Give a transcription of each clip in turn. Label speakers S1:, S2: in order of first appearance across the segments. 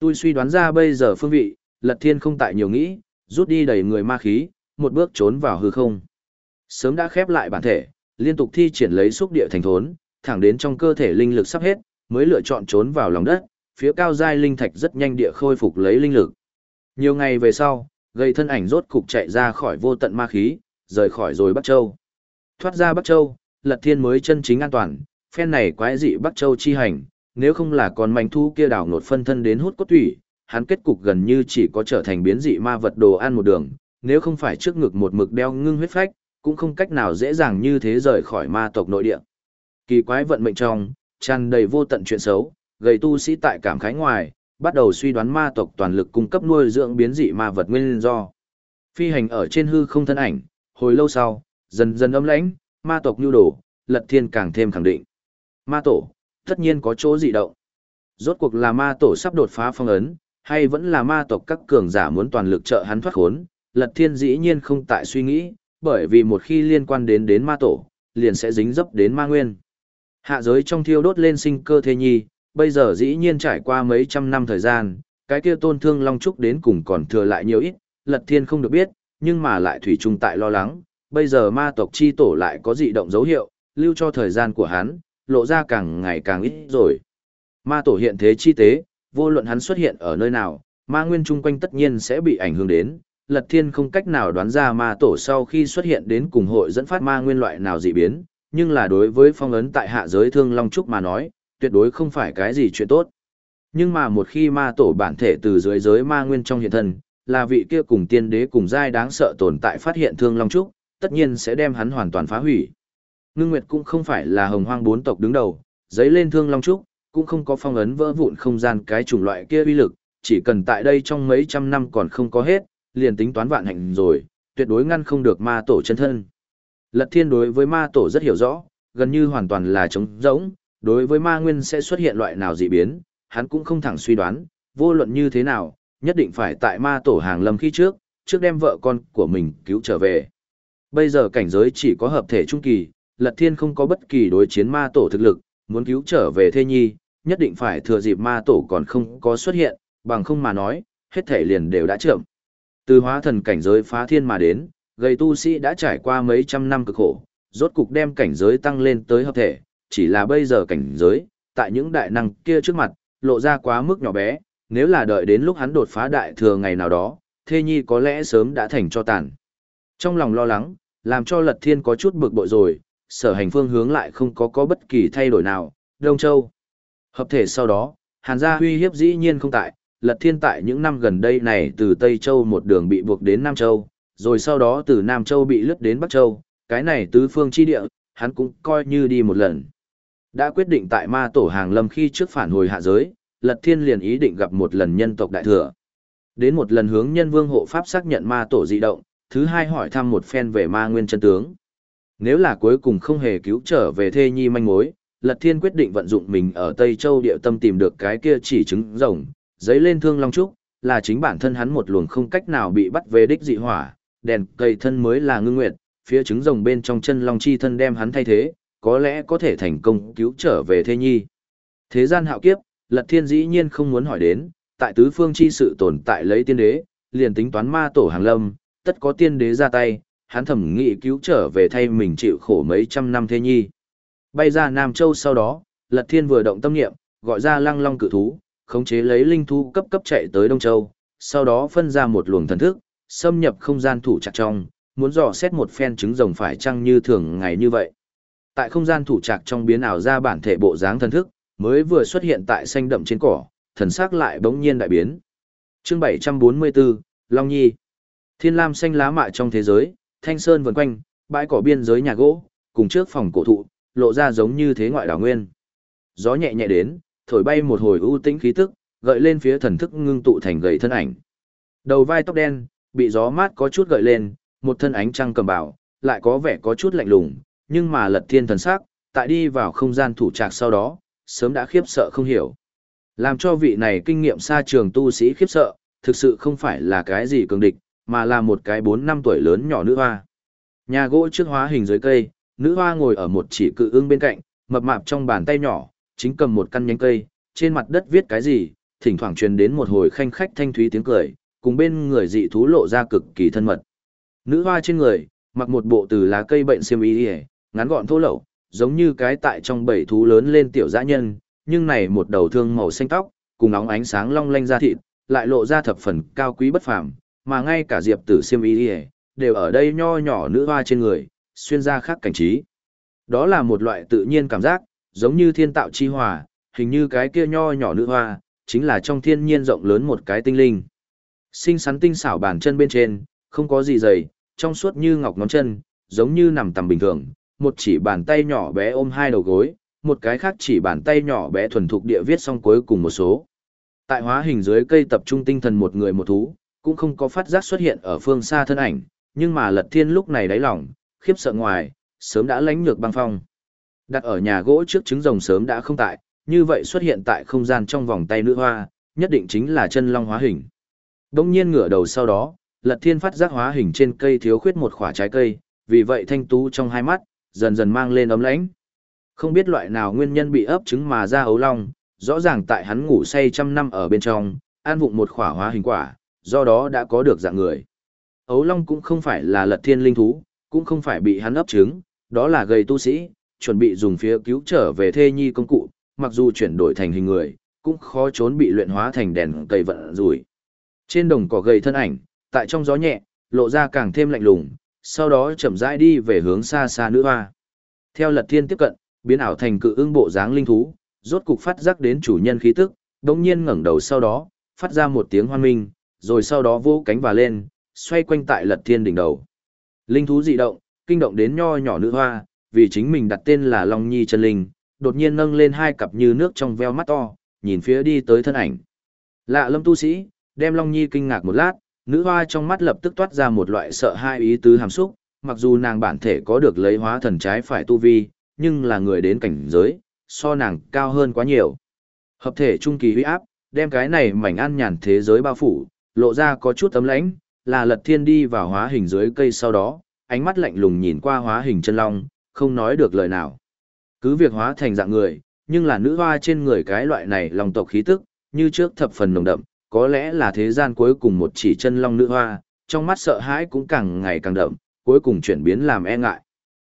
S1: Tôi suy đoán ra bây giờ phương vị, Lật Thiên không tại nhiều nghĩ, rút đi đầy người ma khí, một bước trốn vào hư không. Sớm đã khép lại bản thể, liên tục thi triển lấy xúc địa thành thốn, thẳng đến trong cơ thể linh lực sắp hết, mới lựa chọn trốn vào lòng đất, phía cao giai linh thạch rất nhanh địa khôi phục lấy linh lực. Nhiều ngày về sau, gây thân ảnh rốt cục chạy ra khỏi vô tận ma khí, rời khỏi rồi Bắc Châu. Thoát ra Bắc Châu, Lật Thiên mới chân chính an toàn, phen này quái dị Bắc Châu chi hành, nếu không là còn manh thu kia đảo nột phân thân đến hút cốt thủy, hắn kết cục gần như chỉ có trở thành biến dị ma vật đồ ăn một đường, nếu không phải trước ngực một mực đeo ngưng huyết phách, cũng không cách nào dễ dàng như thế rời khỏi ma tộc nội địa. Kỳ quái vận mệnh trong, tràn đầy vô tận chuyện xấu, gầy tu sĩ tại cảm khái ngoài, bắt đầu suy đoán ma tộc toàn lực cung cấp nuôi dưỡng biến dị ma vật nguyên do. Phi hành ở trên hư không thân ảnh, hồi lâu sau, dần dần âm lãnh, ma tộc nhu đồ, lật thiên càng thêm khẳng định. Ma tổ, tất nhiên có chỗ dị động. Rốt cuộc là ma tổ sắp đột phá phong ấn, hay vẫn là ma tộc các cường giả muốn toàn lực trợ hắn thoát khốn, lật thiên dĩ nhiên không tại suy nghĩ, bởi vì một khi liên quan đến đến ma tổ, liền sẽ dính dấp đến ma nguyên. Hạ giới trong thiêu đốt lên sinh cơ thế nhi, bây giờ dĩ nhiên trải qua mấy trăm năm thời gian, cái kia tôn thương long trúc đến cùng còn thừa lại nhiều ít, lật thiên không được biết, nhưng mà lại thủy chung tại lo lắng, bây giờ ma tộc chi tổ lại có dị động dấu hiệu, lưu cho thời gian của hắn, lộ ra càng ngày càng ít rồi. Ma tổ hiện thế chi tế, vô luận hắn xuất hiện ở nơi nào, ma nguyên chung quanh tất nhiên sẽ bị ảnh hưởng đến, Lật Thiên không cách nào đoán ra ma tổ sau khi xuất hiện đến cùng hội dẫn phát ma nguyên loại nào dị biến, nhưng là đối với phong ấn tại hạ giới thương Long Trúc mà nói, tuyệt đối không phải cái gì chuyện tốt. Nhưng mà một khi ma tổ bản thể từ dưới giới ma nguyên trong hiện thân, là vị kia cùng tiên đế cùng giai đáng sợ tồn tại phát hiện thương Long Trúc, tất nhiên sẽ đem hắn hoàn toàn phá hủy. Ngưng Nguyệt cũng không phải là hồng hoang bốn tộc đứng đầu, giấy lên thương Long Trúc, cũng không có phong ấn vỡ vụn không gian cái chủng loại kia uy lực, chỉ cần tại đây trong mấy trăm năm còn không có hết, liền tính toán vạn hạnh rồi, tuyệt đối ngăn không được ma tổ chân thân. Lật thiên đối với ma tổ rất hiểu rõ, gần như hoàn toàn là trống rỗng, đối với ma nguyên sẽ xuất hiện loại nào dị biến, hắn cũng không thẳng suy đoán, vô luận như thế nào, nhất định phải tại ma tổ hàng lâm khi trước, trước đem vợ con của mình cứu trở về. Bây giờ cảnh giới chỉ có hợp thể trung kỳ, Lật Thiên không có bất kỳ đối chiến ma tổ thực lực, muốn cứu trở về thê nhi, nhất định phải thừa dịp ma tổ còn không có xuất hiện, bằng không mà nói, hết thể liền đều đã chậm. Từ hóa thần cảnh giới phá thiên mà đến, gầy tu sĩ đã trải qua mấy trăm năm cực khổ, rốt cục đem cảnh giới tăng lên tới hợp thể, chỉ là bây giờ cảnh giới, tại những đại năng kia trước mặt, lộ ra quá mức nhỏ bé, nếu là đợi đến lúc hắn đột phá đại thừa ngày nào đó, thê nhi có lẽ sớm đã thành cho tàn. Trong lòng lo lắng, làm cho lật thiên có chút bực bội rồi, sở hành phương hướng lại không có có bất kỳ thay đổi nào, Đông Châu. Hợp thể sau đó, Hàn gia huy hiếp dĩ nhiên không tại, lật thiên tại những năm gần đây này từ Tây Châu một đường bị buộc đến Nam Châu, rồi sau đó từ Nam Châu bị lướt đến Bắc Châu, cái này tứ phương chi địa, hắn cũng coi như đi một lần. Đã quyết định tại ma tổ hàng lâm khi trước phản hồi hạ giới, lật thiên liền ý định gặp một lần nhân tộc đại thừa. Đến một lần hướng nhân vương hộ pháp xác nhận ma tổ dị động, thứ hai hỏi thăm một phen về ma nguyên chân tướng. Nếu là cuối cùng không hề cứu trở về thê nhi manh mối, Lật Thiên quyết định vận dụng mình ở Tây Châu địa tâm tìm được cái kia chỉ trứng rồng, giấy lên thương long trúc, là chính bản thân hắn một luồng không cách nào bị bắt về đích dị hỏa, đèn cây thân mới là ngưng nguyệt, phía trứng rồng bên trong chân long chi thân đem hắn thay thế, có lẽ có thể thành công cứu trở về thê nhi. Thế gian hạo kiếp, Lật Thiên dĩ nhiên không muốn hỏi đến, tại tứ phương chi sự tồn tại lấy tiên đế, liền tính toán ma tổ hàng lâm, tất có tiên đế ra tay, hắn thẩm nghị cứu trở về thay mình chịu khổ mấy trăm năm thế nhi. Bay ra Nam Châu sau đó, Lật Thiên vừa động tâm niệm, gọi ra lăng long cự thú, khống chế lấy linh thú cấp cấp chạy tới Đông Châu, sau đó phân ra một luồng thần thức, xâm nhập không gian thủ chặt trong, muốn dò xét một phen trứng rồng phải chăng như thường ngày như vậy. Tại không gian thủ trạc trong biến ảo ra bản thể bộ dáng thần thức, mới vừa xuất hiện tại xanh đậm trên cỏ, thần sắc lại bỗng nhiên đại biến. Chương 744, Long Nhi. Thiên lam xanh lá mạ trong thế giới, thanh sơn vần quanh, bãi cỏ biên giới nhà gỗ, cùng trước phòng cổ thụ, lộ ra giống như thế ngoại đảo nguyên. Gió nhẹ nhẹ đến, thổi bay một hồi ưu tĩnh khí tức, gợi lên phía thần thức ngưng tụ thành gầy thân ảnh. Đầu vai tóc đen, bị gió mát có chút gợi lên, một thân ánh trăng cầm bảo, lại có vẻ có chút lạnh lùng, nhưng mà lật thiên thần sắc, tại đi vào không gian thủ trạc sau đó, sớm đã khiếp sợ không hiểu. Làm cho vị này kinh nghiệm xa trường tu sĩ khiếp sợ, thực sự không phải là cái gì cường địch, mà là một cái bốn năm tuổi lớn nhỏ nữ hoa. Nhà gỗ trước hóa hình dưới cây, nữ hoa ngồi ở một chỉ cự ưng bên cạnh, mập mạp trong bàn tay nhỏ, chính cầm một căn nhánh cây, trên mặt đất viết cái gì, thỉnh thoảng truyền đến một hồi khanh khách thanh thúy tiếng cười, cùng bên người dị thú lộ ra cực kỳ thân mật. Nữ hoa trên người, mặc một bộ từ lá cây bệnh xiêm y, ngắn gọn thô lậu, giống như cái tại trong bảy thú lớn lên tiểu dã nhân, nhưng này một đầu thương màu xanh tóc, cùng óng ánh sáng long lanh da thịt, lại lộ ra thập phần cao quý bất phàm, mà ngay cả diệp tử siêm y đều ở đây nho nhỏ nữ hoa trên người, xuyên ra khác cảnh trí. Đó là một loại tự nhiên cảm giác, giống như thiên tạo chi hòa, hình như cái kia nho nhỏ nữ hoa, chính là trong thiên nhiên rộng lớn một cái tinh linh. Xinh xắn tinh xảo bàn chân bên trên, không có gì dày, trong suốt như ngọc ngón chân, giống như nằm tầm bình thường, một chỉ bàn tay nhỏ bé ôm hai đầu gối, một cái khác chỉ bàn tay nhỏ bé thuần thục địa viết xong cuối cùng một số. Tại hóa hình dưới cây tập trung tinh thần một người một thú, cũng không có phát giác xuất hiện ở phương xa thân ảnh, nhưng mà Lật Thiên lúc này đáy lòng, khiếp sợ ngoài, sớm đã lánh nhược băng phong. Đặt ở nhà gỗ trước trứng rồng sớm đã không tại, như vậy xuất hiện tại không gian trong vòng tay nữ hoa, nhất định chính là chân long hóa hình. Đông nhiên ngửa đầu sau đó, Lật Thiên phát giác hóa hình trên cây thiếu khuyết một quả trái cây, vì vậy thanh tú trong hai mắt, dần dần mang lên ấm lãnh. Không biết loại nào nguyên nhân bị ấp trứng mà ra ấu long, rõ ràng tại hắn ngủ say trăm năm ở bên trong, an vụng một quả hóa hình quả, do đó đã có được dạng người. Ấu long cũng không phải là lật thiên linh thú, cũng không phải bị hắn ấp trứng, đó là gầy tu sĩ, chuẩn bị dùng phía cứu trở về thê nhi công cụ, mặc dù chuyển đổi thành hình người, cũng khó trốn bị luyện hóa thành đèn cây vận rủi. Trên đồng cỏ gầy thân ảnh, tại trong gió nhẹ, lộ ra càng thêm lạnh lùng, sau đó chậm rãi đi về hướng xa xa nữ hoa. Theo lật thiên tiếp cận, biến ảo thành cự ưng bộ dáng linh thú, rốt cục phát giác đến chủ nhân khí tức, đống nhiên ngẩng đầu sau đó, phát ra một tiếng hoan minh, rồi sau đó vỗ cánh và lên, xoay quanh tại lật thiên đỉnh đầu. Linh thú dị động, kinh động đến nho nhỏ nữ hoa, vì chính mình đặt tên là Long Nhi chân linh, đột nhiên nâng lên hai cặp như nước trong veo mắt to, nhìn phía đi tới thân ảnh. Lạ lâm tu sĩ, đem Long Nhi kinh ngạc một lát, nữ hoa trong mắt lập tức toát ra một loại sợ hai ý tứ hàm xúc, mặc dù nàng bản thể có được lấy hóa thần trái phải tu vi, nhưng là người đến cảnh giới, so nàng cao hơn quá nhiều. Hợp thể trung kỳ huy áp, đem cái này mảnh an nhàn thế giới bao phủ, lộ ra có chút tấm lãnh, là lật thiên đi vào hóa hình dưới cây sau đó, ánh mắt lạnh lùng nhìn qua hóa hình chân long, không nói được lời nào. Cứ việc hóa thành dạng người, nhưng là nữ hoa trên người cái loại này lòng tộc khí tức, như trước thập phần nồng đậm, có lẽ là thế gian cuối cùng một chỉ chân long nữ hoa, trong mắt sợ hãi cũng càng ngày càng đậm, cuối cùng chuyển biến làm e ngại.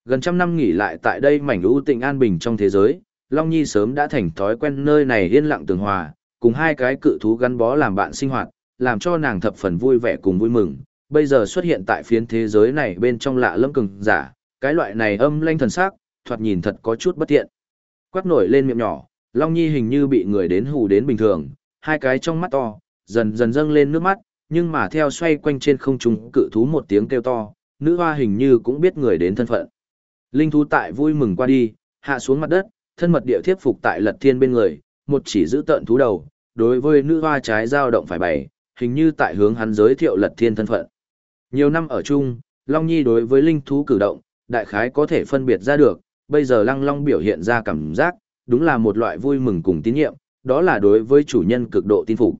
S1: Gần trăm năm nghỉ lại tại đây mảnh ưu tịnh an bình trong thế giới, Long Nhi sớm đã thành thói quen nơi này yên lặng tường hòa, cùng hai cái cự thú gắn bó làm bạn sinh hoạt, làm cho nàng thập phần vui vẻ cùng vui mừng. Bây giờ xuất hiện tại phiến thế giới này bên trong lạ lâm cường giả, cái loại này âm lanh thần sắc, thoạt nhìn thật có chút bất tiện. Quát nổi lên miệng nhỏ, Long Nhi hình như bị người đến hù đến bình thường, hai cái trong mắt to, dần dần dâng lên nước mắt, nhưng mà theo xoay quanh trên không trung cự thú một tiếng kêu to, nữ hoa hình như cũng biết người đến thân phận. Linh thú tại vui mừng qua đi, hạ xuống mặt đất, thân mật địa thiếp phục tại lật thiên bên người, một chỉ giữ tợn thú đầu, đối với nữ hoa trái dao động phải bày, hình như tại hướng hắn giới thiệu lật thiên thân phận. Nhiều năm ở chung, Long Nhi đối với linh thú cử động, đại khái có thể phân biệt ra được, bây giờ Lăng Long biểu hiện ra cảm giác, đúng là một loại vui mừng cùng tín nhiệm, đó là đối với chủ nhân cực độ tin phục.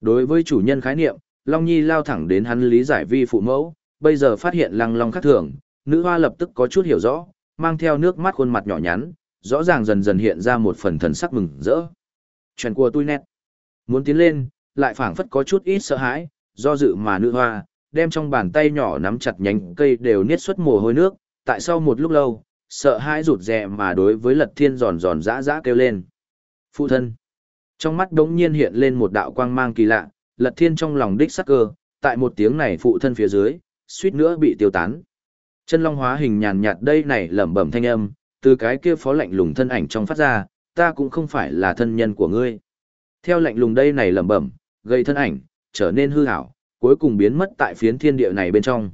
S1: Đối với chủ nhân khái niệm, Long Nhi lao thẳng đến hắn lý giải vi phụ mẫu, bây giờ phát hiện Lăng Long khác thường, nữ hoa lập tức có chút hiểu rõ, mang theo nước mắt khuôn mặt nhỏ nhắn, rõ ràng dần dần hiện ra một phần thần sắc mừng rỡ. Chuyện của tôi nét. Muốn tiến lên, lại phảng phất có chút ít sợ hãi, do dự mà nữ hoa, đem trong bàn tay nhỏ nắm chặt nhánh cây đều niết xuất mồ hôi nước, tại sau một lúc lâu, sợ hãi rụt rè mà đối với lật thiên giòn giòn dã dã kêu lên. Phụ thân. Trong mắt đống nhiên hiện lên một đạo quang mang kỳ lạ, lật thiên trong lòng đích sắc cơ, tại một tiếng này phụ thân phía dưới, suýt nữa bị tiêu tán. Chân long hóa hình nhàn nhạt đây này lẩm bẩm thanh âm, từ cái kia phó lạnh lùng thân ảnh trong phát ra, ta cũng không phải là thân nhân của ngươi. Theo lạnh lùng đây này lẩm bẩm, gây thân ảnh, trở nên hư ảo, cuối cùng biến mất tại phiến thiên địa này bên trong.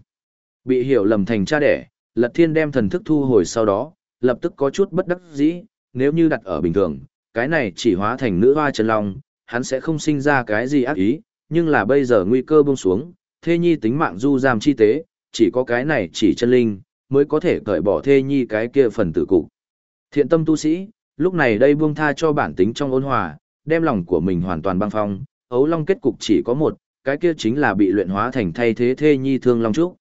S1: Bị hiểu lầm thành cha đẻ, Lật Thiên đem thần thức thu hồi sau đó, lập tức có chút bất đắc dĩ, nếu như đặt ở bình thường, cái này chỉ hóa thành nữ hoa chân long, hắn sẽ không sinh ra cái gì ác ý, nhưng là bây giờ nguy cơ buông xuống, thê nhi tính mạng du giam chi tế, chỉ có cái này chỉ chân linh, mới có thể cởi bỏ thê nhi cái kia phần tử cục. Thiện tâm tu sĩ, lúc này đây buông tha cho bản tính trong ôn hòa, đem lòng của mình hoàn toàn băng phong, ấu long kết cục chỉ có một, cái kia chính là bị luyện hóa thành thay thế thê nhi thương long trúc.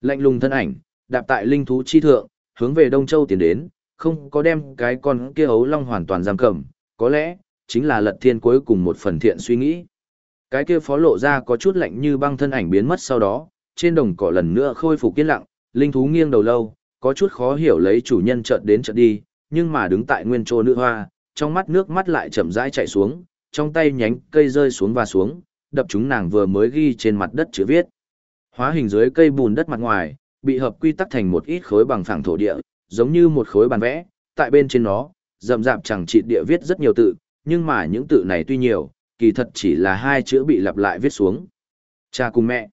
S1: Lạnh lùng thân ảnh, đạp tại linh thú chi thượng, hướng về Đông Châu tiến đến, không có đem cái con kia ấu long hoàn toàn giam cầm, có lẽ, chính là lật thiên cuối cùng một phần thiện suy nghĩ. Cái kia phó lộ ra có chút lạnh như băng thân ảnh biến mất sau đó, trên đồng cỏ lần nữa khôi phục yên lặng, linh thú nghiêng đầu lâu, có chút khó hiểu lấy chủ nhân chợt đến chợt đi, nhưng mà đứng tại nguyên chỗ nữ hoa, trong mắt nước mắt lại chậm rãi chảy xuống, trong tay nhánh cây rơi xuống và xuống, đập chúng nàng vừa mới ghi trên mặt đất chữ viết. Hóa hình dưới cây bùn đất mặt ngoài, bị hợp quy tắc thành một ít khối bằng phẳng thổ địa, giống như một khối bàn vẽ, tại bên trên nó, rậm rạp chẳng trị địa viết rất nhiều tự, nhưng mà những tự này tuy nhiều, kỳ thật chỉ là hai chữ bị lặp lại viết xuống. Cha cùng mẹ.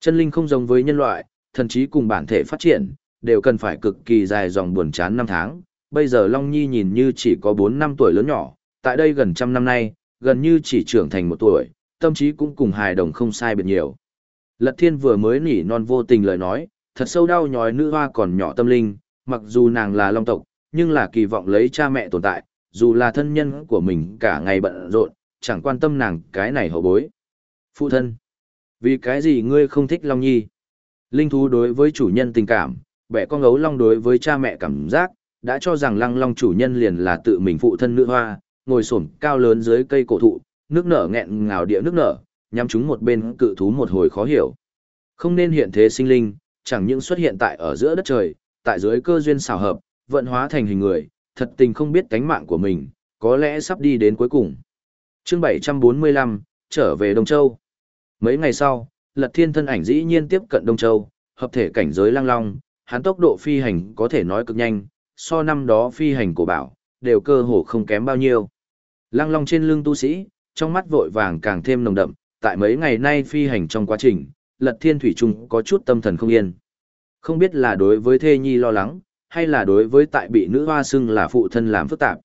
S1: Chân linh không giống với nhân loại, thần trí cùng bản thể phát triển, đều cần phải cực kỳ dài dòng buồn chán năm tháng. Bây giờ Long Nhi nhìn như chỉ có 4 năm tuổi lớn nhỏ, tại đây gần trăm năm nay, gần như chỉ trưởng thành một tuổi, tâm trí cũng cùng hài đồng không sai biệt nhiều. Lật thiên vừa mới nỉ non vô tình lời nói, thật sâu đau nhói nữ hoa còn nhỏ tâm linh, mặc dù nàng là long tộc, nhưng là kỳ vọng lấy cha mẹ tồn tại, dù là thân nhân của mình cả ngày bận rộn, chẳng quan tâm nàng cái này hậu bối. Phụ thân, vì cái gì ngươi không thích Long Nhi? Linh thú đối với chủ nhân tình cảm, bẻ con gấu long đối với cha mẹ cảm giác, đã cho rằng lăng long chủ nhân liền là tự mình phụ thân nữ hoa, ngồi xổm cao lớn dưới cây cổ thụ, nước nở nghẹn ngào địa nước nở, nhắm chúng một bên cự thú một hồi khó hiểu. Không nên hiện thế sinh linh, chẳng những xuất hiện tại ở giữa đất trời, tại dưới cơ duyên xảo hợp, vận hóa thành hình người, thật tình không biết cánh mạng của mình, có lẽ sắp đi đến cuối cùng. Chương 745, trở về Đông Châu. Mấy ngày sau, Lật Thiên thân ảnh dĩ nhiên tiếp cận Đông Châu, hợp thể cảnh giới lang long, hắn tốc độ phi hành có thể nói cực nhanh, so năm đó phi hành của bảo, đều cơ hồ không kém bao nhiêu. Lang long trên lưng tu sĩ, trong mắt vội vàng càng thêm nồng đậm, tại mấy ngày nay phi hành trong quá trình, Lật Thiên Thủy Trung có chút tâm thần không yên. Không biết là đối với Thê Nhi lo lắng, hay là đối với tại bị nữ hoa xưng là phụ thân làm phức tạp.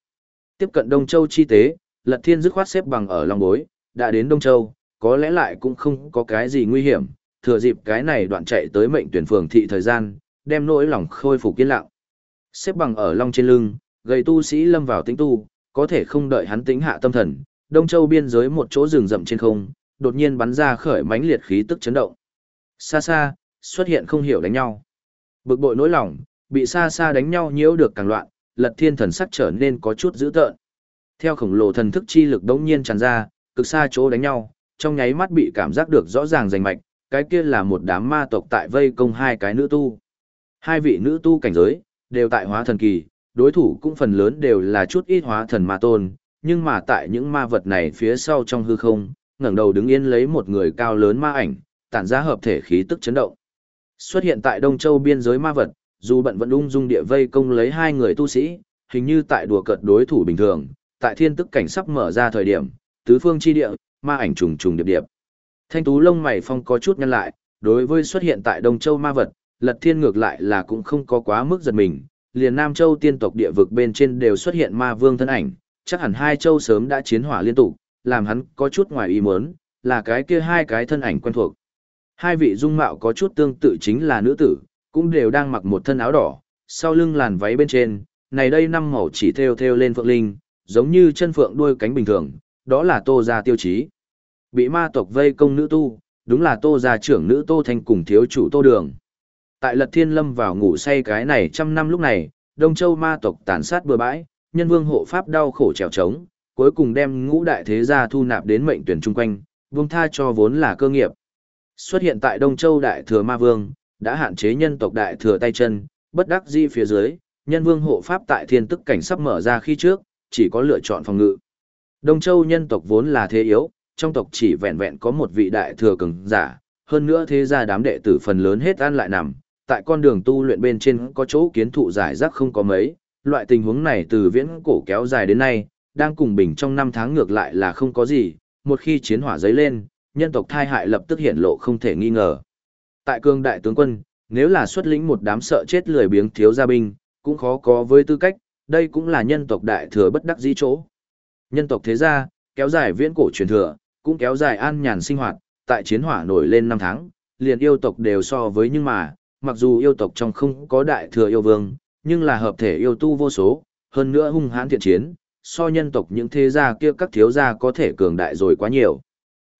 S1: Tiếp cận Đông Châu chi tế, Lật Thiên dứt khoát xếp bằng ở Long Bối, đã đến Đông Châu, có lẽ lại cũng không có cái gì nguy hiểm, thừa dịp cái này đoạn chạy tới mệnh tuyển phường thị thời gian, đem nỗi lòng khôi phục yên lặng. Xếp bằng ở Long trên lưng, gầy tu sĩ lâm vào tĩnh tu, có thể không đợi hắn tính hạ tâm thần, Đông Châu biên giới một chỗ rừng rậm trên không, đột nhiên bắn ra khởi mãnh liệt khí tức chấn động. Xa xa, xuất hiện không hiểu đánh nhau. Bực bội nỗi lòng, bị xa xa đánh nhau nhiễu được càng loạn, Lật Thiên thần sắc trở nên có chút dữ tợn. Theo khổng lồ thần thức chi lực đống nhiên tràn ra, cực xa chỗ đánh nhau, trong nháy mắt bị cảm giác được rõ ràng rành mạch, cái kia là một đám ma tộc tại vây công hai cái nữ tu. Hai vị nữ tu cảnh giới, đều tại hóa thần kỳ, đối thủ cũng phần lớn đều là chút ít hóa thần ma tôn, nhưng mà tại những ma vật này phía sau trong hư không, ngẩng đầu đứng yên lấy một người cao lớn ma ảnh, tản ra hợp thể khí tức chấn động. Xuất hiện tại Đông Châu biên giới ma vật, dù bận vẫn ung dung địa vây công lấy hai người tu sĩ, hình như tại đùa cợt đối thủ bình thường, tại thiên tức cảnh sắp mở ra thời điểm, tứ phương chi địa, ma ảnh trùng trùng điệp điệp. Thanh tú lông mày phong có chút nhăn lại, đối với xuất hiện tại Đông Châu ma vật, Lật Thiên ngược lại là cũng không có quá mức giật mình, liền Nam Châu tiên tộc địa vực bên trên đều xuất hiện ma vương thân ảnh, chắc hẳn hai châu sớm đã chiến hỏa liên tục, làm hắn có chút ngoài ý muốn, là cái kia hai cái thân ảnh quen thuộc. Hai vị dung mạo có chút tương tự chính là nữ tử, cũng đều đang mặc một thân áo đỏ, sau lưng làn váy bên trên, này đây năm màu chỉ theo theo lên phượng linh, giống như chân phượng đuôi cánh bình thường, đó là tô gia tiêu chí. Bị ma tộc vây công nữ tu, đúng là tô gia trưởng nữ tô thanh cùng thiếu chủ tô đường. Tại lật thiên lâm vào ngủ say cái này trăm năm lúc này, Đông Châu ma tộc tàn sát bừa bãi, nhân vương hộ pháp đau khổ trèo trống, cuối cùng đem ngũ đại thế gia thu nạp đến mệnh tuyển chung quanh, vương tha cho vốn là cơ nghiệp. Xuất hiện tại Đông Châu đại thừa ma vương, đã hạn chế nhân tộc đại thừa tay chân, bất đắc di phía dưới, nhân vương hộ pháp tại thiên tức cảnh sắp mở ra khi trước, chỉ có lựa chọn phòng ngự. Đông Châu nhân tộc vốn là thế yếu, trong tộc chỉ vẹn vẹn có một vị đại thừa cường giả, hơn nữa thế gia đám đệ tử phần lớn hết ăn lại nằm, tại con đường tu luyện bên trên có chỗ kiến thụ giải rác không có mấy, loại tình huống này từ viễn cổ kéo dài đến nay, đang cùng bình trong năm tháng ngược lại là không có gì, một khi chiến hỏa dấy lên, nhân tộc thai hại lập tức hiện lộ không thể nghi ngờ. Tại cương đại tướng quân, nếu là xuất lĩnh một đám sợ chết lười biếng thiếu gia binh, cũng khó có với tư cách, đây cũng là nhân tộc đại thừa bất đắc dĩ chỗ. Nhân tộc thế gia, kéo dài viễn cổ truyền thừa, cũng kéo dài an nhàn sinh hoạt, tại chiến hỏa nổi lên năm tháng, liền yêu tộc đều so với nhưng mà, mặc dù yêu tộc trong không có đại thừa yêu vương, nhưng là hợp thể yêu tu vô số, hơn nữa hung hãn thiện chiến, so nhân tộc những thế gia kia các thiếu gia có thể cường đại rồi quá nhiều.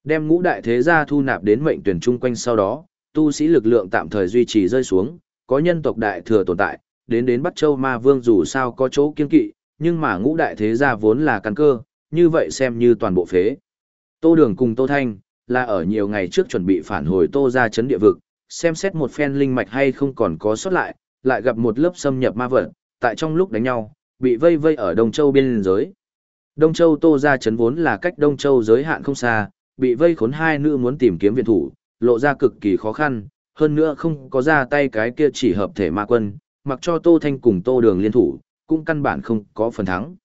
S1: Đem ngũ đại thế gia thu nạp đến mệnh tuyển chung quanh sau đó, tu sĩ lực lượng tạm thời duy trì rơi xuống, có nhân tộc đại thừa tồn tại, đến đến Bắc Châu Ma Vương dù sao có chỗ kiên kỵ, nhưng mà ngũ đại thế gia vốn là căn cơ, như vậy xem như toàn bộ phế. Tô Đường cùng Tô Thanh, là ở nhiều ngày trước chuẩn bị phản hồi Tô ra chấn địa vực, xem xét một phen linh mạch hay không còn có sót lại, lại gặp một lớp xâm nhập ma vật, tại trong lúc đánh nhau, bị vây vây ở Đông Châu biên giới. Đông Châu Tô ra chấn vốn là cách Đông Châu giới hạn không xa, bị vây khốn hai nữ muốn tìm kiếm viện thủ, lộ ra cực kỳ khó khăn, hơn nữa không có ra tay cái kia chỉ hợp thể ma quân, mặc cho Tô Thanh cùng Tô Đường liên thủ, cũng căn bản không có phần thắng.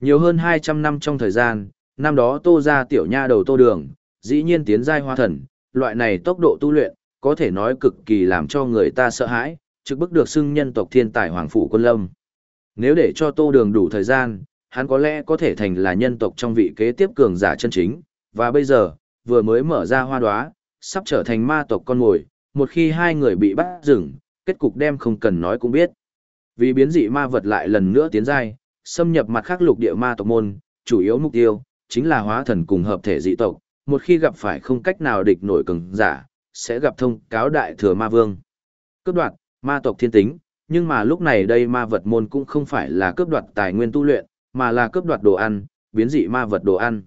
S1: Nhiều hơn 200 năm trong thời gian, năm đó Tô ra tiểu nha đầu Tô Đường, dĩ nhiên tiến giai hoa thần, loại này tốc độ tu luyện, có thể nói cực kỳ làm cho người ta sợ hãi, trực bức được xưng nhân tộc thiên tài hoàng phủ quân lâm. Nếu để cho Tô Đường đủ thời gian, hắn có lẽ có thể thành là nhân tộc trong vị kế tiếp cường giả chân chính, và bây giờ, vừa mới mở ra hoa đoá, sắp trở thành ma tộc con mồi, một khi hai người bị bắt rừng, kết cục đem không cần nói cũng biết. Vì biến dị ma vật lại lần nữa tiến giai, xâm nhập mặt khác lục địa ma tộc môn, chủ yếu mục tiêu chính là hóa thần cùng hợp thể dị tộc, một khi gặp phải không cách nào địch nổi cường giả, sẽ gặp thông cáo đại thừa ma vương. Cướp đoạt, ma tộc thiên tính, nhưng mà lúc này đây ma vật môn cũng không phải là cướp đoạt tài nguyên tu luyện, mà là cướp đoạt đồ ăn, biến dị ma vật đồ ăn.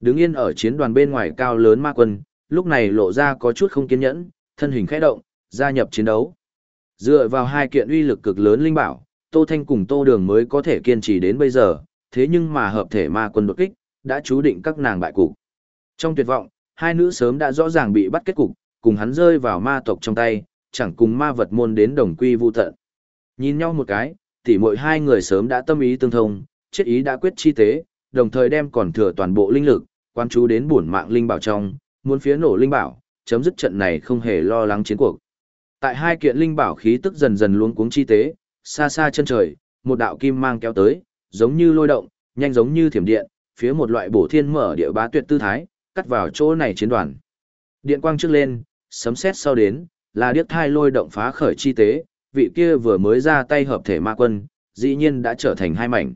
S1: Đứng yên ở chiến đoàn bên ngoài cao lớn ma quân, lúc này lộ ra có chút không kiên nhẫn, thân hình khẽ động, gia nhập chiến đấu. Dựa vào hai kiện uy lực cực lớn linh bảo, Tô Thanh cùng Tô Đường mới có thể kiên trì đến bây giờ, thế nhưng mà hợp thể ma quân đột kích, đã chú định các nàng bại cục. Trong tuyệt vọng, hai nữ sớm đã rõ ràng bị bắt kết cục, cùng hắn rơi vào ma tộc trong tay, chẳng cùng ma vật môn đến đồng quy vu tận. Nhìn nhau một cái, tỉ mỗi hai người sớm đã tâm ý tương thông, chết ý đã quyết chi tế, đồng thời đem còn thừa toàn bộ linh lực, quan chú đến bổn mạng linh bảo trong, muốn phía nổ linh bảo, chấm dứt trận này không hề lo lắng chiến cuộc. Tại hai kiện linh bảo khí tức dần dần luống cuống chi tế, xa xa chân trời, một đạo kim mang kéo tới, giống như lôi động, nhanh giống như thiểm điện, phía một loại bổ thiên mở địa bá tuyệt tư thái, cắt vào chỗ này chiến đoàn. Điện quang trước lên, sấm sét sau đến, là điếc thai lôi động phá khởi chi tế, vị kia vừa mới ra tay hợp thể ma quân, dĩ nhiên đã trở thành hai mảnh.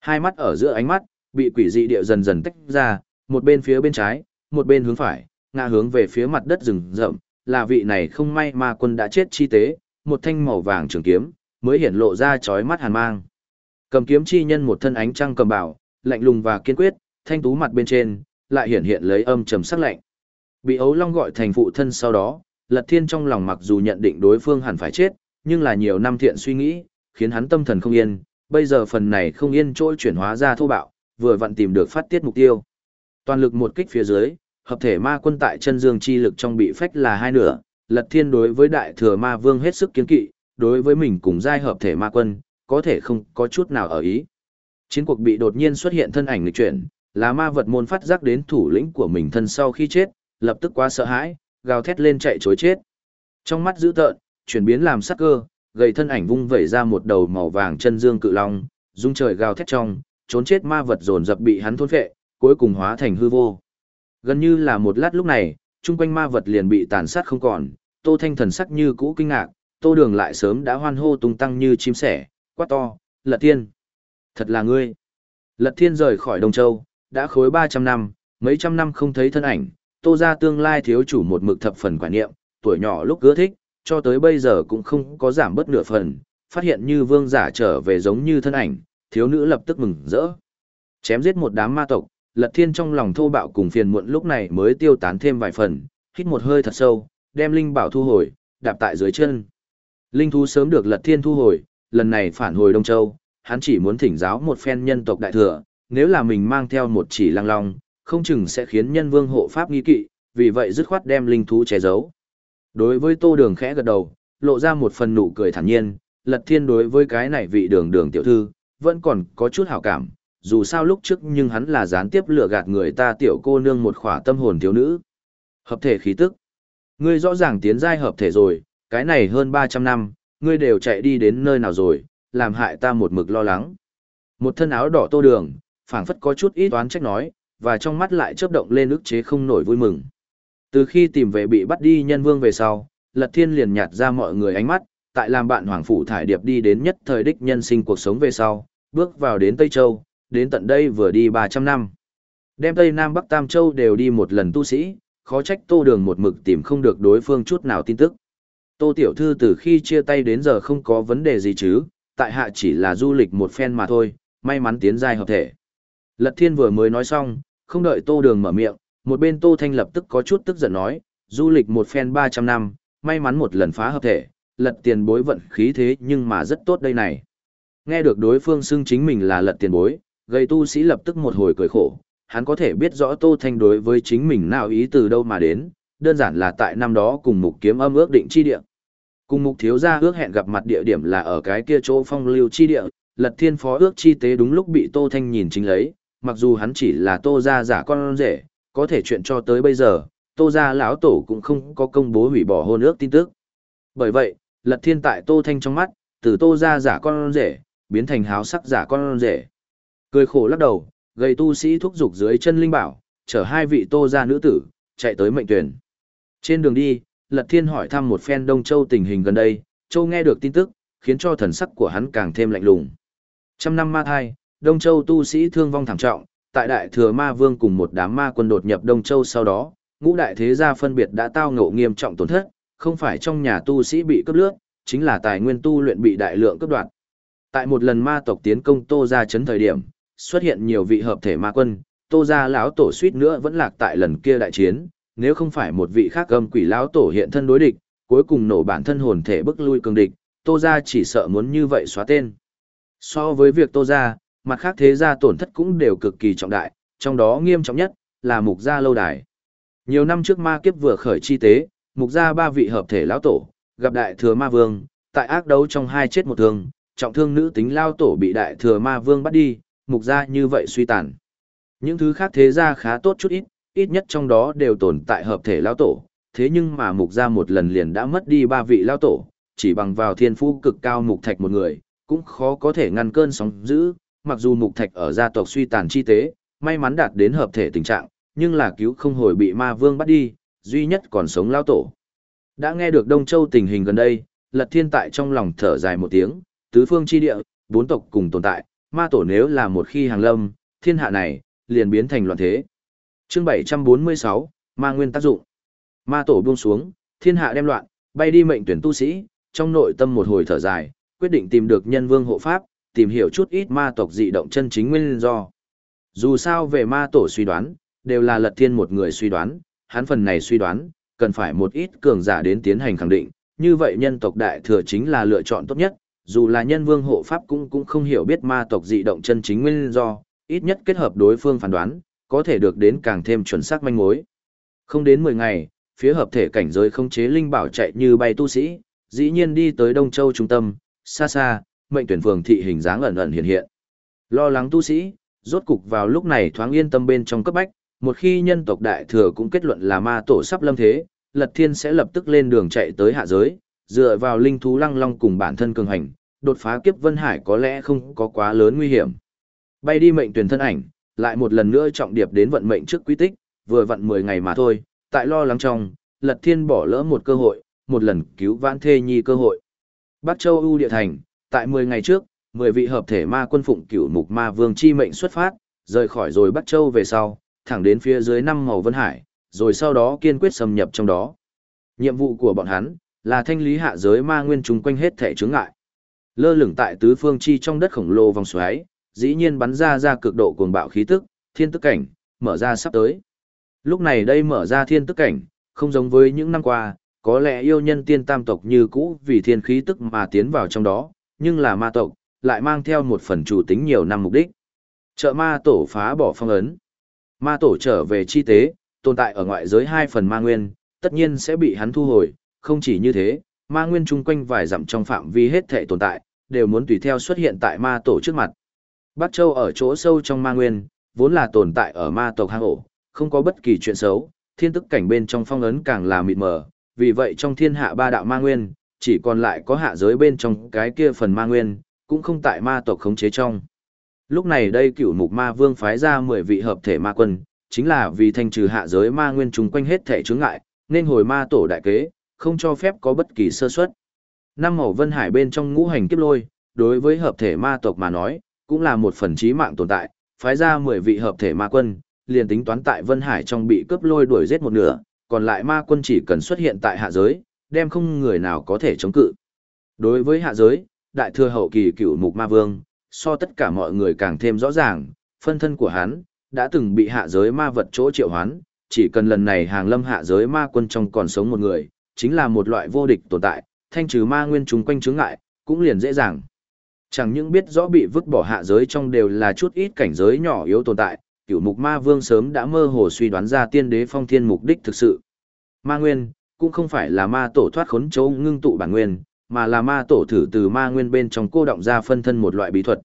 S1: Hai mắt ở giữa ánh mắt, bị quỷ dị địa dần dần tách ra, một bên phía bên trái, một bên hướng phải, ngã hướng về phía mặt đất rừng rậm, là vị này không may ma quân đã chết chi tế, một thanh màu vàng trường kiếm, mới hiển lộ ra chói mắt hàn mang. Cầm kiếm chi nhân một thân ánh trăng cầm bảo, lạnh lùng và kiên quyết, thanh tú mặt bên trên, lại hiển hiện lấy âm trầm sắc lạnh. Bị ấu long gọi thành phụ thân sau đó, Lật Thiên trong lòng mặc dù nhận định đối phương hẳn phải chết, nhưng là nhiều năm thiện suy nghĩ, khiến hắn tâm thần không yên, bây giờ phần này không yên trôi chuyển hóa ra thô bạo, vừa vặn tìm được phát tiết mục tiêu. Toàn lực một kích phía dưới, hợp thể ma quân tại chân dương chi lực trong bị phách là hai nửa, Lật Thiên đối với đại thừa ma vương hết sức kiến kỵ, đối với mình cùng giai hợp thể ma quân, có thể không có chút nào ở ý. Chiến cuộc bị đột nhiên xuất hiện thân ảnh lịch chuyển, là ma vật môn phát giác đến thủ lĩnh của mình thân sau khi chết, lập tức quá sợ hãi, gào thét lên chạy chối chết. Trong mắt dữ tợn, chuyển biến làm sắc cơ, gầy thân ảnh vung vẩy ra một đầu màu vàng chân dương cự long, dung trời gào thét trong, trốn chết ma vật dồn dập bị hắn thôn phệ, cuối cùng hóa thành hư vô. Gần như là một lát lúc này, chung quanh ma vật liền bị tàn sát không còn, Tô Thanh thần sắc như cũ kinh ngạc, Tô Đường lại sớm đã hoan hô tung tăng như chim sẻ, quát to, Lật Thiên. Thật là ngươi. Lật Thiên rời khỏi Đông Châu, đã khối 300 năm, mấy trăm năm không thấy thân ảnh, Tô ra tương lai thiếu chủ một mực thập phần quả niệm, tuổi nhỏ lúc ưa thích, cho tới bây giờ cũng không có giảm bớt nửa phần, phát hiện như vương giả trở về giống như thân ảnh, thiếu nữ lập tức mừng rỡ. Chém giết một đám ma tộc, Lật Thiên trong lòng thô bạo cùng phiền muộn lúc này mới tiêu tán thêm vài phần, hít một hơi thật sâu, đem linh bảo thu hồi, đạp tại dưới chân. Linh thú sớm được Lật Thiên thu hồi, lần này phản hồi Đông Châu, hắn chỉ muốn thỉnh giáo một phen nhân tộc đại thừa, nếu là mình mang theo một chỉ lăng long, không chừng sẽ khiến nhân vương hộ pháp nghi kỵ, vì vậy dứt khoát đem linh thú che giấu. Đối với Tô Đường khẽ gật đầu, lộ ra một phần nụ cười thản nhiên, Lật Thiên đối với cái này vị đường đường tiểu thư, vẫn còn có chút hảo cảm, dù sao lúc trước nhưng hắn là gián tiếp lừa gạt người ta tiểu cô nương một khỏa tâm hồn thiếu nữ. Hợp thể khí tức. Ngươi rõ ràng tiến giai hợp thể rồi, cái này hơn 300 năm, ngươi đều chạy đi đến nơi nào rồi, làm hại ta một mực lo lắng. Một thân áo đỏ tô đường, phảng phất có chút ít toán trách nói, và trong mắt lại chớp động lên ức chế không nổi vui mừng. Từ khi tìm về bị bắt đi nhân vương về sau, Lật Thiên liền nhạt ra mọi người ánh mắt, tại làm bạn Hoàng Phủ Thải Điệp đi đến nhất thời đích nhân sinh cuộc sống về sau, bước vào đến Tây Châu, đến tận đây vừa đi 300 năm. Đem Tây Nam Bắc Tam Châu đều đi một lần tu sĩ, khó trách tô đường một mực tìm không được đối phương chút nào tin tức. Tô Tiểu Thư từ khi chia tay đến giờ không có vấn đề gì chứ, tại hạ chỉ là du lịch một phen mà thôi, may mắn tiến giai hợp thể. Lật thiên vừa mới nói xong, không đợi tô đường mở miệng, một bên tô thanh lập tức có chút tức giận nói, du lịch một phen 300 năm, may mắn một lần phá hợp thể, lật tiền bối vận khí thế nhưng mà rất tốt đây này. Nghe được đối phương xưng chính mình là lật tiền bối, gây tu sĩ lập tức một hồi cười khổ, hắn có thể biết rõ Tô Thanh đối với chính mình nào ý từ đâu mà đến, đơn giản là tại năm đó cùng mục kiếm âm ước định chi địa. Cùng mục thiếu gia ước hẹn gặp mặt địa điểm là ở cái kia chỗ phong lưu chi địa, lật thiên phó ước chi tế đúng lúc bị Tô Thanh nhìn chính lấy, mặc dù hắn chỉ là Tô gia giả con rể, có thể chuyện cho tới bây giờ, Tô gia lão tổ cũng không có công bố hủy bỏ hôn ước tin tức. Bởi vậy, lật thiên tại Tô Thanh trong mắt, từ Tô gia giả con rể, biến thành háo sắc giả con rể. Cười khổ lắc đầu, gây tu sĩ thúc giục dưới chân linh bảo, chở hai vị Tô gia nữ tử, chạy tới mệnh tuyển. Trên đường đi, Lật Thiên hỏi thăm một phen Đông Châu tình hình gần đây, Châu nghe được tin tức, khiến cho thần sắc của hắn càng thêm lạnh lùng. Trăm năm ma thai, Đông Châu tu sĩ thương vong thảm trọng, tại đại thừa ma vương cùng một đám ma quân đột nhập Đông Châu sau đó, ngũ đại thế gia phân biệt đã tao ngộ nghiêm trọng tổn thất, không phải trong nhà tu sĩ bị cướp lướt, chính là tài nguyên tu luyện bị đại lượng cướp đoạt. Tại một lần ma tộc tiến công Tô gia chấn thời điểm, xuất hiện nhiều vị hợp thể ma quân, Tô gia lão tổ suýt nữa vẫn lạc tại lần kia đại chiến, nếu không phải một vị khác âm quỷ lão tổ hiện thân đối địch, cuối cùng nổ bản thân hồn thể bức lui cường địch, Tô gia chỉ sợ muốn như vậy xóa tên. So với việc Tô gia, mặt khác thế gia tổn thất cũng đều cực kỳ trọng đại, trong đó nghiêm trọng nhất là mục gia lâu đài. Nhiều năm trước ma kiếp vừa khởi chi tế, mục gia ba vị hợp thể lão tổ, gặp đại thừa ma vương, tại ác đấu trong hai chết một thương, trọng thương nữ tính lao tổ bị đại thừa ma vương bắt đi, mục gia như vậy suy tàn. Những thứ khác thế gia khá tốt chút ít, ít nhất trong đó đều tồn tại hợp thể lao tổ, thế nhưng mà mục gia một lần liền đã mất đi ba vị lao tổ, chỉ bằng vào thiên phú cực cao mục thạch một người, cũng khó có thể ngăn cơn sóng dữ, mặc dù mục thạch ở gia tộc suy tàn chi tế, may mắn đạt đến hợp thể tình trạng, nhưng là cứu không hồi bị ma vương bắt đi, duy nhất còn sống lao tổ. Đã nghe được Đông Châu tình hình gần đây, Lật Thiên tại trong lòng thở dài một tiếng, tứ phương chi địa, bốn tộc cùng tồn tại, ma tổ nếu là một khi hàng lâm, thiên hạ này, liền biến thành loạn thế. chương 746, ma nguyên tác dụng. Ma tổ buông xuống, thiên hạ đem loạn, bay đi mệnh tuyển tu sĩ, trong nội tâm một hồi thở dài, quyết định tìm được nhân vương hộ pháp, tìm hiểu chút ít ma tộc dị động chân chính nguyên do. Dù sao về ma tổ suy đoán, đều là lật thiên một người suy đoán, hắn phần này suy đoán, cần phải một ít cường giả đến tiến hành khẳng định, như vậy nhân tộc đại thừa chính là lựa chọn tốt nhất, dù là nhân vương hộ pháp cũng cũng không hiểu biết ma tộc dị động chân chính nguyên do, ít nhất kết hợp đối phương phán đoán, có thể được đến càng thêm chuẩn xác manh mối. Không đến 10 ngày, phía hợp thể cảnh giới không chế linh bảo chạy như bay tu sĩ, dĩ nhiên đi tới Đông Châu trung tâm, xa xa, mệnh tuyển phường thị hình dáng ẩn ẩn hiện hiện. Lo lắng tu sĩ, rốt cục vào lúc này thoáng yên tâm bên trong cấp bách, một khi nhân tộc đại thừa cũng kết luận là ma tổ sắp lâm thế, Lật Thiên sẽ lập tức lên đường chạy tới hạ giới, dựa vào linh thú lăng long cùng bản thân cường hành, đột phá kiếp vân hải có lẽ không có quá lớn nguy hiểm. Bay đi mệnh tuyển thân ảnh, lại một lần nữa trọng điệp đến vận mệnh trước quy tích, vừa vận 10 ngày mà thôi, tại lo lắng trong, Lật Thiên bỏ lỡ một cơ hội, một lần cứu vãn thê nhi cơ hội. Bắc Châu ưu địa thành, tại 10 ngày trước, 10 vị hợp thể ma quân phụng cửu mục ma vương chi mệnh xuất phát, rời khỏi rồi Bắc Châu về sau, thẳng đến phía dưới năm màu vân hải, rồi sau đó kiên quyết xâm nhập trong đó. Nhiệm vụ của bọn hắn là thanh lý hạ giới ma nguyên chúng quanh hết thể chướng ngại. Lơ lửng tại tứ phương chi trong đất khổng lồ vòng xoáy, dĩ nhiên bắn ra ra cực độ cuồng bạo khí tức, thiên tức cảnh, mở ra sắp tới. Lúc này đây mở ra thiên tức cảnh, không giống với những năm qua, có lẽ yêu nhân tiên tam tộc như cũ vì thiên khí tức mà tiến vào trong đó, nhưng là ma tộc, lại mang theo một phần chủ tính nhiều năm mục đích. Trợ ma tổ phá bỏ phong ấn. Ma tổ trở về chi tế, tồn tại ở ngoại giới hai phần ma nguyên, tất nhiên sẽ bị hắn thu hồi, không chỉ như thế, ma nguyên chung quanh vài dặm trong phạm vi hết thể tồn tại, đều muốn tùy theo xuất hiện tại ma tổ trước mặt. Bắc Châu ở chỗ sâu trong ma nguyên, vốn là tồn tại ở ma tộc hang ổ, không có bất kỳ chuyện xấu, thiên tức cảnh bên trong phong ấn càng là mịt mờ, vì vậy trong thiên hạ ba đạo ma nguyên, chỉ còn lại có hạ giới bên trong cái kia phần ma nguyên, cũng không tại ma tộc khống chế trong. Lúc này đây cửu mục ma vương phái ra 10 vị hợp thể ma quân, chính là vì thanh trừ hạ giới ma nguyên chung quanh hết thể chướng ngại, nên hồi ma tổ đại kế, không cho phép có bất kỳ sơ suất. Năm màu vân hải bên trong ngũ hành kiếp lôi, đối với hợp thể ma tộc mà nói, cũng là một phần chí mạng tồn tại, phái ra 10 vị hợp thể ma quân, liền tính toán tại vân hải trong bị cướp lôi đuổi giết một nửa, còn lại ma quân chỉ cần xuất hiện tại hạ giới, đem không người nào có thể chống cự. Đối với hạ giới, đại thừa hậu kỳ cửu mục ma vương, so tất cả mọi người càng thêm rõ ràng, phân thân của hắn, đã từng bị hạ giới ma vật chỗ triệu hoán, chỉ cần lần này hàng lâm hạ giới ma quân trong còn sống một người, chính là một loại vô địch tồn tại, thanh trừ ma nguyên chúng quanh chướng ngại, cũng liền dễ dàng. Chẳng những biết rõ bị vứt bỏ hạ giới trong đều là chút ít cảnh giới nhỏ yếu tồn tại, cửu mục ma vương sớm đã mơ hồ suy đoán ra tiên đế phong thiên mục đích thực sự. Ma nguyên, cũng không phải là ma tổ thoát khốn chỗ ngưng tụ bản nguyên, mà là ma tổ thử từ ma nguyên bên trong cô động ra phân thân một loại bí thuật.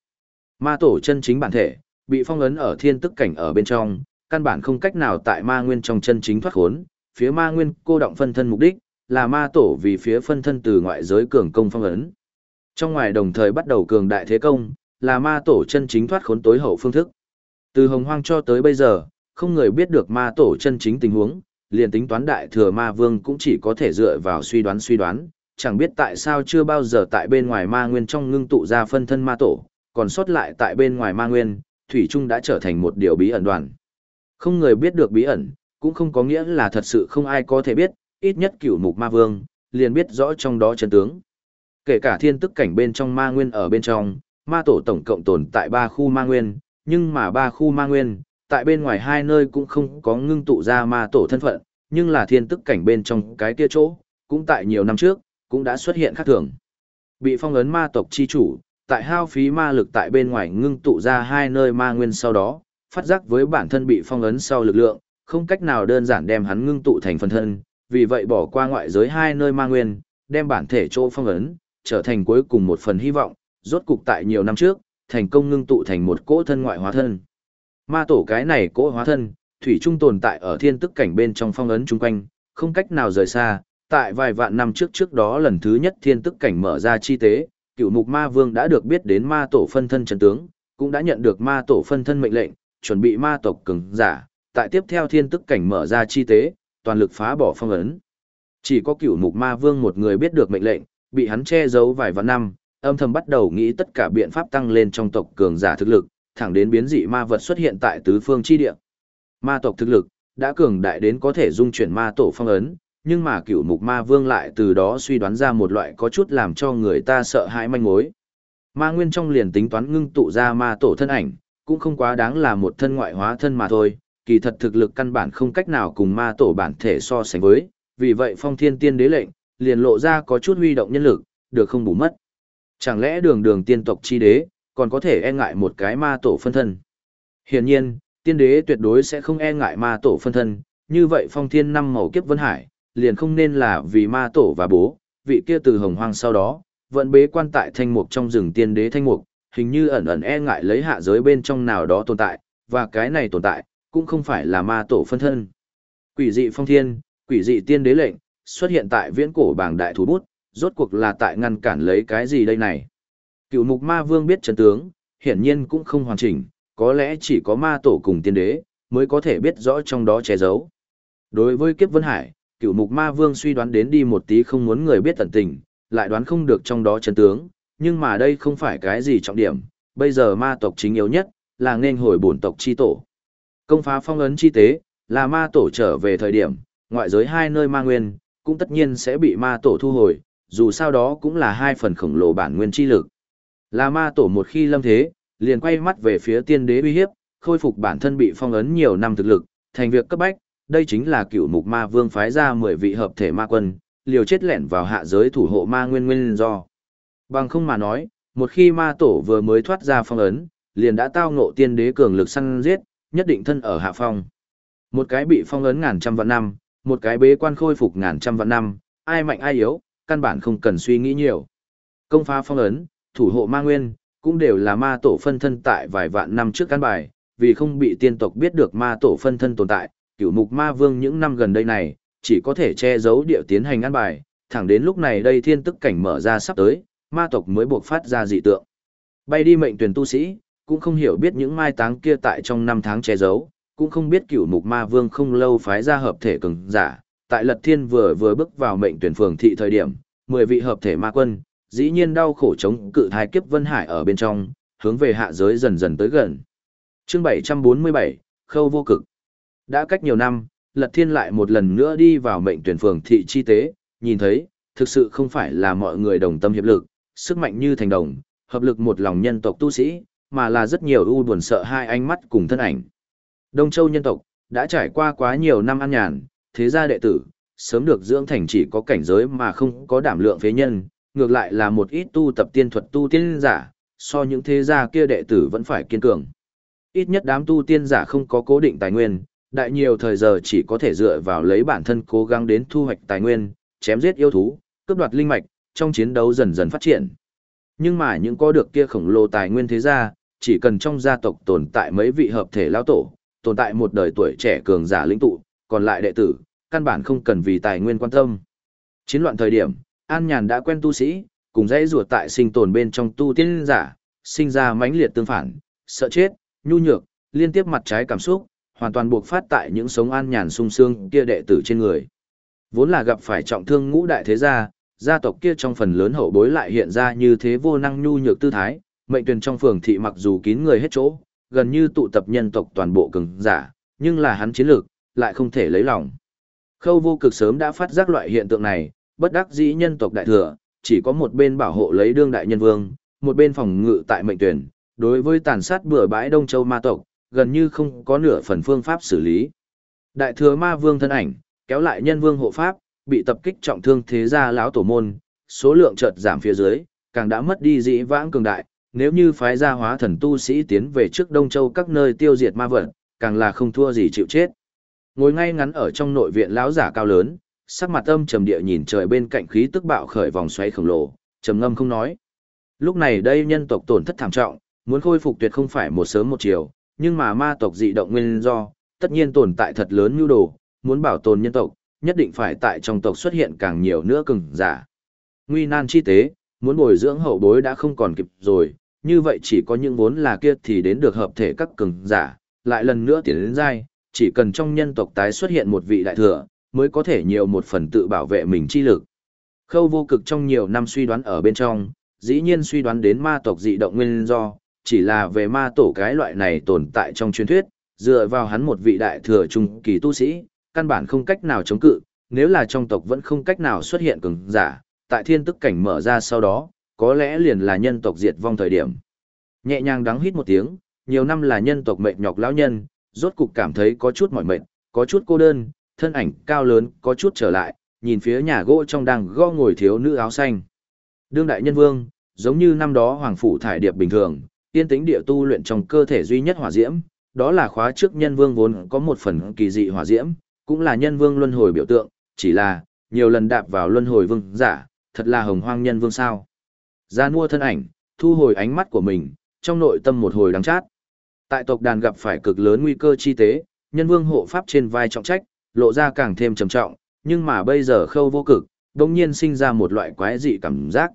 S1: Ma tổ chân chính bản thể, bị phong ấn ở thiên tức cảnh ở bên trong, căn bản không cách nào tại ma nguyên trong chân chính thoát khốn, phía ma nguyên cô động phân thân mục đích, là ma tổ vì phía phân thân từ ngoại giới cường công phong ấn. Trong ngoài đồng thời bắt đầu cường đại thế công, là ma tổ chân chính thoát khốn tối hậu phương thức. Từ hồng hoang cho tới bây giờ, không người biết được ma tổ chân chính tình huống, liền tính toán đại thừa ma vương cũng chỉ có thể dựa vào suy đoán suy đoán, chẳng biết tại sao chưa bao giờ tại bên ngoài ma nguyên trong ngưng tụ ra phân thân ma tổ, còn sót lại tại bên ngoài ma nguyên, Thủy Trung đã trở thành một điều bí ẩn đoàn. Không người biết được bí ẩn, cũng không có nghĩa là thật sự không ai có thể biết, ít nhất cửu mục ma vương, liền biết rõ trong đó chân tướng. Kể cả thiên tức cảnh bên trong ma nguyên ở bên trong, ma tổ tổng cộng tồn tại ba khu ma nguyên, nhưng mà ba khu ma nguyên, tại bên ngoài hai nơi cũng không có ngưng tụ ra ma tổ thân phận, nhưng là thiên tức cảnh bên trong cái kia chỗ, cũng tại nhiều năm trước, cũng đã xuất hiện khác thường. Bị phong ấn ma tộc chi chủ, tại hao phí ma lực tại bên ngoài ngưng tụ ra hai nơi ma nguyên sau đó, phát giác với bản thân bị phong ấn sau lực lượng, không cách nào đơn giản đem hắn ngưng tụ thành phần thân, vì vậy bỏ qua ngoại giới hai nơi ma nguyên, đem bản thể chỗ phong ấn, trở thành cuối cùng một phần hy vọng, rốt cục tại nhiều năm trước, thành công ngưng tụ thành một cỗ thân ngoại hóa thân. Ma tổ cái này cỗ hóa thân, thủy trung tồn tại ở thiên tức cảnh bên trong phong ấn chung quanh, không cách nào rời xa, tại vài vạn năm trước trước đó lần thứ nhất thiên tức cảnh mở ra chi tế, cựu mục ma vương đã được biết đến ma tổ phân thân trần tướng, cũng đã nhận được ma tổ phân thân mệnh lệnh, chuẩn bị ma tộc cường giả, tại tiếp theo thiên tức cảnh mở ra chi tế, toàn lực phá bỏ phong ấn. Chỉ có cựu mục ma vương một người biết được mệnh lệnh, bị hắn che giấu vài vạn năm, âm thầm bắt đầu nghĩ tất cả biện pháp tăng lên trong tộc cường giả thực lực, thẳng đến biến dị ma vật xuất hiện tại tứ phương chi địa. Ma tộc thực lực đã cường đại đến có thể dung chuyển ma tổ phong ấn, nhưng mà cựu mục ma vương lại từ đó suy đoán ra một loại có chút làm cho người ta sợ hãi manh mối. Ma nguyên trong liền tính toán ngưng tụ ra ma tổ thân ảnh, cũng không quá đáng là một thân ngoại hóa thân mà thôi, kỳ thật thực lực căn bản không cách nào cùng ma tổ bản thể so sánh với, vì vậy phong thiên tiên đế lệnh, liền lộ ra có chút huy động nhân lực, được không bù mất. Chẳng lẽ đường đường tiên tộc chi đế, còn có thể e ngại một cái ma tổ phân thân? Hiển nhiên, tiên đế tuyệt đối sẽ không e ngại ma tổ phân thân, như vậy phong thiên năm màu kiếp vân hải, liền không nên là vì ma tổ và bố, vị kia từ hồng hoang sau đó, vẫn bế quan tại thanh mục trong rừng tiên đế thanh mục, hình như ẩn ẩn e ngại lấy hạ giới bên trong nào đó tồn tại, và cái này tồn tại, cũng không phải là ma tổ phân thân. Quỷ dị phong thiên, quỷ dị tiên đế lệnh, xuất hiện tại viễn cổ bảng đại thủ bút, rốt cuộc là tại ngăn cản lấy cái gì đây này. Cựu mục ma vương biết chân tướng, hiển nhiên cũng không hoàn chỉnh, có lẽ chỉ có ma tổ cùng tiên đế, mới có thể biết rõ trong đó che giấu. Đối với kiếp vân hải, cựu mục ma vương suy đoán đến đi một tí không muốn người biết tận tình, lại đoán không được trong đó chân tướng, nhưng mà đây không phải cái gì trọng điểm, bây giờ ma tộc chính yếu nhất, là nên hồi bổn tộc chi tổ. Công phá phong ấn chi tế, là ma tổ trở về thời điểm, ngoại giới hai nơi ma nguyên, cũng tất nhiên sẽ bị ma tổ thu hồi, dù sao đó cũng là hai phần khổng lồ bản nguyên chi lực. Là ma tổ một khi lâm thế, liền quay mắt về phía tiên đế uy hiếp, khôi phục bản thân bị phong ấn nhiều năm thực lực, thành việc cấp bách, đây chính là cựu mục ma vương phái ra 10 vị hợp thể ma quân, liều chết lẻn vào hạ giới thủ hộ ma nguyên nguyên do. Bằng không mà nói, một khi ma tổ vừa mới thoát ra phong ấn, liền đã tao ngộ tiên đế cường lực săn giết, nhất định thân ở hạ phong. Một cái bị phong ấn ngàn trăm vạn năm, một cái bế quan khôi phục ngàn trăm vạn năm, ai mạnh ai yếu, căn bản không cần suy nghĩ nhiều. Công phá phong ấn, thủ hộ ma nguyên, cũng đều là ma tổ phân thân tại vài vạn năm trước căn bài, vì không bị tiên tộc biết được ma tổ phân thân tồn tại, cửu mục ma vương những năm gần đây này, chỉ có thể che giấu điệu tiến hành ăn bài, thẳng đến lúc này đây thiên tức cảnh mở ra sắp tới, ma tộc mới buộc phát ra dị tượng. Bay đi mệnh tuyển tu sĩ, cũng không hiểu biết những mai táng kia tại trong năm tháng che giấu, cũng không biết cửu mục ma vương không lâu phái ra hợp thể cường giả, tại lật thiên vừa vừa bước vào mệnh tuyển phường thị thời điểm, 10 vị hợp thể ma quân, dĩ nhiên đau khổ chống cự thai kiếp vân hải ở bên trong, hướng về hạ giới dần dần tới gần. Chương 747, Khâu vô cực. Đã cách nhiều năm, Lật Thiên lại một lần nữa đi vào mệnh tuyển phường thị chi tế, nhìn thấy, thực sự không phải là mọi người đồng tâm hiệp lực, sức mạnh như thành đồng, hợp lực một lòng nhân tộc tu sĩ, mà là rất nhiều u buồn sợ hai ánh mắt cùng thân ảnh. Đông Châu nhân tộc, đã trải qua quá nhiều năm an nhàn, thế gia đệ tử, sớm được dưỡng thành chỉ có cảnh giới mà không có đảm lượng phế nhân, ngược lại là một ít tu tập tiên thuật tu tiên giả, so những thế gia kia đệ tử vẫn phải kiên cường. Ít nhất đám tu tiên giả không có cố định tài nguyên, đại nhiều thời giờ chỉ có thể dựa vào lấy bản thân cố gắng đến thu hoạch tài nguyên, chém giết yêu thú, cướp đoạt linh mạch, trong chiến đấu dần dần phát triển. Nhưng mà những có được kia khổng lồ tài nguyên thế gia, chỉ cần trong gia tộc tồn tại mấy vị hợp thể lão tổ, tồn tại một đời tuổi trẻ cường giả lĩnh tụ, còn lại đệ tử, căn bản không cần vì tài nguyên quan tâm. Chiến loạn thời điểm, An Nhàn đã quen tu sĩ, cùng dãy ruột tại sinh tồn bên trong tu tiên giả, sinh ra mãnh liệt tương phản, sợ chết, nhu nhược, liên tiếp mặt trái cảm xúc, hoàn toàn buộc phát tại những sống an nhàn sung sướng kia đệ tử trên người. Vốn là gặp phải trọng thương ngũ đại thế gia, gia tộc kia trong phần lớn hậu bối lại hiện ra như thế vô năng nhu nhược tư thái, mệnh tuyển trong phường thị mặc dù kín người hết chỗ, gần như tụ tập nhân tộc toàn bộ cường giả, nhưng là hắn chiến lược, lại không thể lấy lòng. Khâu vô cực sớm đã phát giác loại hiện tượng này, bất đắc dĩ nhân tộc đại thừa, chỉ có một bên bảo hộ lấy đương đại nhân vương, một bên phòng ngự tại mệnh tuyển, đối với tàn sát bừa bãi Đông Châu ma tộc, gần như không có nửa phần phương pháp xử lý. Đại thừa ma vương thân ảnh, kéo lại nhân vương hộ pháp, bị tập kích trọng thương thế gia lão tổ môn, số lượng chợt giảm phía dưới, càng đã mất đi dĩ vãng cường đại, nếu như phái gia hóa thần tu sĩ tiến về trước Đông Châu các nơi tiêu diệt ma vật, càng là không thua gì chịu chết. Ngồi ngay ngắn ở trong nội viện lão giả cao lớn, sắc mặt âm trầm địa nhìn trời bên cạnh khí tức bạo khởi vòng xoáy khổng lồ, trầm ngâm không nói. Lúc này đây nhân tộc tổn thất thảm trọng, muốn khôi phục tuyệt không phải một sớm một chiều, nhưng mà ma tộc dị động nguyên do, tất nhiên tồn tại thật lớn nhu đồ, muốn bảo tồn nhân tộc, nhất định phải tại trong tộc xuất hiện càng nhiều nữa cường giả. Nguy nan chi tế, muốn bồi dưỡng hậu bối đã không còn kịp rồi, như vậy chỉ có những vốn là kia thì đến được hợp thể các cường giả, lại lần nữa tiến đến giai, chỉ cần trong nhân tộc tái xuất hiện một vị đại thừa, mới có thể nhiều một phần tự bảo vệ mình chi lực. Khâu vô cực trong nhiều năm suy đoán ở bên trong, dĩ nhiên suy đoán đến ma tộc dị động nguyên do, chỉ là về ma tổ cái loại này tồn tại trong truyền thuyết, dựa vào hắn một vị đại thừa trung kỳ tu sĩ, căn bản không cách nào chống cự, nếu là trong tộc vẫn không cách nào xuất hiện cường giả, tại thiên tức cảnh mở ra sau đó, có lẽ liền là nhân tộc diệt vong thời điểm. Nhẹ nhàng đắng hít một tiếng, nhiều năm là nhân tộc mệt nhọc lão nhân, rốt cục cảm thấy có chút mỏi mệt, có chút cô đơn, thân ảnh cao lớn, có chút trở lại, nhìn phía nhà gỗ trong đang go ngồi thiếu nữ áo xanh. Đương đại nhân vương, giống như năm đó hoàng phủ thải điệp bình thường, yên tĩnh địa tu luyện trong cơ thể duy nhất hỏa diễm, đó là khóa trước nhân vương vốn có một phần kỳ dị hỏa diễm, cũng là nhân vương luân hồi biểu tượng, chỉ là, nhiều lần đạp vào luân hồi vương giả, thật là hồng hoang nhân vương sao. gia mua thân ảnh, thu hồi ánh mắt của mình, trong nội tâm một hồi đắng chát. Tại tộc đàn gặp phải cực lớn nguy cơ chi tế, nhân vương hộ pháp trên vai trọng trách, lộ ra càng thêm trầm trọng, nhưng mà bây giờ khâu vô cực, đồng nhiên sinh ra một loại quái dị cảm giác.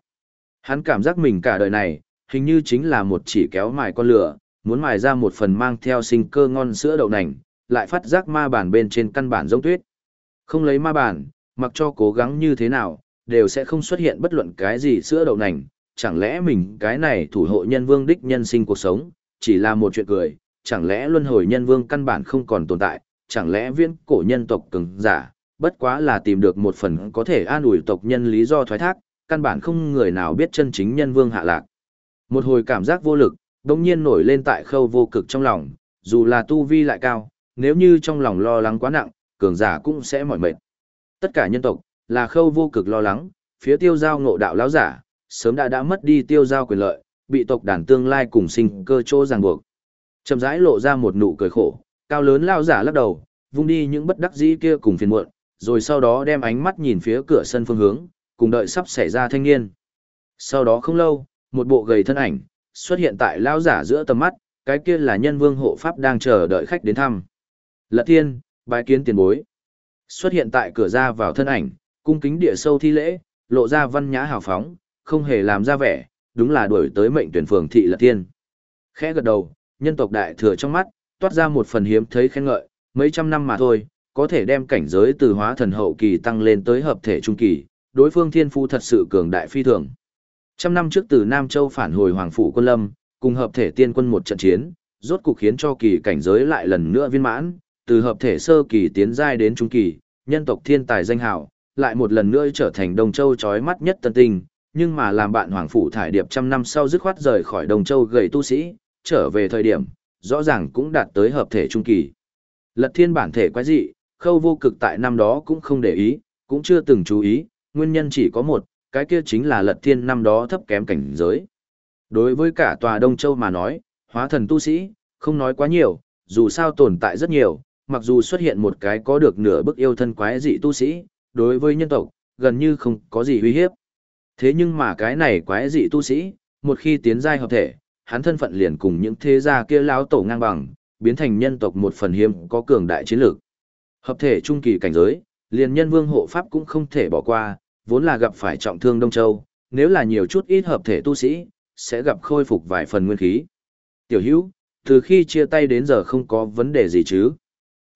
S1: Hắn cảm giác mình cả đời này, hình như chính là một chỉ kéo mài con lửa, muốn mài ra một phần mang theo sinh cơ ngon sữa đậu nành, lại phát giác ma bản bên trên căn bản giống tuyết. Không lấy ma bản, mặc cho cố gắng như thế nào, đều sẽ không xuất hiện bất luận cái gì sữa đậu nành, chẳng lẽ mình cái này thủ hộ nhân vương đích nhân sinh cuộc sống, chỉ là một chuyện cười, chẳng lẽ luân hồi nhân vương căn bản không còn tồn tại, chẳng lẽ viên cổ nhân tộc cứng giả, bất quá là tìm được một phần có thể an ủi tộc nhân lý do thoái thác, căn bản không người nào biết chân chính nhân vương hạ lạc. Một hồi cảm giác vô lực, đồng nhiên nổi lên tại khâu vô cực trong lòng, dù là tu vi lại cao, nếu như trong lòng lo lắng quá nặng, cường giả cũng sẽ mỏi mệt. Tất cả nhân tộc, là khâu vô cực lo lắng, phía tiêu giao ngộ đạo lão giả, sớm đã đã mất đi tiêu giao quyền lợi, bị tộc đàn tương lai cùng sinh cơ chỗ ràng buộc. Chậm rãi lộ ra một nụ cười khổ, cao lớn lao giả lắc đầu, vung đi những bất đắc dĩ kia cùng phiền muộn, rồi sau đó đem ánh mắt nhìn phía cửa sân phương hướng, cùng đợi sắp xảy ra thanh niên. Sau đó không lâu, một bộ gầy thân ảnh xuất hiện tại lao giả giữa tầm mắt, cái kia là nhân vương hộ pháp đang chờ đợi khách đến thăm. Lật tiên, bái kiến tiền bối. Xuất hiện tại cửa ra vào thân ảnh, cung kính địa sâu thi lễ, lộ ra văn nhã hào phóng, không hề làm ra vẻ, đúng là đuổi tới mệnh tuyển phường thị lật tiên. Khẽ gật đầu, nhân tộc đại thừa trong mắt, toát ra một phần hiếm thấy khen ngợi, mấy trăm năm mà thôi, có thể đem cảnh giới từ hóa thần hậu kỳ tăng lên tới hợp thể trung kỳ, đối phương thiên phu thật sự cường đại phi thường. Trăm năm trước từ Nam Châu phản hồi Hoàng Phủ Quân Lâm, cùng hợp thể tiên quân một trận chiến, rốt cục khiến cho kỳ cảnh giới lại lần nữa viên mãn, từ hợp thể sơ kỳ tiến giai đến trung kỳ, nhân tộc thiên tài danh hào, lại một lần nữa trở thành Đông Châu chói mắt nhất tân tinh, nhưng mà làm bạn Hoàng Phủ Thải Điệp trăm năm sau dứt khoát rời khỏi Đông Châu gầy tu sĩ, trở về thời điểm, rõ ràng cũng đạt tới hợp thể trung kỳ. Lật thiên bản thể quái dị, khâu vô cực tại năm đó cũng không để ý, cũng chưa từng chú ý, nguyên nhân chỉ có một, cái kia chính là lật thiên năm đó thấp kém cảnh giới. Đối với cả tòa Đông Châu mà nói, hóa thần tu sĩ, không nói quá nhiều, dù sao tồn tại rất nhiều, mặc dù xuất hiện một cái có được nửa bức yêu thân quái dị tu sĩ, đối với nhân tộc, gần như không có gì uy hiếp. Thế nhưng mà cái này quái dị tu sĩ, một khi tiến giai hợp thể, hắn thân phận liền cùng những thế gia kia lão tổ ngang bằng, biến thành nhân tộc một phần hiếm có cường đại chiến lược. Hợp thể trung kỳ cảnh giới, liền nhân vương hộ pháp cũng không thể bỏ qua, vốn là gặp phải trọng thương Đông Châu, nếu là nhiều chút ít hợp thể tu sĩ, sẽ gặp khôi phục vài phần nguyên khí. Tiểu hữu, từ khi chia tay đến giờ không có vấn đề gì chứ.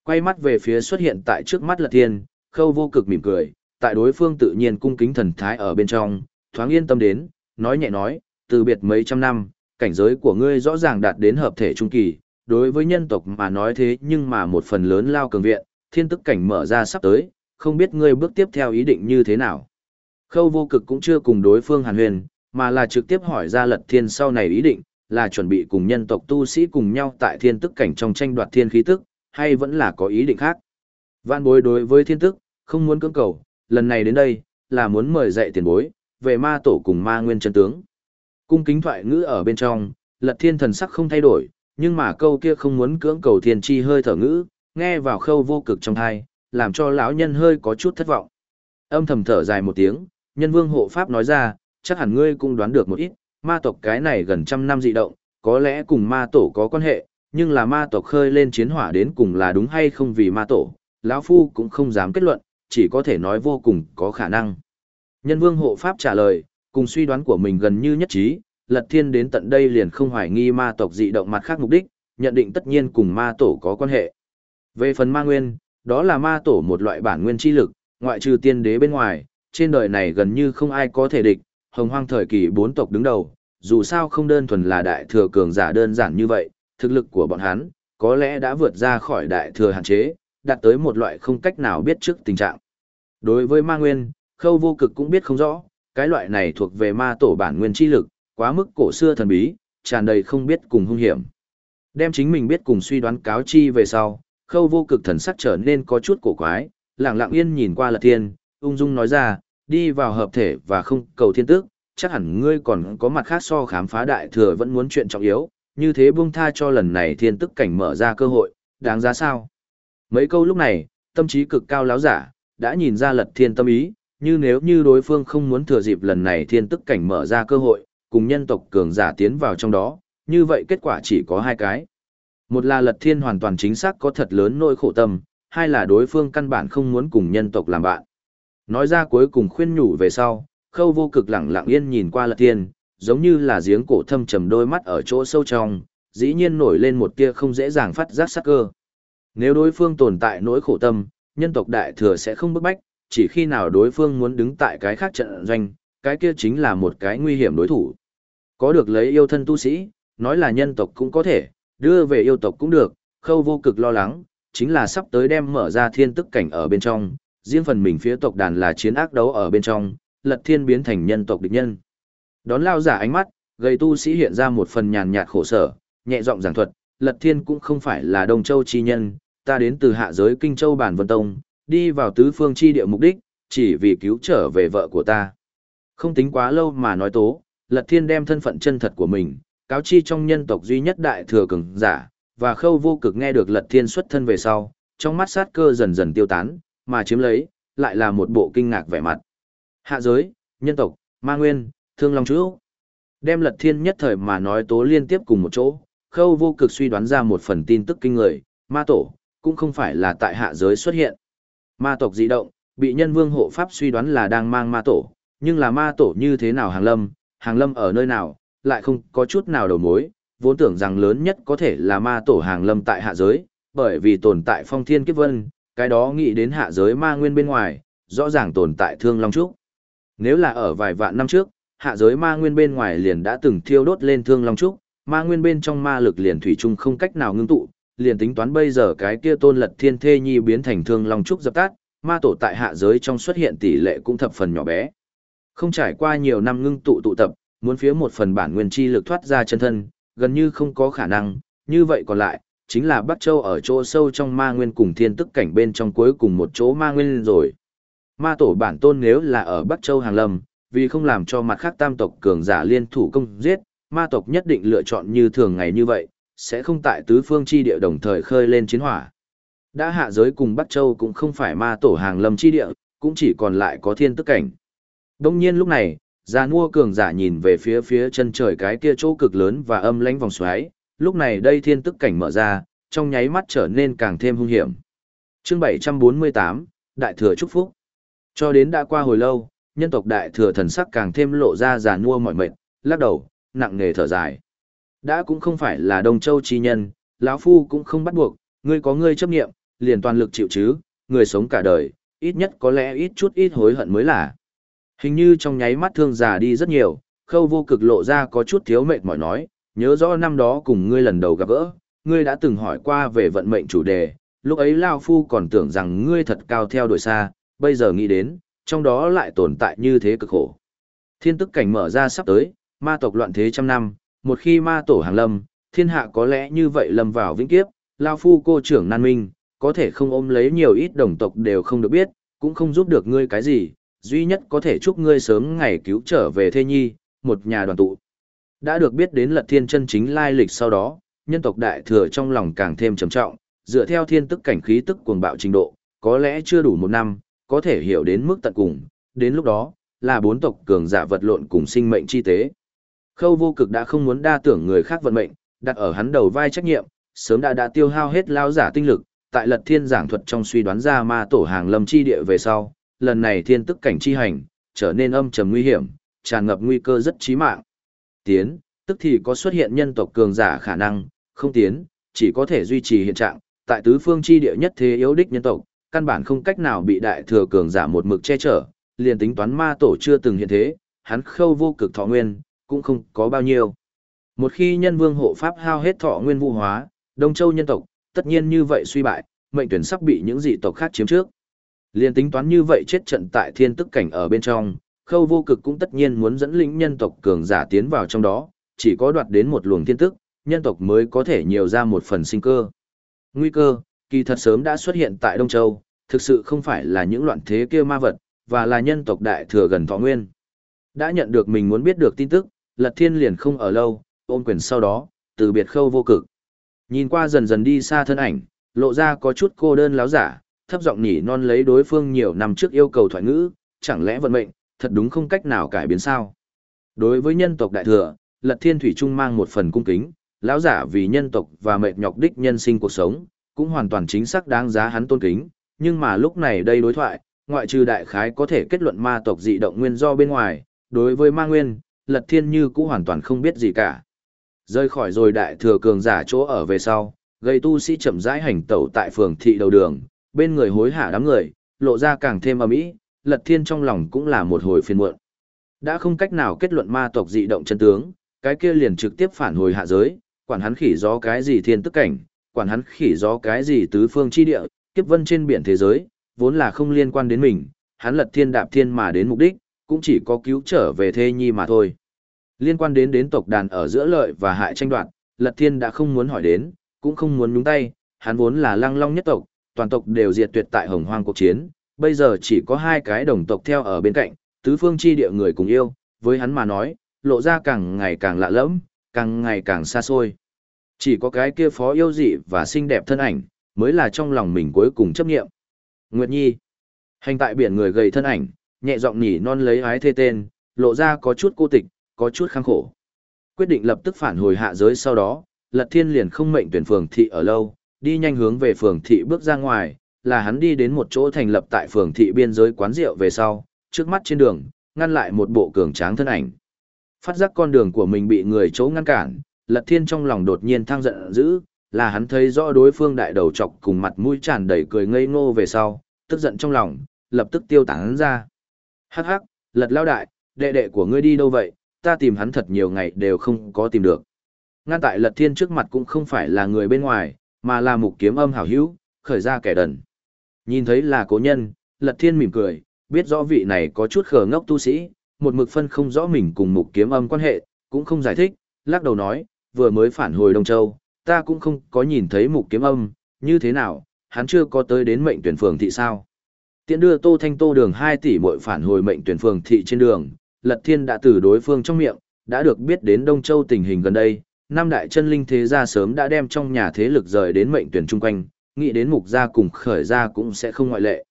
S1: Quay mắt về phía xuất hiện tại trước mắt lật thiên, khâu vô cực mỉm cười, tại đối phương tự nhiên cung kính thần thái ở bên trong, thoáng yên tâm đến, nói nhẹ nói, từ biệt mấy trăm năm, cảnh giới của ngươi rõ ràng đạt đến hợp thể trung kỳ, đối với nhân tộc mà nói thế nhưng mà một phần lớn lao cường viện, thiên tức cảnh mở ra sắp tới, không biết ngươi bước tiếp theo ý định như thế nào. Khâu vô cực cũng chưa cùng đối phương hàn huyền, mà là trực tiếp hỏi ra lật thiên sau này ý định, là chuẩn bị cùng nhân tộc tu sĩ cùng nhau tại thiên tức cảnh trong tranh đoạt thiên khí tức, hay vẫn là có ý định khác. Vạn bối đối với thiên tức, không muốn cưỡng cầu, lần này đến đây, là muốn mời dạy tiền bối, về ma tổ cùng ma nguyên chân tướng. Cung kính thoại ngữ ở bên trong, lật thiên thần sắc không thay đổi, nhưng mà câu kia không muốn cưỡng cầu thiên chi hơi thở ngữ, nghe vào khâu vô cực trong thai, làm cho lão nhân hơi có chút thất vọng. Âm thầm thở dài một tiếng, nhân vương hộ pháp nói ra, chắc hẳn ngươi cũng đoán được một ít, ma tộc cái này gần trăm năm dị động, có lẽ cùng ma tổ có quan hệ, nhưng là ma tộc khơi lên chiến hỏa đến cùng là đúng hay không vì ma tổ, lão phu cũng không dám kết luận, chỉ có thể nói vô cùng có khả năng. Nhân vương hộ pháp trả lời, cùng suy đoán của mình gần như nhất trí, lật thiên đến tận đây liền không hoài nghi ma tộc dị động mặt khác mục đích, nhận định tất nhiên cùng ma tổ có quan hệ. Về phần ma nguyên, đó là ma tổ một loại bản nguyên chi lực, ngoại trừ tiên đế bên ngoài, trên đời này gần như không ai có thể địch, hồng hoang thời kỳ bốn tộc đứng đầu, dù sao không đơn thuần là đại thừa cường giả đơn giản như vậy, thực lực của bọn hắn, có lẽ đã vượt ra khỏi đại thừa hạn chế, đạt tới một loại không cách nào biết trước tình trạng. Đối với ma nguyên, khâu vô cực cũng biết không rõ, cái loại này thuộc về ma tổ bản nguyên chi lực, quá mức cổ xưa thần bí, tràn đầy không biết cùng hung hiểm. Đem chính mình biết cùng suy đoán cáo chi về sau, khâu vô cực thần sắc trở nên có chút cổ quái, lặng lặng yên nhìn qua lật thiên, ung dung nói ra, đi vào hợp thể và không cầu thiên tước, chắc hẳn ngươi còn có mặt khác so khám phá đại thừa vẫn muốn chuyện trọng yếu, như thế buông tha cho lần này thiên tức cảnh mở ra cơ hội, đáng giá sao? Mấy câu lúc này, tâm trí cực cao láo giả, đã nhìn ra lật thiên tâm ý, như nếu như đối phương không muốn thừa dịp lần này thiên tức cảnh mở ra cơ hội, cùng nhân tộc cường giả tiến vào trong đó, như vậy kết quả chỉ có hai cái. Một là lật thiên hoàn toàn chính xác có thật lớn nỗi khổ tâm, hai là đối phương căn bản không muốn cùng nhân tộc làm bạn. Nói ra cuối cùng khuyên nhủ về sau, khâu vô cực lặng lặng yên nhìn qua lật thiên, giống như là giếng cổ thâm trầm đôi mắt ở chỗ sâu trong, dĩ nhiên nổi lên một tia không dễ dàng phát giác sắc cơ. Nếu đối phương tồn tại nỗi khổ tâm, nhân tộc đại thừa sẽ không bức bách, chỉ khi nào đối phương muốn đứng tại cái khác trận doanh, cái kia chính là một cái nguy hiểm đối thủ. Có được lấy yêu thân tu sĩ, nói là nhân tộc cũng có thể, đưa về yêu tộc cũng được, khâu vô cực lo lắng, chính là sắp tới đem mở ra thiên tức cảnh ở bên trong, riêng phần mình phía tộc đàn là chiến ác đấu ở bên trong, lật thiên biến thành nhân tộc địch nhân. Đón lao giả ánh mắt, gây tu sĩ hiện ra một phần nhàn nhạt khổ sở, nhẹ giọng giảng thuật, lật thiên cũng không phải là đông châu chi nhân, ta đến từ hạ giới kinh châu bản vân tông, đi vào tứ phương chi địa mục đích, chỉ vì cứu trở về vợ của ta. Không tính quá lâu mà nói tố, lật thiên đem thân phận chân thật của mình, cáo chi trong nhân tộc duy nhất đại thừa cường giả, và khâu vô cực nghe được lật thiên xuất thân về sau, trong mắt sát cơ dần dần tiêu tán, mà chiếm lấy, lại là một bộ kinh ngạc vẻ mặt. Hạ giới, nhân tộc, ma nguyên, thương long chú. Đem lật thiên nhất thời mà nói tố liên tiếp cùng một chỗ, khâu vô cực suy đoán ra một phần tin tức kinh người, ma tổ, cũng không phải là tại hạ giới xuất hiện. Ma tộc dị động, bị nhân vương hộ pháp suy đoán là đang mang ma tổ, nhưng là ma tổ như thế nào hàng lâm, hàng lâm ở nơi nào, lại không có chút nào đầu mối, vốn tưởng rằng lớn nhất có thể là ma tổ hàng lâm tại hạ giới, bởi vì tồn tại phong thiên kiếp vân, cái đó nghĩ đến hạ giới ma nguyên bên ngoài, rõ ràng tồn tại thương long trúc. Nếu là ở vài vạn năm trước, hạ giới ma nguyên bên ngoài liền đã từng thiêu đốt lên thương long trúc, ma nguyên bên trong ma lực liền thủy chung không cách nào ngưng tụ, liền tính toán bây giờ cái kia tôn lật thiên thê nhi biến thành thương long trúc dập tắt, ma tổ tại hạ giới trong xuất hiện tỷ lệ cũng thập phần nhỏ bé. Không trải qua nhiều năm ngưng tụ tụ tập, muốn phía một phần bản nguyên chi lực thoát ra chân thân, gần như không có khả năng, như vậy còn lại, chính là Bắc Châu ở chỗ sâu trong ma nguyên cùng thiên tức cảnh bên trong cuối cùng một chỗ ma nguyên rồi. Ma tổ bản tôn nếu là ở Bắc Châu Hàng Lâm, vì không làm cho mặt khác tam tộc cường giả liên thủ công giết, ma tộc nhất định lựa chọn như thường ngày như vậy, sẽ không tại tứ phương chi địa đồng thời khơi lên chiến hỏa. Đã hạ giới cùng Bắc Châu cũng không phải ma tổ hàng lâm chi địa, cũng chỉ còn lại có thiên tức cảnh. Đông nhiên lúc này, Già Nua cường giả nhìn về phía phía chân trời cái kia chỗ cực lớn và âm lãnh vòng xoáy, lúc này đây thiên tức cảnh mở ra, trong nháy mắt trở nên càng thêm hung hiểm. Chương 748, Đại thừa chúc phúc. Cho đến đã qua hồi lâu, nhân tộc đại thừa thần sắc càng thêm lộ ra già nua mỏi mệt, lắc đầu, nặng nề thở dài. Đã cũng không phải là Đông Châu chi nhân, lão phu cũng không bắt buộc, ngươi có ngươi chấp nghiệm, liền toàn lực chịu chứ, người sống cả đời, ít nhất có lẽ ít chút ít hối hận mới là. Hình như trong nháy mắt thương già đi rất nhiều, khâu vô cực lộ ra có chút thiếu mệt mỏi nói, nhớ rõ năm đó cùng ngươi lần đầu gặp gỡ, ngươi đã từng hỏi qua về vận mệnh chủ đề, lúc ấy Lao Phu còn tưởng rằng ngươi thật cao theo đuổi xa, bây giờ nghĩ đến, trong đó lại tồn tại như thế cực khổ. Thiên tức cảnh mở ra sắp tới, ma tộc loạn thế trăm năm, một khi ma tổ hàng lâm, thiên hạ có lẽ như vậy lâm vào vĩnh kiếp, Lao Phu cô trưởng nan minh, có thể không ôm lấy nhiều ít đồng tộc đều không được biết, cũng không giúp được ngươi cái gì, duy nhất có thể chúc ngươi sớm ngày cứu trở về thê nhi, một nhà đoàn tụ. Đã được biết đến lật thiên chân chính lai lịch sau đó, nhân tộc đại thừa trong lòng càng thêm trầm trọng, dựa theo thiên tức cảnh khí tức cuồng bạo trình độ, có lẽ chưa đủ một năm, có thể hiểu đến mức tận cùng, đến lúc đó, là bốn tộc cường giả vật lộn cùng sinh mệnh chi tế. Khâu vô cực đã không muốn đa tưởng người khác vận mệnh, đặt ở hắn đầu vai trách nhiệm, sớm đã đã tiêu hao hết lao giả tinh lực, tại lật thiên giảng thuật trong suy đoán ra ma tổ hàng lâm chi địa về sau, lần này thiên tức cảnh chi hành, trở nên âm trầm nguy hiểm, tràn ngập nguy cơ rất chí mạng. Tiến, tức thì có xuất hiện nhân tộc cường giả khả năng, không tiến, chỉ có thể duy trì hiện trạng, tại tứ phương chi địa nhất thế yếu đích nhân tộc, căn bản không cách nào bị đại thừa cường giả một mực che chở, liền tính toán ma tổ chưa từng hiện thế, hắn khâu vô cực thọ nguyên, cũng không có bao nhiêu. Một khi nhân vương hộ pháp hao hết thọ nguyên vũ hóa, Đông Châu nhân tộc, tất nhiên như vậy suy bại, mệnh tuyển sắp bị những dị tộc khác chiếm trước. Liên tính toán như vậy chết trận tại thiên tức cảnh ở bên trong, khâu vô cực cũng tất nhiên muốn dẫn lĩnh nhân tộc cường giả tiến vào trong đó, chỉ có đoạt đến một luồng thiên tức, nhân tộc mới có thể nhiều ra một phần sinh cơ. Nguy cơ, kỳ thật sớm đã xuất hiện tại Đông Châu, thực sự không phải là những loạn thế kia ma vật, và là nhân tộc đại thừa gần thọ nguyên. Đã nhận được mình muốn biết được tin tức, Lật Thiên liền không ở lâu, ôm quyền sau đó, từ biệt khâu vô cực. Nhìn qua dần dần đi xa thân ảnh, lộ ra có chút cô đơn láo giả, thấp giọng nhỉ non lấy đối phương nhiều năm trước yêu cầu thoại ngữ, chẳng lẽ vận mệnh, thật đúng không cách nào cải biến sao. Đối với nhân tộc đại thừa, Lật Thiên Thủy Trung mang một phần cung kính, lão giả vì nhân tộc và mệt nhọc đích nhân sinh cuộc sống, cũng hoàn toàn chính xác đáng giá hắn tôn kính, nhưng mà lúc này đây đối thoại, ngoại trừ đại khái có thể kết luận ma tộc dị động nguyên do bên ngoài, đối với ma nguyên, Lật Thiên Như cũng hoàn toàn không biết gì cả. Rơi khỏi rồi đại thừa cường giả chỗ ở về sau, gây tu sĩ chậm rãi hành tẩu tại phường thị đầu đường, bên người hối hả đám người, lộ ra càng thêm âm ĩ, Lật Thiên trong lòng cũng là một hồi phiền muộn. Đã không cách nào kết luận ma tộc dị động chân tướng, cái kia liền trực tiếp phản hồi hạ giới, quản hắn khỉ gió cái gì thiên tức cảnh, quản hắn khỉ gió cái gì tứ phương chi địa, kiếp vân trên biển thế giới, vốn là không liên quan đến mình, hắn lật thiên đạp thiên mà đến mục đích, cũng chỉ có cứu trở về thê nhi mà thôi. Liên quan đến đến tộc đàn ở giữa lợi và hại tranh đoạt, lật thiên đã không muốn hỏi đến, cũng không muốn nhúng tay, hắn vốn là lăng long nhất tộc, toàn tộc đều diệt tuyệt tại hồng hoang cuộc chiến, bây giờ chỉ có hai cái đồng tộc theo ở bên cạnh, tứ phương chi địa người cùng yêu, với hắn mà nói, lộ ra càng ngày càng lạ lẫm, càng ngày càng xa xôi. Chỉ có cái kia phó yêu dị và xinh đẹp thân ảnh, mới là trong lòng mình cuối cùng chấp nghiệm. Nguyệt Nhi. Hành tại biển người gầy thân ảnh, nhẹ giọng nhỉ non lấy ái thê tên, lộ ra có chút cô tịch, có chút khăng khổ. Quyết định lập tức phản hồi hạ giới sau đó, Lật Thiên liền không mệnh tuyển phường thị ở lâu, đi nhanh hướng về phường thị bước ra ngoài, là hắn đi đến một chỗ thành lập tại phường thị biên giới quán rượu về sau, trước mắt trên đường, ngăn lại một bộ cường tráng thân ảnh. Phát giác con đường của mình bị người chỗ ngăn cản, Lật Thiên trong lòng đột nhiên thăng giận dữ, là hắn thấy rõ đối phương đại đầu chọc cùng mặt mũi tràn đầy cười ngây ngô về sau, tức giận trong lòng, lập tức tiêu tán ra. Hắc hắc, Lật lao đại, đệ đệ của ngươi đi đâu vậy, ta tìm hắn thật nhiều ngày đều không có tìm được. Ngăn tại Lật Thiên trước mặt cũng không phải là người bên ngoài, mà là mục kiếm âm hảo hữu, khởi ra kẻ đần. Nhìn thấy là cố nhân, Lật Thiên mỉm cười, biết rõ vị này có chút khờ ngốc tu sĩ, một mực phân không rõ mình cùng mục kiếm âm quan hệ, cũng không giải thích, lắc đầu nói, vừa mới phản hồi Đông Châu, ta cũng không có nhìn thấy mục kiếm âm, như thế nào, hắn chưa có tới đến mệnh tuyển phường thị sao. Tiện đưa Tô Thanh Tô đường 2 tỷ mỗi phản hồi mệnh tuyển phường thị trên đường, Lật Thiên đã từ đối phương trong miệng, đã được biết đến Đông Châu tình hình gần đây, năm đại chân linh thế gia sớm đã đem trong nhà thế lực rời đến mệnh tuyển chung quanh, nghĩ đến mục gia cùng khởi gia cũng sẽ không ngoại lệ.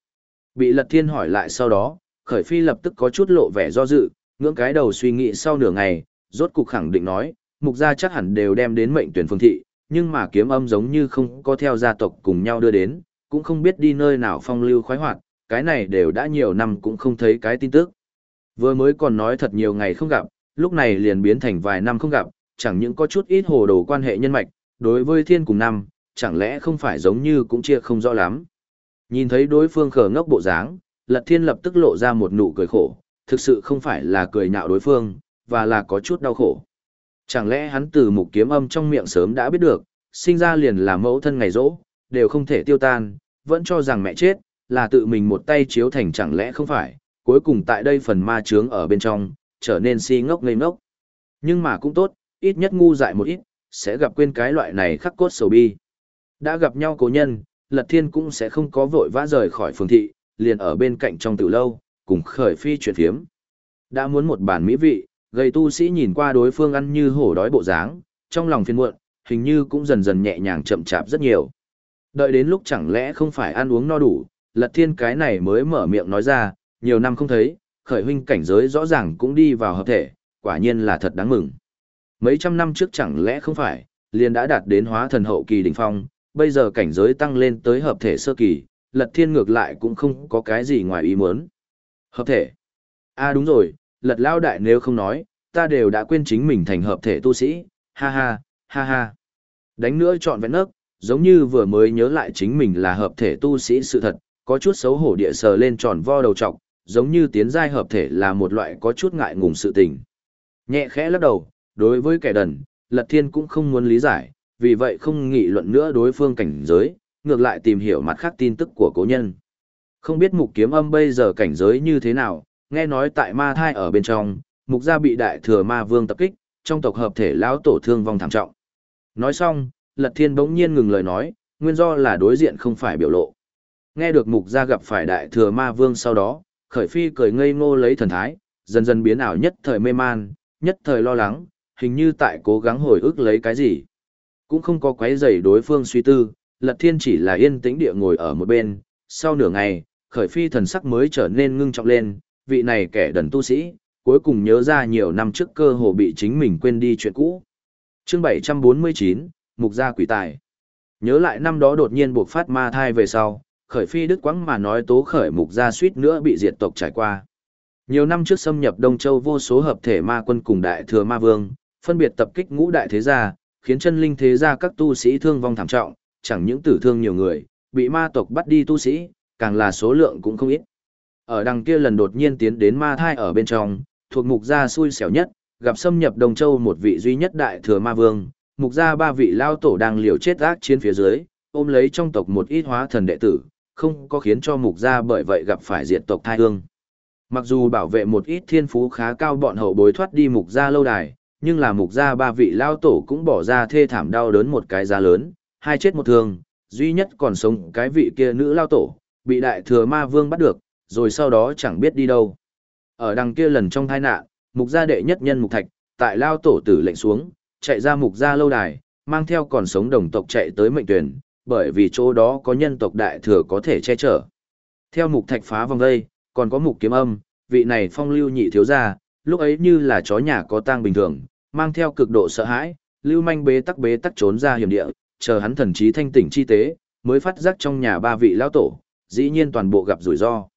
S1: Bị Lật Thiên hỏi lại sau đó, khởi phi lập tức có chút lộ vẻ do dự, ngưỡng cái đầu suy nghĩ sau nửa ngày, rốt cục khẳng định nói, mục gia chắc hẳn đều đem đến mệnh tuyển phương thị, nhưng mà kiếm âm giống như không có theo gia tộc cùng nhau đưa đến, cũng không biết đi nơi nào phong lưu khoái hoạt, cái này đều đã nhiều năm cũng không thấy cái tin tức. Vừa mới còn nói thật nhiều ngày không gặp, lúc này liền biến thành vài năm không gặp, chẳng những có chút ít hồ đồ quan hệ nhân mạch, đối với thiên cùng năm, chẳng lẽ không phải giống như cũng chia không rõ lắm. Nhìn thấy đối phương khờ ngốc bộ dáng, Lật Thiên lập tức lộ ra một nụ cười khổ, thực sự không phải là cười nhạo đối phương, và là có chút đau khổ. Chẳng lẽ hắn từ mục kiếm âm trong miệng sớm đã biết được, sinh ra liền là mẫu thân ngày rỗ, đều không thể tiêu tan, vẫn cho rằng mẹ chết, là tự mình một tay chiếu thành chẳng lẽ không phải, cuối cùng tại đây phần ma chướng ở bên trong, trở nên si ngốc ngây ngốc. Nhưng mà cũng tốt, ít nhất ngu dại một ít, sẽ gặp quên cái loại này khắc cốt sầu bi. Đã gặp nhau cố nhân, Lật Thiên cũng sẽ không có vội vã rời khỏi phường thị, liền ở bên cạnh trong tử lâu, cùng khởi phi chuyện phiếm. Đã muốn một bản mỹ vị, gầy tu sĩ nhìn qua đối phương ăn như hổ đói bộ dáng, trong lòng phiền muộn, hình như cũng dần dần nhẹ nhàng chậm chạp rất nhiều. Đợi đến lúc chẳng lẽ không phải ăn uống no đủ, lật thiên cái này mới mở miệng nói ra, nhiều năm không thấy, khởi huynh cảnh giới rõ ràng cũng đi vào hợp thể, quả nhiên là thật đáng mừng. Mấy trăm năm trước chẳng lẽ không phải, liền đã đạt đến hóa thần hậu kỳ đỉnh phong, bây giờ cảnh giới tăng lên tới hợp thể sơ kỳ, lật thiên ngược lại cũng không có cái gì ngoài ý muốn. Hợp thể. a đúng rồi, lật lao đại nếu không nói, ta đều đã quên chính mình thành hợp thể tu sĩ, ha ha, ha ha. Đánh nữa trọn vẹn nấc, giống như vừa mới nhớ lại chính mình là hợp thể tu sĩ sự thật, có chút xấu hổ địa sờ lên tròn vo đầu trọc, giống như tiến giai hợp thể là một loại có chút ngại ngùng sự tình. Nhẹ khẽ lắc đầu, đối với kẻ đần, Lật Thiên cũng không muốn lý giải, vì vậy không nghị luận nữa đối phương cảnh giới, ngược lại tìm hiểu mặt khác tin tức của cố nhân. Không biết mục kiếm âm bây giờ cảnh giới như thế nào, nghe nói tại ma thai ở bên trong, mục gia bị đại thừa ma vương tập kích, trong tộc hợp thể lão tổ thương vong thảm trọng. Nói xong, Lật Thiên bỗng nhiên ngừng lời nói, nguyên do là đối diện không phải biểu lộ. Nghe được mục gia gặp phải đại thừa ma vương sau đó, khởi phi cười ngây ngô lấy thần thái, dần dần biến ảo nhất thời mê man, nhất thời lo lắng, hình như tại cố gắng hồi ức lấy cái gì. Cũng không có quấy rầy đối phương suy tư, Lật Thiên chỉ là yên tĩnh địa ngồi ở một bên, sau nửa ngày, khởi phi thần sắc mới trở nên ngưng trọng lên, vị này kẻ đần tu sĩ, cuối cùng nhớ ra nhiều năm trước cơ hồ bị chính mình quên đi chuyện cũ. Chương 749, Mục gia quỷ tài. Nhớ lại năm đó đột nhiên buộc phát ma thai về sau, khởi phi đức quãng mà nói tố khởi mục gia suýt nữa bị diệt tộc trải qua. Nhiều năm trước xâm nhập Đông Châu vô số hợp thể ma quân cùng đại thừa ma vương, phân biệt tập kích ngũ đại thế gia, khiến chân linh thế gia các tu sĩ thương vong thảm trọng, chẳng những tử thương nhiều người, bị ma tộc bắt đi tu sĩ, càng là số lượng cũng không ít. Ở đằng kia lần đột nhiên tiến đến ma thai ở bên trong, thuộc mục gia xui xẻo nhất, gặp xâm nhập Đông Châu một vị duy nhất đại thừa ma vương, mục gia ba vị lao tổ đang liều chết ác chiến phía dưới, ôm lấy trong tộc một ít hóa thần đệ tử, không có khiến cho mục gia bởi vậy gặp phải diệt tộc thai hương. Mặc dù bảo vệ một ít thiên phú khá cao bọn hậu bối thoát đi mục gia lâu đài, nhưng là mục gia ba vị lao tổ cũng bỏ ra thê thảm đau đớn một cái giá lớn, hai chết một thương, duy nhất còn sống cái vị kia nữ lao tổ, bị đại thừa ma vương bắt được, rồi sau đó chẳng biết đi đâu. Ở đằng kia lần trong tai nạn, mục gia đệ nhất nhân mục thạch, tại lao tổ tử lệnh xuống, chạy ra mục gia lâu đài, mang theo còn sống đồng tộc chạy tới mệnh tuyển, bởi vì chỗ đó có nhân tộc đại thừa có thể che chở. Theo mục thạch phá vòng đây, còn có mục kiếm âm, vị này phong lưu nhị thiếu gia, lúc ấy như là chó nhà có tang bình thường, mang theo cực độ sợ hãi, lưu manh bế tắc bế tắc trốn ra hiểm địa, chờ hắn thần trí thanh tỉnh chi tế, mới phát giác trong nhà ba vị lão tổ, dĩ nhiên toàn bộ gặp rủi ro.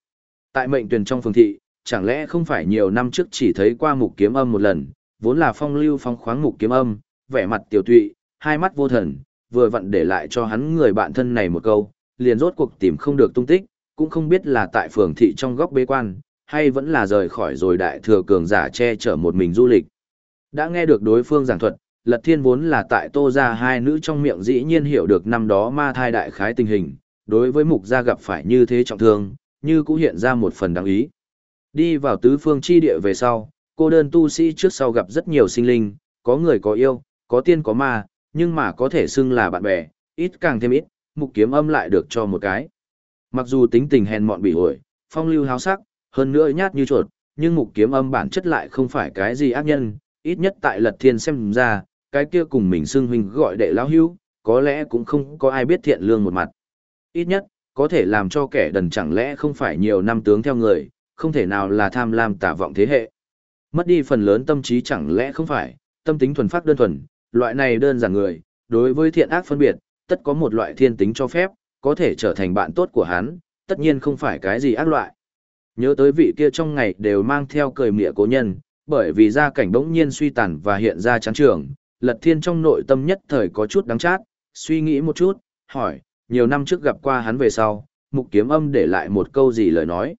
S1: Tại mệnh tuyển trong phương thị, chẳng lẽ không phải nhiều năm trước chỉ thấy qua mục kiếm âm một lần, vốn là phong lưu phong khoáng mục kiếm âm, vẻ mặt tiểu tụy, hai mắt vô thần, vừa vặn để lại cho hắn người bạn thân này một câu, liền rốt cuộc tìm không được tung tích, cũng không biết là tại phường thị trong góc bế quan, hay vẫn là rời khỏi rồi đại thừa cường giả che chở một mình du lịch. Đã nghe được đối phương giảng thuật, Lật Thiên vốn là tại tô gia hai nữ trong miệng dĩ nhiên hiểu được năm đó ma thai đại khái tình hình, đối với mục gia gặp phải như thế trọng thương, như cũng hiện ra một phần đáng ý. Đi vào tứ phương chi địa về sau, cô đơn tu sĩ trước sau gặp rất nhiều sinh linh, có người có yêu, có tiên có ma, nhưng mà có thể xưng là bạn bè, ít càng thêm ít, mục kiếm âm lại được cho một cái. Mặc dù tính tình hèn mọn bị ổi, phong lưu háo sắc, hơn nữa nhát như chuột, nhưng mục kiếm âm bản chất lại không phải cái gì ác nhân, ít nhất tại lật thiên xem ra, cái kia cùng mình xưng huynh gọi đệ lão hưu, có lẽ cũng không có ai biết thiện lương một mặt. Ít nhất, có thể làm cho kẻ đần chẳng lẽ không phải nhiều năm tướng theo người, không thể nào là tham lam tả vọng thế hệ. Mất đi phần lớn tâm trí chẳng lẽ không phải, tâm tính thuần phát đơn thuần, loại này đơn giản người, đối với thiện ác phân biệt, tất có một loại thiên tính cho phép, có thể trở thành bạn tốt của hắn, tất nhiên không phải cái gì ác loại. Nhớ tới vị kia trong ngày đều mang theo cười mỉa cố nhân, bởi vì gia cảnh bỗng nhiên suy tàn và hiện ra chán trường, Lật Thiên trong nội tâm nhất thời có chút đắng chát, suy nghĩ một chút, hỏi, nhiều năm trước gặp qua hắn về sau, mục kiếm âm để lại một câu gì lời nói.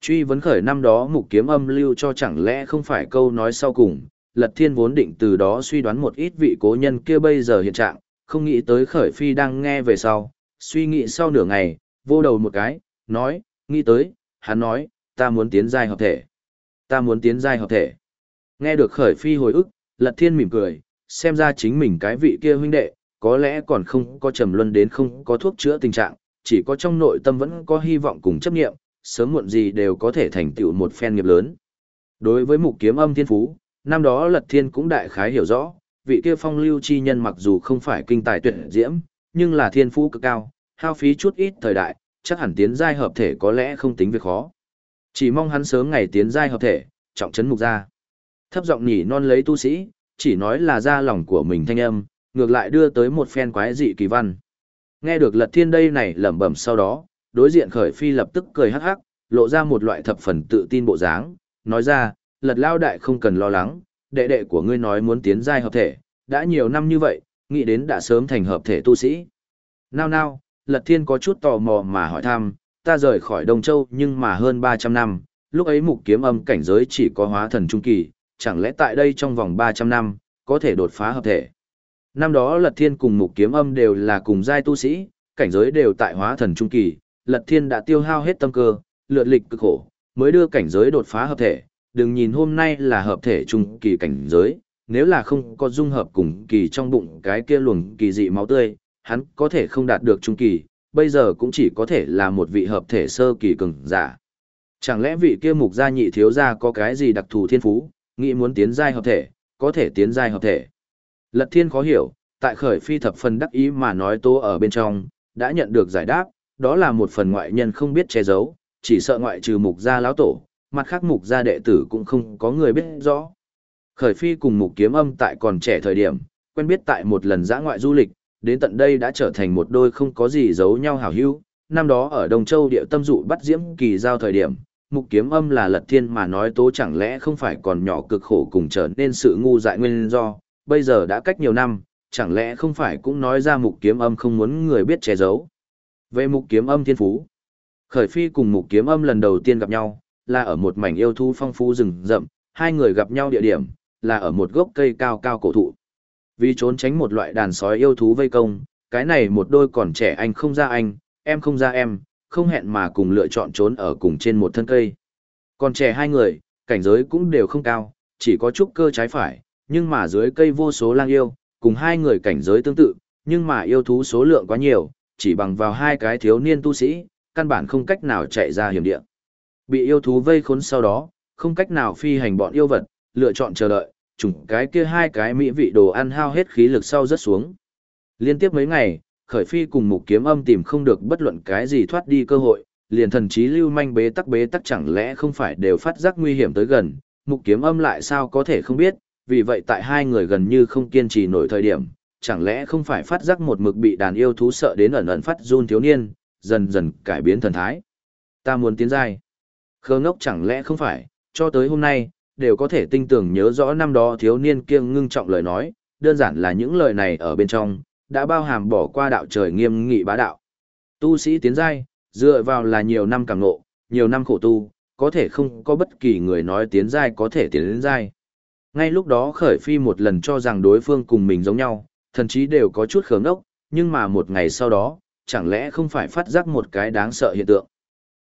S1: Truy vấn khởi năm đó mục kiếm âm lưu cho chẳng lẽ không phải câu nói sau cùng, Lật Thiên vốn định từ đó suy đoán một ít vị cố nhân kia bây giờ hiện trạng, không nghĩ tới khởi phi đang nghe về sau, suy nghĩ sau nửa ngày, vô đầu một cái, nói, nghĩ tới, hắn nói, ta muốn tiến giai hợp thể. Ta muốn tiến giai hợp thể. Nghe được khởi phi hồi ức, Lật Thiên mỉm cười, xem ra chính mình cái vị kia huynh đệ, có lẽ còn không có trầm luân đến không có thuốc chữa tình trạng, chỉ có trong nội tâm vẫn có hy vọng cùng chấp nghiệm, sớm muộn gì đều có thể thành tựu một phen nghiệp lớn. Đối với mục kiếm âm thiên phú, năm đó Lật Thiên cũng đại khái hiểu rõ, vị kia phong lưu chi nhân mặc dù không phải kinh tài tuyệt diễm, nhưng là thiên phú cực cao, hao phí chút ít thời đại, chắc hẳn tiến giai hợp thể có lẽ không tính việc khó. Chỉ mong hắn sớm ngày tiến giai hợp thể, trọng trấn mục ra. Thấp giọng nhỉ non lấy tu sĩ, chỉ nói là ra lòng của mình thanh âm, ngược lại đưa tới một phen quái dị kỳ văn. Nghe được lật thiên đây này lẩm bẩm sau đó, đối diện khởi phi lập tức cười hắc hắc, lộ ra một loại thập phần tự tin bộ dáng, nói ra, lật lao đại không cần lo lắng, đệ đệ của ngươi nói muốn tiến giai hợp thể, đã nhiều năm như vậy, nghĩ đến đã sớm thành hợp thể tu sĩ. Nào nào, lật thiên có chút tò mò mà hỏi thăm, ta rời khỏi Đông Châu nhưng mà hơn 300 năm, lúc ấy mục kiếm âm cảnh giới chỉ có hóa thần trung kỳ, chẳng lẽ tại đây trong vòng 300 năm, có thể đột phá hợp thể. Năm đó Lật Thiên cùng Mục Kiếm Âm đều là cùng giai tu sĩ, cảnh giới đều tại hóa thần trung kỳ, Lật Thiên đã tiêu hao hết tâm cơ, lượt lịch cực khổ, mới đưa cảnh giới đột phá hợp thể, đừng nhìn hôm nay là hợp thể trung kỳ cảnh giới, nếu là không có dung hợp cùng kỳ trong bụng cái kia luồng kỳ dị máu tươi, hắn có thể không đạt được trung kỳ, bây giờ cũng chỉ có thể là một vị hợp thể sơ kỳ cường giả. Chẳng lẽ vị kia mục gia nhị thiếu gia có cái gì đặc thù thiên phú, nghĩ muốn tiến giai hợp thể, có thể tiến giai hợp thể. Lật thiên khó hiểu, tại khởi phi thập phần đắc ý mà nói tố ở bên trong, đã nhận được giải đáp, đó là một phần ngoại nhân không biết che giấu, chỉ sợ ngoại trừ mục gia lão tổ, mặt khác mục gia đệ tử cũng không có người biết rõ. Khởi phi cùng mục kiếm âm tại còn trẻ thời điểm, quen biết tại một lần giã ngoại du lịch, đến tận đây đã trở thành một đôi không có gì giấu nhau hảo hữu. Năm đó ở Đông Châu địa tâm dụ bắt diễm kỳ giao thời điểm, mục kiếm âm là lật thiên mà nói tố chẳng lẽ không phải còn nhỏ cực khổ cùng trở nên sự ngu dại nguyên do, bây giờ đã cách nhiều năm, chẳng lẽ không phải cũng nói ra mục kiếm âm không muốn người biết che giấu. Về mục kiếm âm thiên phú, khởi phi cùng mục kiếm âm lần đầu tiên gặp nhau, là ở một mảnh yêu thú phong phú rừng rậm, hai người gặp nhau địa điểm, là ở một gốc cây cao cao cổ thụ. Vì trốn tránh một loại đàn sói yêu thú vây công, cái này một đôi còn trẻ anh không ra anh, em không ra em, không hẹn mà cùng lựa chọn trốn ở cùng trên một thân cây. Còn trẻ hai người, cảnh giới cũng đều không cao, chỉ có chút cơ trái phải, nhưng mà dưới cây vô số lang yêu, cùng hai người cảnh giới tương tự, nhưng mà yêu thú số lượng quá nhiều, chỉ bằng vào hai cái thiếu niên tu sĩ, căn bản không cách nào chạy ra hiểm địa. Bị yêu thú vây khốn sau đó, không cách nào phi hành bọn yêu vật, lựa chọn chờ đợi, chủng cái kia hai cái mỹ vị đồ ăn hao hết khí lực sau rất xuống. Liên tiếp mấy ngày, khởi phi cùng mục kiếm âm tìm không được bất luận cái gì thoát đi cơ hội, liền thần trí lưu manh bế tắc bế tắc chẳng lẽ không phải đều phát giác nguy hiểm tới gần, mục kiếm âm lại sao có thể không biết, vì vậy tại hai người gần như không kiên trì nổi thời điểm, chẳng lẽ không phải phát giác một mực bị đàn yêu thú sợ đến ẩn ẩn phát run thiếu niên, dần dần cải biến thần thái. Ta muốn tiến giai. Khờ ngốc chẳng lẽ không phải, cho tới hôm nay, đều có thể tinh tưởng nhớ rõ năm đó thiếu niên kiêng ngưng trọng lời nói, đơn giản là những lời này ở bên trong, đã bao hàm bỏ qua đạo trời nghiêm nghị bá đạo. Tu sĩ tiến giai, dựa vào là nhiều năm càng ngộ, nhiều năm khổ tu, có thể không có bất kỳ người nói tiến giai có thể tiến đến giai. Ngay lúc đó khởi phi một lần cho rằng đối phương cùng mình giống nhau, thậm chí đều có chút khớm đốc, nhưng mà một ngày sau đó, chẳng lẽ không phải phát giác một cái đáng sợ hiện tượng.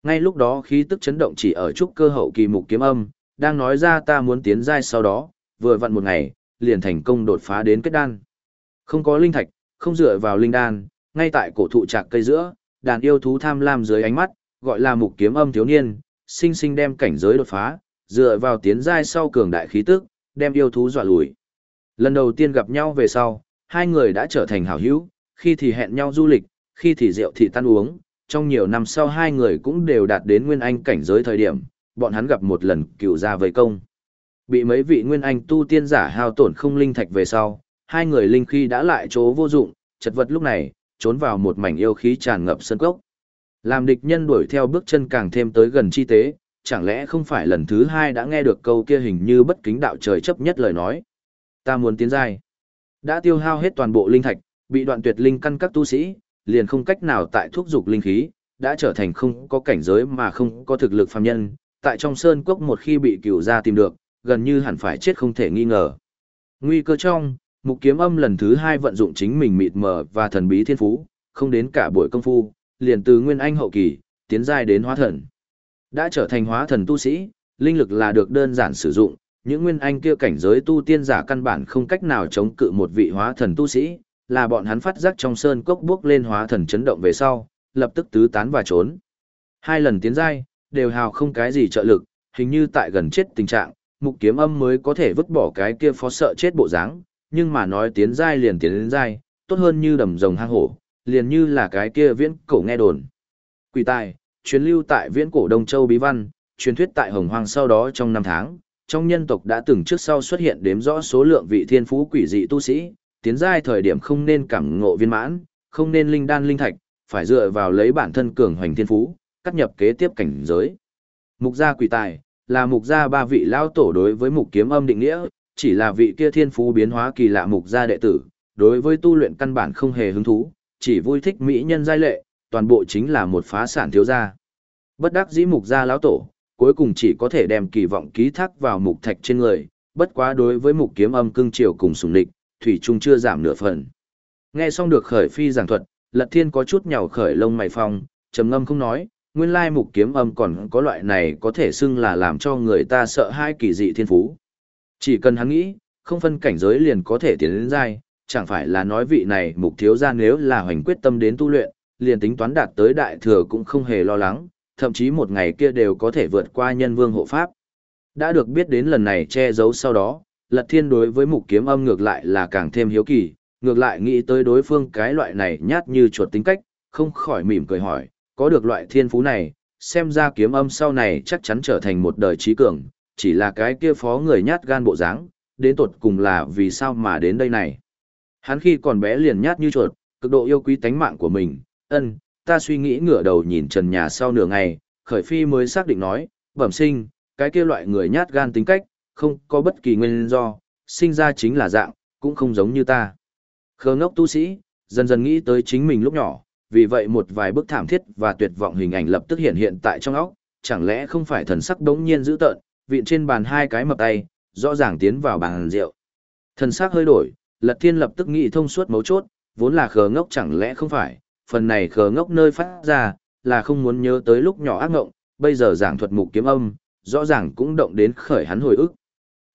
S1: Ngay lúc đó khí tức chấn động chỉ ở chút cơ hậu kỳ mục kiếm âm, đang nói ra ta muốn tiến giai sau đó, vừa vặn một ngày, liền thành công đột phá đến kết đan. Không có linh thạch, không dựa vào linh đan, ngay tại cổ thụ trạc cây giữa, đàn yêu thú tham lam dưới ánh mắt, gọi là mục kiếm âm thiếu niên, sinh sinh đem cảnh giới đột phá, dựa vào tiến giai sau cường đại khí tức, đem yêu thú dọa lùi. Lần đầu tiên gặp nhau về sau, hai người đã trở thành hảo hữu, khi thì hẹn nhau du lịch, khi thì rượu thì tan uống, trong nhiều năm sau hai người cũng đều đạt đến nguyên anh cảnh giới thời điểm, bọn hắn gặp một lần cựu ra với công. Bị mấy vị nguyên anh tu tiên giả hao tổn không linh thạch về sau, hai người linh khí đã lại chỗ vô dụng, chật vật lúc này, trốn vào một mảnh yêu khí tràn ngập sân cốc. Làm địch nhân đuổi theo bước chân càng thêm tới gần chi tế, chẳng lẽ không phải lần thứ hai đã nghe được câu kia hình như bất kính đạo trời chấp nhất lời nói. Ta muốn tiến giai. Đã tiêu hao hết toàn bộ linh thạch, bị đoạn tuyệt linh căn các tu sĩ, liền không cách nào tại thuốc dục linh khí, đã trở thành không có cảnh giới mà không có thực lực phàm nhân, tại trong sơn cốc một khi bị cửu gia tìm được, gần như hẳn phải chết không thể nghi ngờ. Nguy cơ trong, mục kiếm âm lần thứ hai vận dụng chính mình mịt mờ và thần bí thiên phú, không đến cả buổi công phu, liền từ nguyên anh hậu kỳ, tiến giai đến hóa thần. Đã trở thành hóa thần tu sĩ, linh lực là được đơn giản sử dụng, những nguyên anh kia cảnh giới tu tiên giả căn bản không cách nào chống cự một vị hóa thần tu sĩ, là bọn hắn phát giác trong sơn cốc bước lên hóa thần chấn động về sau, lập tức tứ tán và trốn. Hai lần tiến giai, đều hào không cái gì trợ lực, hình như tại gần chết tình trạng, mục kiếm âm mới có thể vứt bỏ cái kia phó sợ chết bộ dáng, nhưng mà nói tiến giai liền tiến đến giai, tốt hơn như đầm rồng hang hổ, liền như là cái kia viễn cổ nghe đồn. Quỷ tài, truyền lưu tại viễn cổ Đông Châu Bí Văn, truyền thuyết tại Hồng Hoang sau đó trong năm tháng, trong nhân tộc đã từng trước sau xuất hiện đếm rõ số lượng vị thiên phú quỷ dị tu sĩ, tiến giai thời điểm không nên cảm ngộ viên mãn, không nên linh đan linh thạch, phải dựa vào lấy bản thân cường hoành thiên phú, cắt nhập kế tiếp cảnh giới. Mục gia quỷ tài, là mục gia ba vị lao tổ đối với mục kiếm âm định nghĩa, chỉ là vị kia thiên phú biến hóa kỳ lạ mục gia đệ tử, đối với tu luyện căn bản không hề hứng thú, chỉ vui thích mỹ nhân giai lệ, toàn bộ chính là một phá sản thiếu gia. Bất đắc dĩ mục gia lão tổ, cuối cùng chỉ có thể đem kỳ vọng ký thác vào mục thạch trên người, bất quá đối với mục kiếm âm cưng chiều cùng sùng địch, thủy trung chưa giảm nửa phần. Nghe xong được khởi phi giảng thuật, Lật Thiên có chút nhào khởi lông mày phong, trầm ngâm không nói, nguyên lai mục kiếm âm còn có loại này có thể xưng là làm cho người ta sợ hai kỳ dị thiên phú. Chỉ cần hắn nghĩ, không phân cảnh giới liền có thể tiến đến giai, chẳng phải là nói vị này mục thiếu gia nếu là hoành quyết tâm đến tu luyện, liền tính toán đạt tới đại thừa cũng không hề lo lắng, thậm chí một ngày kia đều có thể vượt qua nhân vương hộ pháp. Đã được biết đến lần này che giấu sau đó, Lật Thiên đối với mục kiếm âm ngược lại là càng thêm hiếu kỳ, ngược lại nghĩ tới đối phương cái loại này nhát như chuột tính cách, không khỏi mỉm cười hỏi, có được loại thiên phú này, xem ra kiếm âm sau này chắc chắn trở thành một đời trí cường, chỉ là cái kia phó người nhát gan bộ dáng, đến tột cùng là vì sao mà đến đây này. Hắn khi còn bé liền nhát như chuột, cực độ yêu quý tánh mạng của mình, ân, ta suy nghĩ ngửa đầu nhìn trần nhà sau nửa ngày, khởi phi mới xác định nói, bẩm sinh, cái kia loại người nhát gan tính cách, không có bất kỳ nguyên do, sinh ra chính là dạng, cũng không giống như ta. Khờ ngốc tu sĩ, dần dần nghĩ tới chính mình lúc nhỏ, vì vậy một vài bức thảm thiết và tuyệt vọng hình ảnh lập tức hiện hiện tại trong óc, chẳng lẽ không phải thần sắc đống nhiên dữ tợn, viện trên bàn hai cái mập tay, rõ ràng tiến vào bàn rượu. Thần sắc hơi đổi, Lật Thiên lập tức nghĩ thông suốt mấu chốt, vốn là khờ ngốc chẳng lẽ không phải, phần này khờ ngốc nơi phát ra, là không muốn nhớ tới lúc nhỏ ác ngộng, bây giờ giảng thuật mục kiếm âm, rõ ràng cũng động đến khởi hắn hồi ức.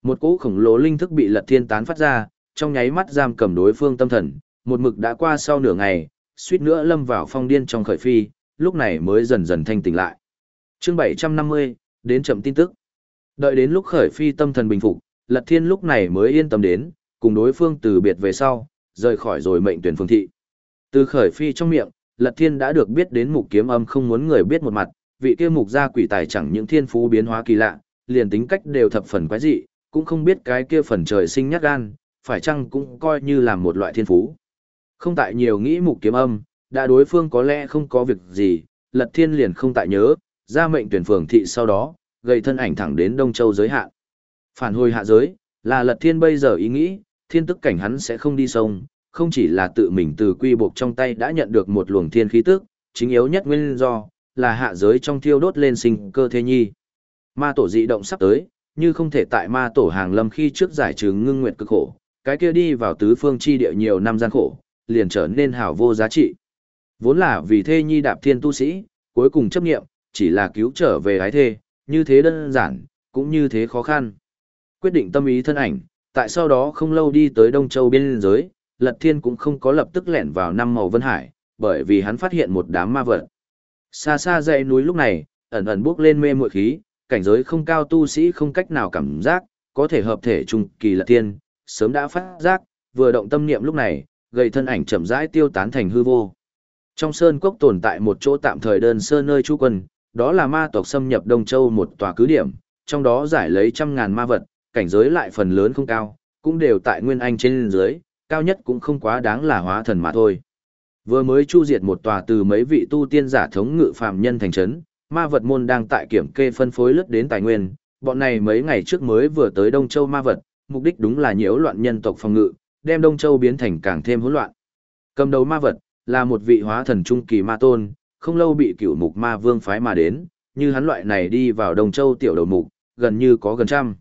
S1: Một cỗ khổng lồ linh thức bị Lật Thiên tán phát ra, trong nháy mắt giam cầm đối phương tâm thần, một mực đã qua sau nửa ngày, suýt nữa lâm vào phong điên trong khởi phi, lúc này mới dần dần thanh tỉnh lại. Chương 750, đến chậm tin tức. Đợi đến lúc khởi phi tâm thần bình phục, Lật Thiên lúc này mới yên tâm đến, cùng đối phương từ biệt về sau, rời khỏi rồi mệnh tuyển phương thị. Từ khởi phi trong miệng, Lật Thiên đã được biết đến mục kiếm âm không muốn người biết một mặt, vị kia mục gia quỷ tài chẳng những thiên phú biến hóa kỳ lạ, liền tính cách đều thập phần quái dị, cũng không biết cái kia phần trời sinh nhát gan, phải chăng cũng coi như là một loại thiên phú. Không tại nhiều nghĩ mục kiếm âm, đã đối phương có lẽ không có việc gì, Lật Thiên liền không tại nhớ, ra mệnh tuyển phường thị sau đó, gây thân ảnh thẳng đến Đông Châu giới hạn. Phản hồi hạ giới, là Lật Thiên bây giờ ý nghĩ, thiên tức cảnh hắn sẽ không đi sông, không chỉ là tự mình từ quy buộc trong tay đã nhận được một luồng thiên khí tức, chính yếu nhất nguyên do, là hạ giới trong thiêu đốt lên sinh cơ thế nhi. Ma tổ dị động sắp tới, như không thể tại ma tổ hàng lâm khi trước giải trừ ngưng nguyện cực khổ, cái kia đi vào tứ phương chi địa nhiều năm gian khổ, liền trở nên hảo vô giá trị. Vốn là vì thê nhi đạp thiên tu sĩ, cuối cùng chấp nghiệm, chỉ là cứu trở về ái thê, như thế đơn giản, cũng như thế khó khăn. Quyết định tâm ý thân ảnh, Tại sau đó không lâu đi tới Đông Châu biên giới, Lật Thiên cũng không có lập tức lẻn vào năm màu Vân Hải, bởi vì hắn phát hiện một đám ma vật. Xa xa dãy núi lúc này, ẩn ẩn bước lên mê muội khí, cảnh giới không cao tu sĩ không cách nào cảm giác, có thể hợp thể trung kỳ Lật tiên, sớm đã phát giác, vừa động tâm niệm lúc này, gầy thân ảnh chậm rãi tiêu tán thành hư vô. Trong sơn cốc tồn tại một chỗ tạm thời đơn sơ nơi trú quân, đó là ma tộc xâm nhập Đông Châu một tòa cứ điểm, trong đó giải lấy trăm ngàn ma vật, cảnh giới lại phần lớn không cao, cũng đều tại nguyên anh trên dưới, cao nhất cũng không quá đáng là hóa thần mà thôi. Vừa mới chu diệt một tòa từ mấy vị tu tiên giả thống ngự phàm nhân thành trấn, ma vật môn đang tại kiểm kê phân phối lướt đến tài nguyên, bọn này mấy ngày trước mới vừa tới Đông Châu ma vật, mục đích đúng là nhiễu loạn nhân tộc phòng ngự, đem Đông Châu biến thành càng thêm hỗn loạn. Cầm đầu ma vật là một vị hóa thần trung kỳ ma tôn, không lâu bị cửu mục ma vương phái mà đến, như hắn loại này đi vào Đông Châu tiểu đầu mục, gần như có gần trăm.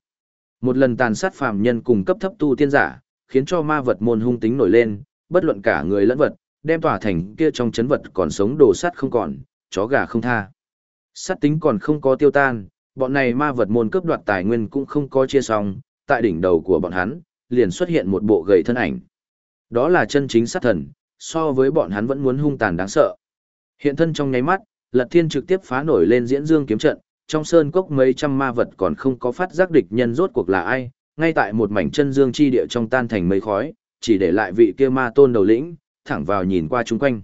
S1: Một lần tàn sát phàm nhân cùng cấp thấp tu tiên giả, khiến cho ma vật môn hung tính nổi lên, bất luận cả người lẫn vật, đem tỏa thành kia trong chấn vật còn sống đồ sắt không còn, chó gà không tha. Sát tính còn không có tiêu tan, bọn này ma vật môn cướp đoạt tài nguyên cũng không có chia xong, tại đỉnh đầu của bọn hắn, liền xuất hiện một bộ gầy thân ảnh. Đó là chân chính sát thần, so với bọn hắn vẫn muốn hung tàn đáng sợ. Hiện thân trong nháy mắt, Lật Thiên trực tiếp phá nổi lên diễn dương kiếm trận, trong sơn cốc mấy trăm ma vật còn không có phát giác địch nhân rốt cuộc là ai, ngay tại một mảnh chân dương chi địa trong tan thành mây khói, chỉ để lại vị kia ma tôn đầu lĩnh, thẳng vào nhìn qua chung quanh.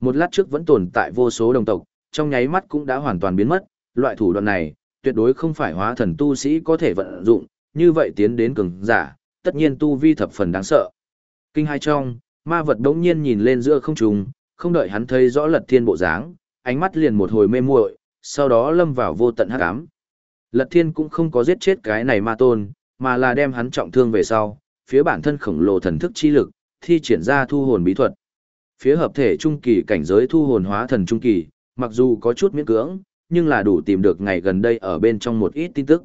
S1: Một lát trước vẫn tồn tại vô số đồng tộc, trong nháy mắt cũng đã hoàn toàn biến mất, loại thủ đoạn này, tuyệt đối không phải hóa thần tu sĩ có thể vận dụng, như vậy tiến đến cường giả, tất nhiên tu vi thập phần đáng sợ. Kinh hai trong, ma vật đống nhiên nhìn lên giữa không trung, không đợi hắn thấy rõ lật thiên bộ dáng, ánh mắt liền một hồi mê muội, sau đó lâm vào vô tận hắc ám. Lật thiên cũng không có giết chết cái này ma tôn, mà là đem hắn trọng thương về sau, phía bản thân khổng lồ thần thức chi lực, thi triển ra thu hồn bí thuật. Phía hợp thể trung kỳ cảnh giới thu hồn hóa thần trung kỳ, mặc dù có chút miễn cưỡng, nhưng là đủ tìm được ngày gần đây ở bên trong một ít tin tức.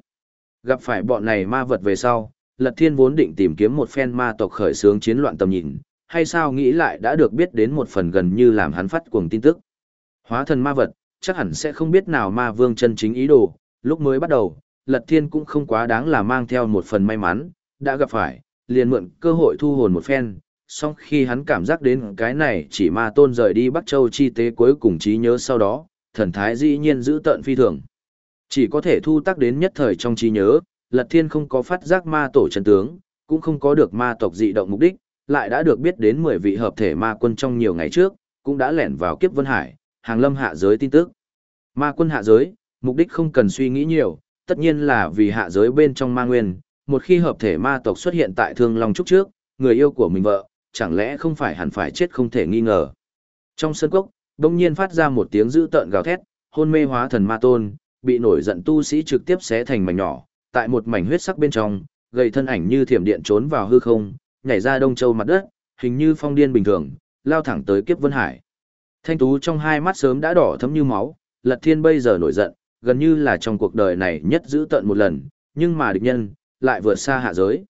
S1: Gặp phải bọn này ma vật về sau, Lật Thiên vốn định tìm kiếm một phen ma tộc khởi xướng chiến loạn tầm nhìn, hay sao nghĩ lại đã được biết đến một phần gần như làm hắn phát cuồng tin tức. Hóa thần ma vật, chắc hẳn sẽ không biết nào ma vương chân chính ý đồ, lúc mới bắt đầu, Lật Thiên cũng không quá đáng là mang theo một phần may mắn, đã gặp phải, liền mượn cơ hội thu hồn một phen, song khi hắn cảm giác đến cái này chỉ ma tôn rời đi Bắc Châu chi tế cuối cùng trí nhớ sau đó, thần thái dĩ nhiên giữ tận phi thường. Chỉ có thể thu tác đến nhất thời trong trí nhớ, Lật Thiên không có phát giác ma tổ chân tướng, cũng không có được ma tộc dị động mục đích, lại đã được biết đến 10 vị hợp thể ma quân trong nhiều ngày trước, cũng đã lẻn vào kiếp vân hải, hàng lâm hạ giới tin tức. Ma quân hạ giới, mục đích không cần suy nghĩ nhiều, tất nhiên là vì hạ giới bên trong ma nguyên, một khi hợp thể ma tộc xuất hiện tại thương long trúc trước, người yêu của mình vợ, chẳng lẽ không phải hẳn phải chết không thể nghi ngờ. Trong sân cốc, đông nhiên phát ra một tiếng dữ tợn gào thét, hôn mê hóa thần ma tôn, bị nổi giận tu sĩ trực tiếp xé thành mảnh nhỏ, tại một mảnh huyết sắc bên trong, gầy thân ảnh như thiểm điện trốn vào hư không, nhảy ra đông châu mặt đất, hình như phong điên bình thường, lao thẳng tới kiếp vân hải. Thanh tú trong hai mắt sớm đã đỏ thấm như máu, lật thiên bây giờ nổi giận, gần như là trong cuộc đời này nhất giữ tận một lần, nhưng mà địch nhân, lại vượt xa hạ giới.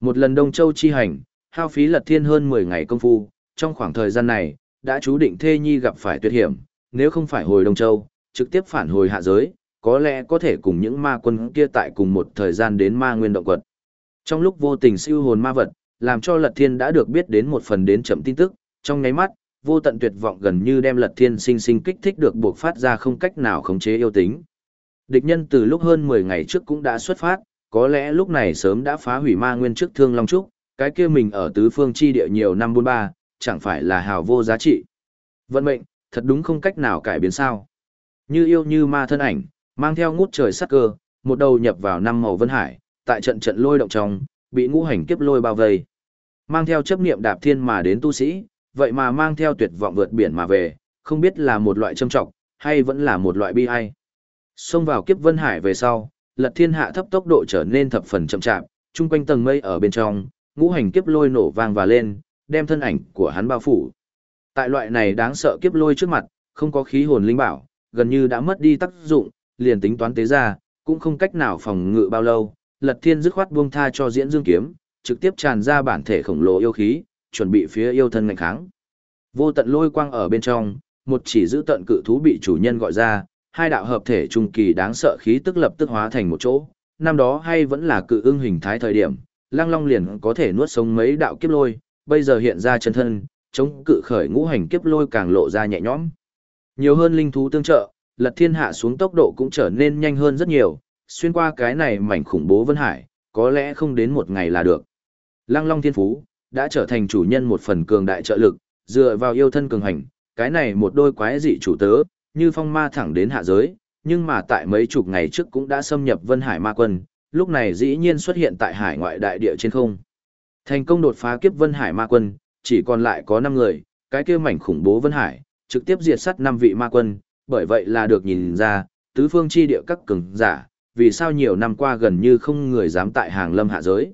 S1: Một lần đông châu chi hành, hao phí lật thiên hơn 10 ngày công phu, trong khoảng thời gian này, đã chú định thê nhi gặp phải tuyệt hiểm, nếu không phải hồi đông châu, trực tiếp phản hồi hạ giới, có lẽ có thể cùng những ma quân kia tại cùng một thời gian đến ma nguyên động quật. Trong lúc vô tình siêu hồn ma vật, làm cho Lật Thiên đã được biết đến một phần đến chậm tin tức, trong nháy mắt, vô tận tuyệt vọng gần như đem Lật Thiên sinh sinh kích thích được buộc phát ra không cách nào khống chế yêu tính. Địch nhân từ lúc hơn 10 ngày trước cũng đã xuất phát, có lẽ lúc này sớm đã phá hủy ma nguyên trước thương Long Trúc, cái kia mình ở tứ phương chi địa nhiều năm buôn ba, chẳng phải là hào vô giá trị. Vận mệnh, thật đúng không cách nào cải biến sao. Như yêu như ma thân ảnh, mang theo ngút trời sắc cơ, một đầu nhập vào năm màu vân hải, tại trận trận lôi động trong, bị ngũ hành kiếp lôi bao vây. Mang theo chấp niệm đạp thiên mà đến tu sĩ, vậy mà mang theo tuyệt vọng vượt biển mà về, không biết là một loại trâm trọng, hay vẫn là một loại bi ai. Xông vào kiếp vân hải về sau, lật thiên hạ thấp tốc độ trở nên thập phần chậm chạp, chung quanh tầng mây ở bên trong, ngũ hành kiếp lôi nổ vang và lên, đem thân ảnh của hắn bao phủ. Tại loại này đáng sợ kiếp lôi trước mặt, không có khí hồn linh bảo, gần như đã mất đi tác dụng, liền tính toán tế ra, cũng không cách nào phòng ngự bao lâu. Lật Thiên dứt khoát buông tha cho Diễn Dương kiếm, trực tiếp tràn ra bản thể khổng lồ yêu khí, chuẩn bị phía yêu thân ngành kháng. Vô tận lôi quang ở bên trong, một chỉ giữ tận cự thú bị chủ nhân gọi ra, hai đạo hợp thể trung kỳ đáng sợ khí tức lập tức hóa thành một chỗ. Năm đó hay vẫn là cự ưng hình thái thời điểm, Lăng Long liền có thể nuốt sống mấy đạo kiếp lôi, bây giờ hiện ra chân thân, chống cự khởi ngũ hành kiếp lôi càng lộ ra nhẹ nhõm. Nhiều hơn linh thú tương trợ, Lật Thiên hạ xuống tốc độ cũng trở nên nhanh hơn rất nhiều, xuyên qua cái này mảnh khủng bố Vân Hải, có lẽ không đến một ngày là được. Lăng Long Thiên Phú, đã trở thành chủ nhân một phần cường đại trợ lực, dựa vào yêu thân cường hành, cái này một đôi quái dị chủ tớ, như phong ma thẳng đến hạ giới, nhưng mà tại mấy chục ngày trước cũng đã xâm nhập Vân Hải Ma Quân, lúc này dĩ nhiên xuất hiện tại hải ngoại đại địa trên không. Thành công đột phá kiếp Vân Hải Ma Quân, chỉ còn lại có 5 người, cái kia mảnh khủng bố Vân Hải, trực tiếp diệt sát 5 vị Ma Quân, bởi vậy là được nhìn ra, tứ phương chi địa các cường giả, vì sao nhiều năm qua gần như không người dám tại hàng lâm hạ giới.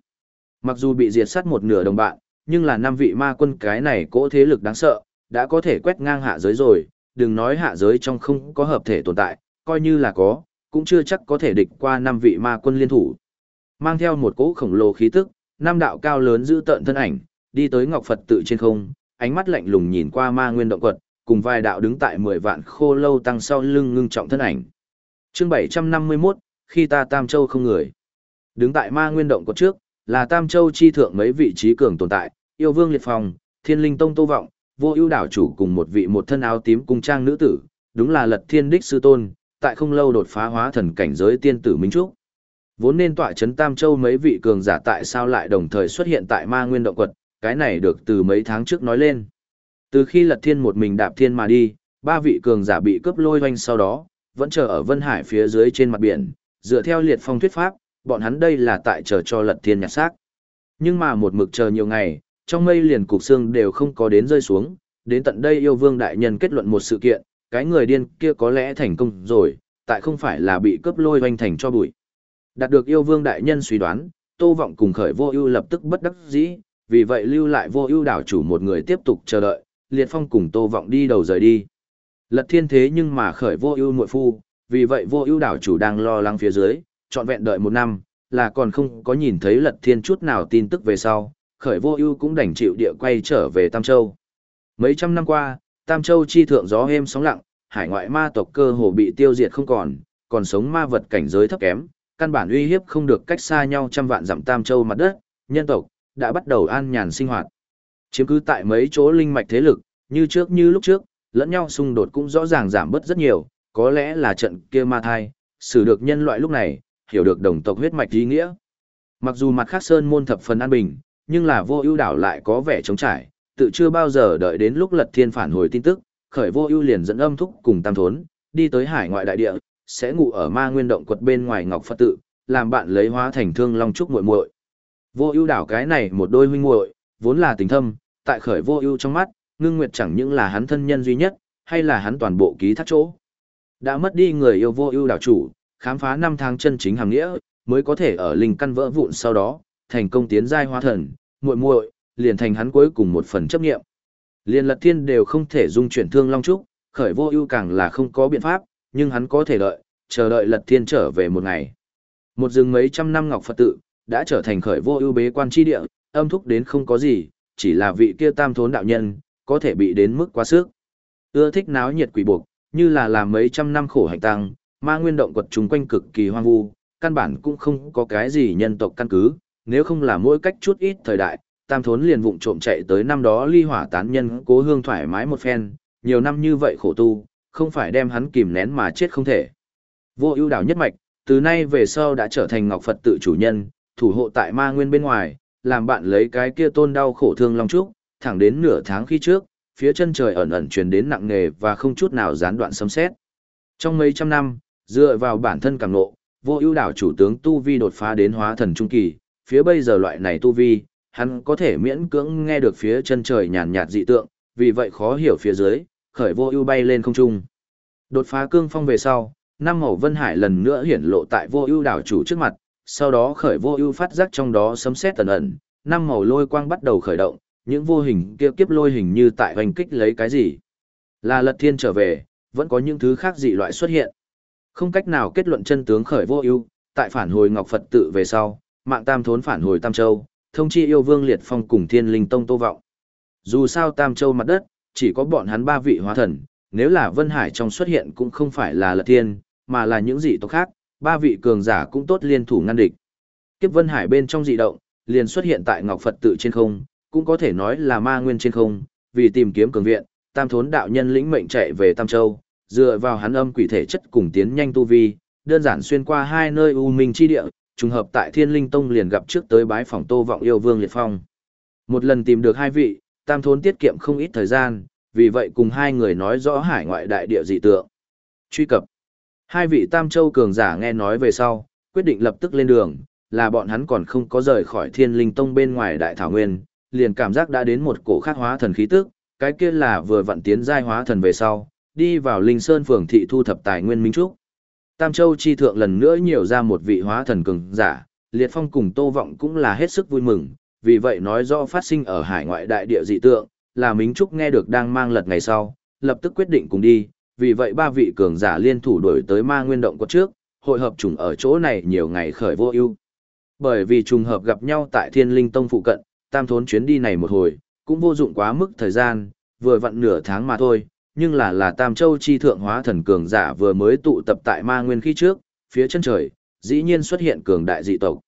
S1: Mặc dù bị diệt sát một nửa đồng bạn, nhưng là năm vị ma quân cái này cỗ thế lực đáng sợ, đã có thể quét ngang hạ giới rồi, đừng nói hạ giới trong không có hợp thể tồn tại, coi như là có, cũng chưa chắc có thể địch qua năm vị ma quân liên thủ. Mang theo một cỗ khổng lồ khí tức, năm đạo cao lớn giữ tợn thân ảnh, đi tới Ngọc Phật tự trên không, ánh mắt lạnh lùng nhìn qua ma nguyên động quật, cùng vài đạo đứng tại 10 vạn khô lâu tăng sau lưng ngưng trọng thân ảnh. Chương 751, khi ta Tam Châu không người. Đứng tại ma nguyên động quật trước, là Tam Châu chi thượng mấy vị trí cường tồn tại, yêu vương liệt phong, thiên linh tông tô vọng, vô ưu đảo chủ cùng một vị một thân áo tím cung trang nữ tử, đúng là lật thiên đích sư tôn, tại không lâu đột phá hóa thần cảnh giới tiên tử Minh Trúc. Vốn nên tọa chấn Tam Châu mấy vị cường giả tại sao lại đồng thời xuất hiện tại ma nguyên động quật, cái này được từ mấy tháng trước nói lên. Từ khi lật thiên một mình đạp thiên mà đi, ba vị cường giả bị cướp lôi hoanh sau đó, vẫn chờ ở Vân Hải phía dưới trên mặt biển, dựa theo liệt phong thuyết pháp, bọn hắn đây là tại chờ cho lật thiên nhặt xác. Nhưng mà một mực chờ nhiều ngày, trong mây liền cục xương đều không có đến rơi xuống, đến tận đây yêu vương đại nhân kết luận một sự kiện, cái người điên kia có lẽ thành công rồi, tại không phải là bị cướp lôi hoành thành cho bụi. Đạt được yêu vương đại nhân suy đoán, Tô Vọng cùng khởi vô ưu lập tức bất đắc dĩ, vì vậy lưu lại vô ưu đảo chủ một người tiếp tục chờ đợi, Liệt Phong cùng Tô Vọng đi đầu rời đi. Lật thiên thế nhưng mà khởi vô ưu muội phu, vì vậy vô ưu đảo chủ đang lo lắng phía dưới, trọn vẹn đợi một năm, là còn không có nhìn thấy lật thiên chút nào tin tức về sau, khởi vô ưu cũng đành chịu địa quay trở về Tam Châu. Mấy trăm năm qua, Tam Châu chi thượng gió êm sóng lặng, hải ngoại ma tộc cơ hồ bị tiêu diệt không còn, còn sống ma vật cảnh giới thấp kém, căn bản uy hiếp không được cách xa nhau trăm vạn dặm Tam Châu mặt đất, nhân tộc đã bắt đầu an nhàn sinh hoạt. Chiếm cứ tại mấy chỗ linh mạch thế lực, như trước như lúc trước, lẫn nhau xung đột cũng rõ ràng giảm bớt rất nhiều, có lẽ là trận kia ma thai, xử được nhân loại lúc này, hiểu được đồng tộc huyết mạch ý nghĩa. Mặc dù mặt khác sơn môn thập phần an bình, nhưng là vô ưu đảo lại có vẻ trống trải, tự chưa bao giờ đợi đến lúc lật thiên phản hồi tin tức, khởi vô ưu liền dẫn âm thúc cùng tam thốn, đi tới hải ngoại đại địa, sẽ ngủ ở ma nguyên động quật bên ngoài ngọc phật tự, làm bạn lấy hóa thành thương long trúc muội muội. Vô ưu đảo cái này một đôi huynh muội, vốn là tình thâm, tại khởi vô ưu trong mắt, ngưng nguyệt chẳng những là hắn thân nhân duy nhất, hay là hắn toàn bộ ký thác chỗ. Đã mất đi người yêu vô ưu đảo chủ, khám phá năm tháng chân chính hàng nghĩa, mới có thể ở linh căn vỡ vụn sau đó, thành công tiến giai hóa thần, muội muội, liền thành hắn cuối cùng một phần chấp nghiệm. liền Lật Thiên đều không thể dung chuyển Thương Long trúc, khởi vô ưu càng là không có biện pháp, nhưng hắn có thể đợi, chờ đợi Lật Thiên trở về một ngày. Một rừng mấy trăm năm ngọc Phật tự, đã trở thành khởi vô ưu bế quan tri địa, âm thúc đến không có gì, chỉ là vị kia tam thốn đạo nhân, có thể bị đến mức quá sức. Ưa thích náo nhiệt quỷ buộc, như là làm mấy trăm năm khổ hạnh tăng, ma nguyên động quật chúng quanh cực kỳ hoang vu, căn bản cũng không có cái gì nhân tộc căn cứ, nếu không là mỗi cách chút ít thời đại, tam thốn liền vụng trộm chạy tới năm đó ly hỏa tán nhân cố hương thoải mái một phen, nhiều năm như vậy khổ tu, không phải đem hắn kìm nén mà chết không thể. Vô ưu đảo nhất mạch, từ nay về sau đã trở thành ngọc Phật tự chủ nhân, thủ hộ tại ma nguyên bên ngoài, làm bạn lấy cái kia tôn đau khổ thương long trúc, thẳng đến nửa tháng khi trước, phía chân trời ẩn ẩn truyền đến nặng nề và không chút nào gián đoạn sấm sét. Trong mấy trăm năm, dựa vào bản thân cảm ngộ, vô ưu đảo chủ tướng tu vi đột phá đến hóa thần trung kỳ, phía bây giờ loại này tu vi, hắn có thể miễn cưỡng nghe được phía chân trời nhàn nhạt dị tượng, vì vậy khó hiểu phía dưới, khởi vô ưu bay lên không trung. Đột phá cương phong về sau, năm màu vân hải lần nữa hiển lộ tại vô ưu đảo chủ trước mặt, sau đó khởi vô ưu phát giác trong đó sấm sét tần ẩn, năm màu lôi quang bắt đầu khởi động, những vô hình kia kiếp lôi hình như tại hoành kích lấy cái gì. Là lật thiên trở về, vẫn có những thứ khác dị loại xuất hiện. Không cách nào kết luận chân tướng khởi vô ưu, tại phản hồi Ngọc Phật tự về sau, mạng tam thốn phản hồi Tam Châu, thông chi yêu vương liệt phong cùng thiên linh tông tô vọng. Dù sao Tam Châu mặt đất, chỉ có bọn hắn ba vị hóa thần, nếu là Vân Hải trong xuất hiện cũng không phải là lật thiên, mà là những dị tộc khác, ba vị cường giả cũng tốt liên thủ ngăn địch. Kiếp Vân Hải bên trong dị động, liền xuất hiện tại Ngọc Phật tự trên không, cũng có thể nói là ma nguyên trên không, vì tìm kiếm cường viện, Tam Thốn đạo nhân lĩnh mệnh chạy về Tam Châu, dựa vào hắn âm quỷ thể chất cùng tiến nhanh tu vi, đơn giản xuyên qua hai nơi u minh chi địa, trùng hợp tại Thiên Linh Tông liền gặp trước tới bái phòng Tô Vọng yêu vương Liệt Phong. Một lần tìm được hai vị, Tam Thốn tiết kiệm không ít thời gian, vì vậy cùng hai người nói rõ hải ngoại đại địa dị tượng. Truy cập. Hai vị Tam Châu cường giả nghe nói về sau, quyết định lập tức lên đường, là bọn hắn còn không có rời khỏi Thiên Linh Tông bên ngoài Đại Thảo Nguyên, liền cảm giác đã đến một cổ khác hóa thần khí tức, cái kia là vừa vận tiến giai hóa thần về sau, đi vào Linh Sơn phường thị thu thập tài nguyên minh trúc. Tam Châu chi thượng lần nữa nhiều ra một vị hóa thần cường giả, Liệt Phong cùng Tô Vọng cũng là hết sức vui mừng, vì vậy nói rõ phát sinh ở hải ngoại đại địa dị tượng, là Minh Trúc nghe được đang mang lật ngày sau, lập tức quyết định cùng đi, vì vậy ba vị cường giả liên thủ đuổi tới ma nguyên động quật trước, hội hợp trùng ở chỗ này nhiều ngày khởi vô ưu. Bởi vì trùng hợp gặp nhau tại Thiên Linh Tông phụ cận, tam thốn chuyến đi này một hồi, cũng vô dụng quá mức thời gian, vừa vặn nửa tháng mà thôi, nhưng là là Tam Châu chi thượng hóa thần cường giả vừa mới tụ tập tại ma nguyên khi trước, phía chân trời, dĩ nhiên xuất hiện cường đại dị tộc.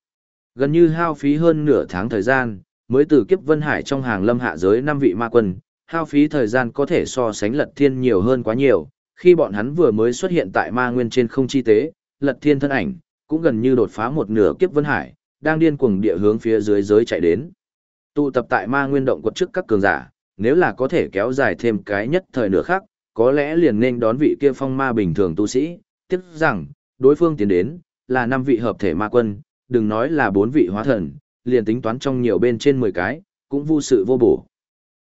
S1: Gần như hao phí hơn nửa tháng thời gian, mới từ kiếp vân hải trong hàng lâm hạ giới năm vị ma quân, hao phí thời gian có thể so sánh lật thiên nhiều hơn quá nhiều, khi bọn hắn vừa mới xuất hiện tại ma nguyên trên không chi tế, lật thiên thân ảnh, cũng gần như đột phá một nửa kiếp vân hải, đang điên cuồng địa hướng phía dưới giới chạy đến. Tụ tập tại ma nguyên động quật trước các cường giả, nếu là có thể kéo dài thêm cái nhất thời nửa khác, có lẽ liền nên đón vị kia phong ma bình thường tu sĩ, tiếc rằng, đối phương tiến đến, là năm vị hợp thể ma quân, đừng nói là bốn vị hóa thần, liền tính toán trong nhiều bên trên 10 cái, cũng vô sự vô bổ.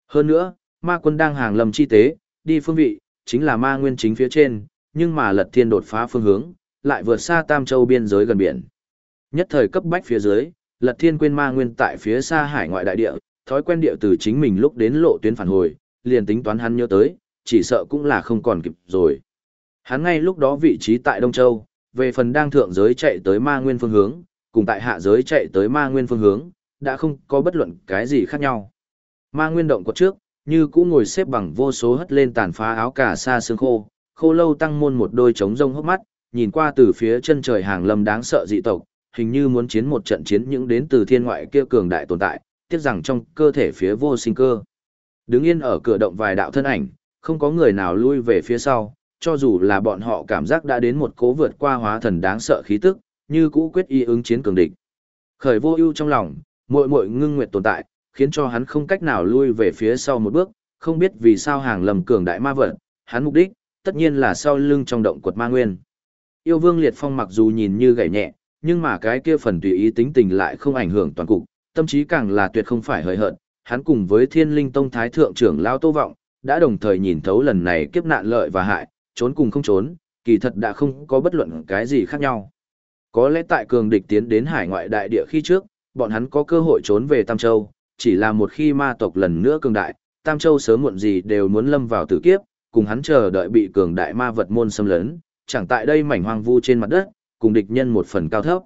S1: Hơn nữa, ma quân đang hàng lầm chi tế, đi phương vị, chính là ma nguyên chính phía trên, nhưng mà lật thiên đột phá phương hướng, lại vượt xa Tam Châu biên giới gần biển. Nhất thời cấp bách phía dưới, lật thiên quên ma nguyên tại phía xa hải ngoại đại địa, thói quen địa từ chính mình lúc đến lộ tuyến phản hồi, liền tính toán hắn nhớ tới, chỉ sợ cũng là không còn kịp rồi. Hắn ngay lúc đó vị trí tại Đông Châu, về phần đang thượng giới chạy tới ma nguyên phương hướng, cùng tại hạ giới chạy tới ma nguyên phương hướng, đã không có bất luận cái gì khác nhau. Ma nguyên động có trước, như cũ ngồi xếp bằng vô số hất lên tàn phá áo cà sa xương khô, khô lâu tăng môn một đôi trống rông hốc mắt, nhìn qua từ phía chân trời hàng lâm đáng sợ dị tộc, hình như muốn chiến một trận chiến những đến từ thiên ngoại kia cường đại tồn tại, tiếc rằng trong cơ thể phía vô sinh cơ. Đứng yên ở cửa động vài đạo thân ảnh, không có người nào lui về phía sau, cho dù là bọn họ cảm giác đã đến một cố vượt qua hóa thần đáng sợ khí tức, như cũ quyết y ứng chiến cường địch. Khởi vô ưu trong lòng, muội muội ngưng nguyệt tồn tại, khiến cho hắn không cách nào lui về phía sau một bước, không biết vì sao hàng lầm cường đại ma vật, hắn mục đích, tất nhiên là sau lưng trong động quật ma nguyên. Yêu vương liệt phong mặc dù nhìn như gầy nhẹ, nhưng mà cái kia phần tùy ý tính tình lại không ảnh hưởng toàn cục, tâm trí càng là tuyệt không phải hời hợt, hắn cùng với thiên linh tông thái thượng trưởng lao tô vọng, đã đồng thời nhìn thấu lần này kiếp nạn lợi và hại, trốn cùng không trốn, kỳ thật đã không có bất luận cái gì khác nhau. Có lẽ tại cường địch tiến đến hải ngoại đại địa khi trước, bọn hắn có cơ hội trốn về Tam Châu, chỉ là một khi ma tộc lần nữa cường đại, Tam Châu sớm muộn gì đều muốn lâm vào tử kiếp, cùng hắn chờ đợi bị cường đại ma vật môn xâm lấn, chẳng tại đây mảnh hoang vu trên mặt đất, cùng địch nhân một phần cao thấp.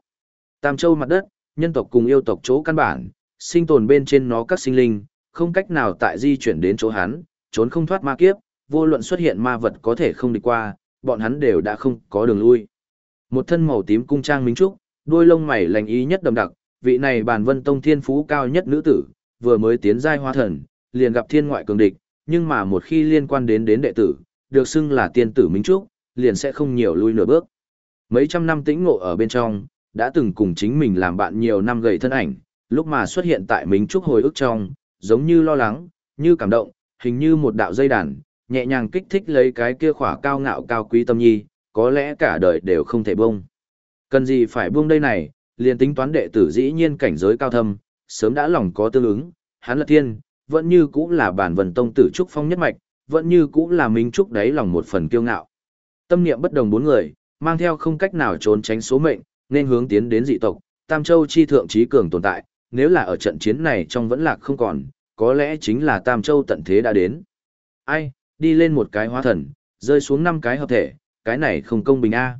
S1: Tam Châu mặt đất, nhân tộc cùng yêu tộc chỗ căn bản, sinh tồn bên trên nó các sinh linh, không cách nào tại di chuyển đến chỗ hắn, trốn không thoát ma kiếp, vô luận xuất hiện ma vật có thể không đi qua, bọn hắn đều đã không có đường lui. Một thân màu tím cung trang minh trúc, đuôi lông mày lành ý nhất đậm đặc, vị này bản vân tông thiên phú cao nhất nữ tử, vừa mới tiến giai hoa thần, liền gặp thiên ngoại cường địch, nhưng mà một khi liên quan đến đến đệ tử, được xưng là tiên tử minh trúc, liền sẽ không nhiều lui nửa bước. Mấy trăm năm tĩnh ngộ ở bên trong, đã từng cùng chính mình làm bạn nhiều năm gầy thân ảnh, lúc mà xuất hiện tại mình Trúc hồi ức trong, giống như lo lắng, như cảm động, hình như một đạo dây đàn, nhẹ nhàng kích thích lấy cái kia khỏa cao ngạo cao quý tâm nhi, có lẽ cả đời đều không thể buông. Cần gì phải buông đây này, liền tính toán đệ tử dĩ nhiên cảnh giới cao thâm, sớm đã lòng có tương ứng, hắn là thiên, vẫn như cũng là bản vần tông tử trúc phong nhất mạch, vẫn như cũng là Minh Trúc đáy lòng một phần kiêu ngạo. Tâm niệm bất đồng bốn người, mang theo không cách nào trốn tránh số mệnh, nên hướng tiến đến dị tộc, Tam Châu chi thượng trí cường tồn tại, nếu là ở trận chiến này trong vẫn lạc không còn, có lẽ chính là Tam Châu tận thế đã đến. Ai, đi lên một cái hóa thần, rơi xuống năm cái hợp thể, cái này không công bình a.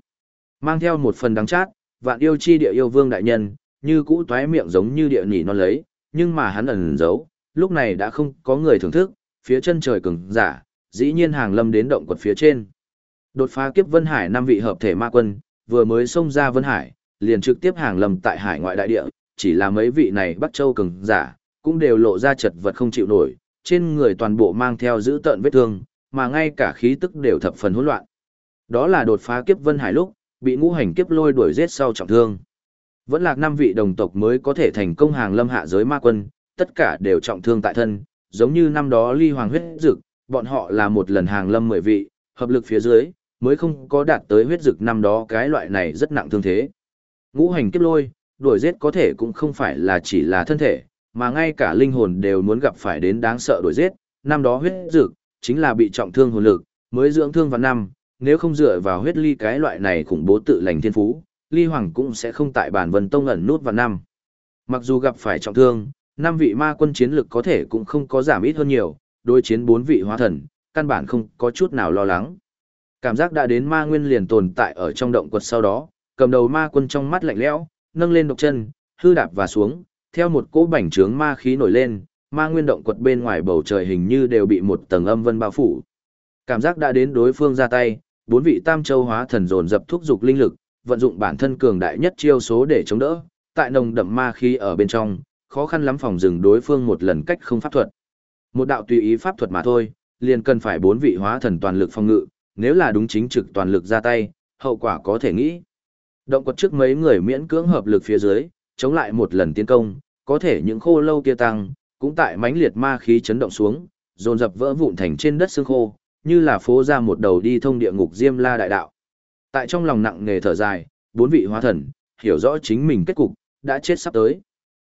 S1: Mang theo một phần đắng chát, vạn yêu chi địa yêu vương đại nhân, như cũ toé miệng giống như địa nỉ non lấy, nhưng mà hắn ẩn giấu, lúc này đã không có người thưởng thức, phía chân trời cường giả, dĩ nhiên hàng lâm đến động quật phía trên. Đột phá kiếp Vân Hải năm vị hợp thể ma quân, vừa mới xông ra Vân Hải, liền trực tiếp hàng lâm tại hải ngoại đại địa, chỉ là mấy vị này Bắc Châu cường giả, cũng đều lộ ra chật vật không chịu nổi, trên người toàn bộ mang theo giữ tợn vết thương, mà ngay cả khí tức đều thập phần hỗn loạn. Đó là đột phá kiếp vân hải lúc, bị ngũ hành kiếp lôi đuổi giết sau trọng thương. Vẫn lạc năm vị đồng tộc mới có thể thành công hàng lâm hạ giới ma quân, tất cả đều trọng thương tại thân, giống như năm đó ly hoàng huyết dực, bọn họ là một lần hàng lâm mười vị, hợp lực phía dưới, mới không có đạt tới huyết dực năm đó cái loại này rất nặng thương thế. Ngũ hành kiếp lôi, đuổi giết có thể cũng không phải là chỉ là thân thể, mà ngay cả linh hồn đều muốn gặp phải đến đáng sợ đuổi giết, năm đó huyết dược chính là bị trọng thương hồn lực, mới dưỡng thương vào năm, nếu không dựa vào huyết ly cái loại này khủng bố tự lành thiên phú, ly hoàng cũng sẽ không tại bản vân tông ẩn nút vào năm. Mặc dù gặp phải trọng thương, năm vị ma quân chiến lực có thể cũng không có giảm ít hơn nhiều, đối chiến bốn vị hóa thần, căn bản không có chút nào lo lắng. Cảm giác đã đến ma nguyên liền tồn tại ở trong động quật sau đó, cầm đầu ma quân trong mắt lạnh lẽo, nâng lên độc chân, hư đạp và xuống, theo một cỗ bảnh trướng ma khí nổi lên, ma nguyên động quật bên ngoài bầu trời hình như đều bị một tầng âm vân bao phủ. Cảm giác đã đến đối phương ra tay, bốn vị tam châu hóa thần dồn dập thúc dục linh lực, vận dụng bản thân cường đại nhất chiêu số để chống đỡ, tại nồng đậm ma khí ở bên trong, khó khăn lắm phòng dừng đối phương một lần cách không pháp thuật. Một đạo tùy ý pháp thuật mà thôi, liền cần phải bốn vị hóa thần toàn lực phòng ngự, nếu là đúng chính trực toàn lực ra tay, hậu quả có thể nghĩ. Động quật trước mấy người miễn cưỡng hợp lực phía dưới, chống lại một lần tiến công, có thể những khô lâu kia tăng, cũng tại mãnh liệt ma khí chấn động xuống, dồn dập vỡ vụn thành trên đất xương khô, như là phố ra một đầu đi thông địa ngục Diêm La đại đạo. Tại trong lòng nặng nề thở dài, bốn vị hóa thần, hiểu rõ chính mình kết cục, đã chết sắp tới.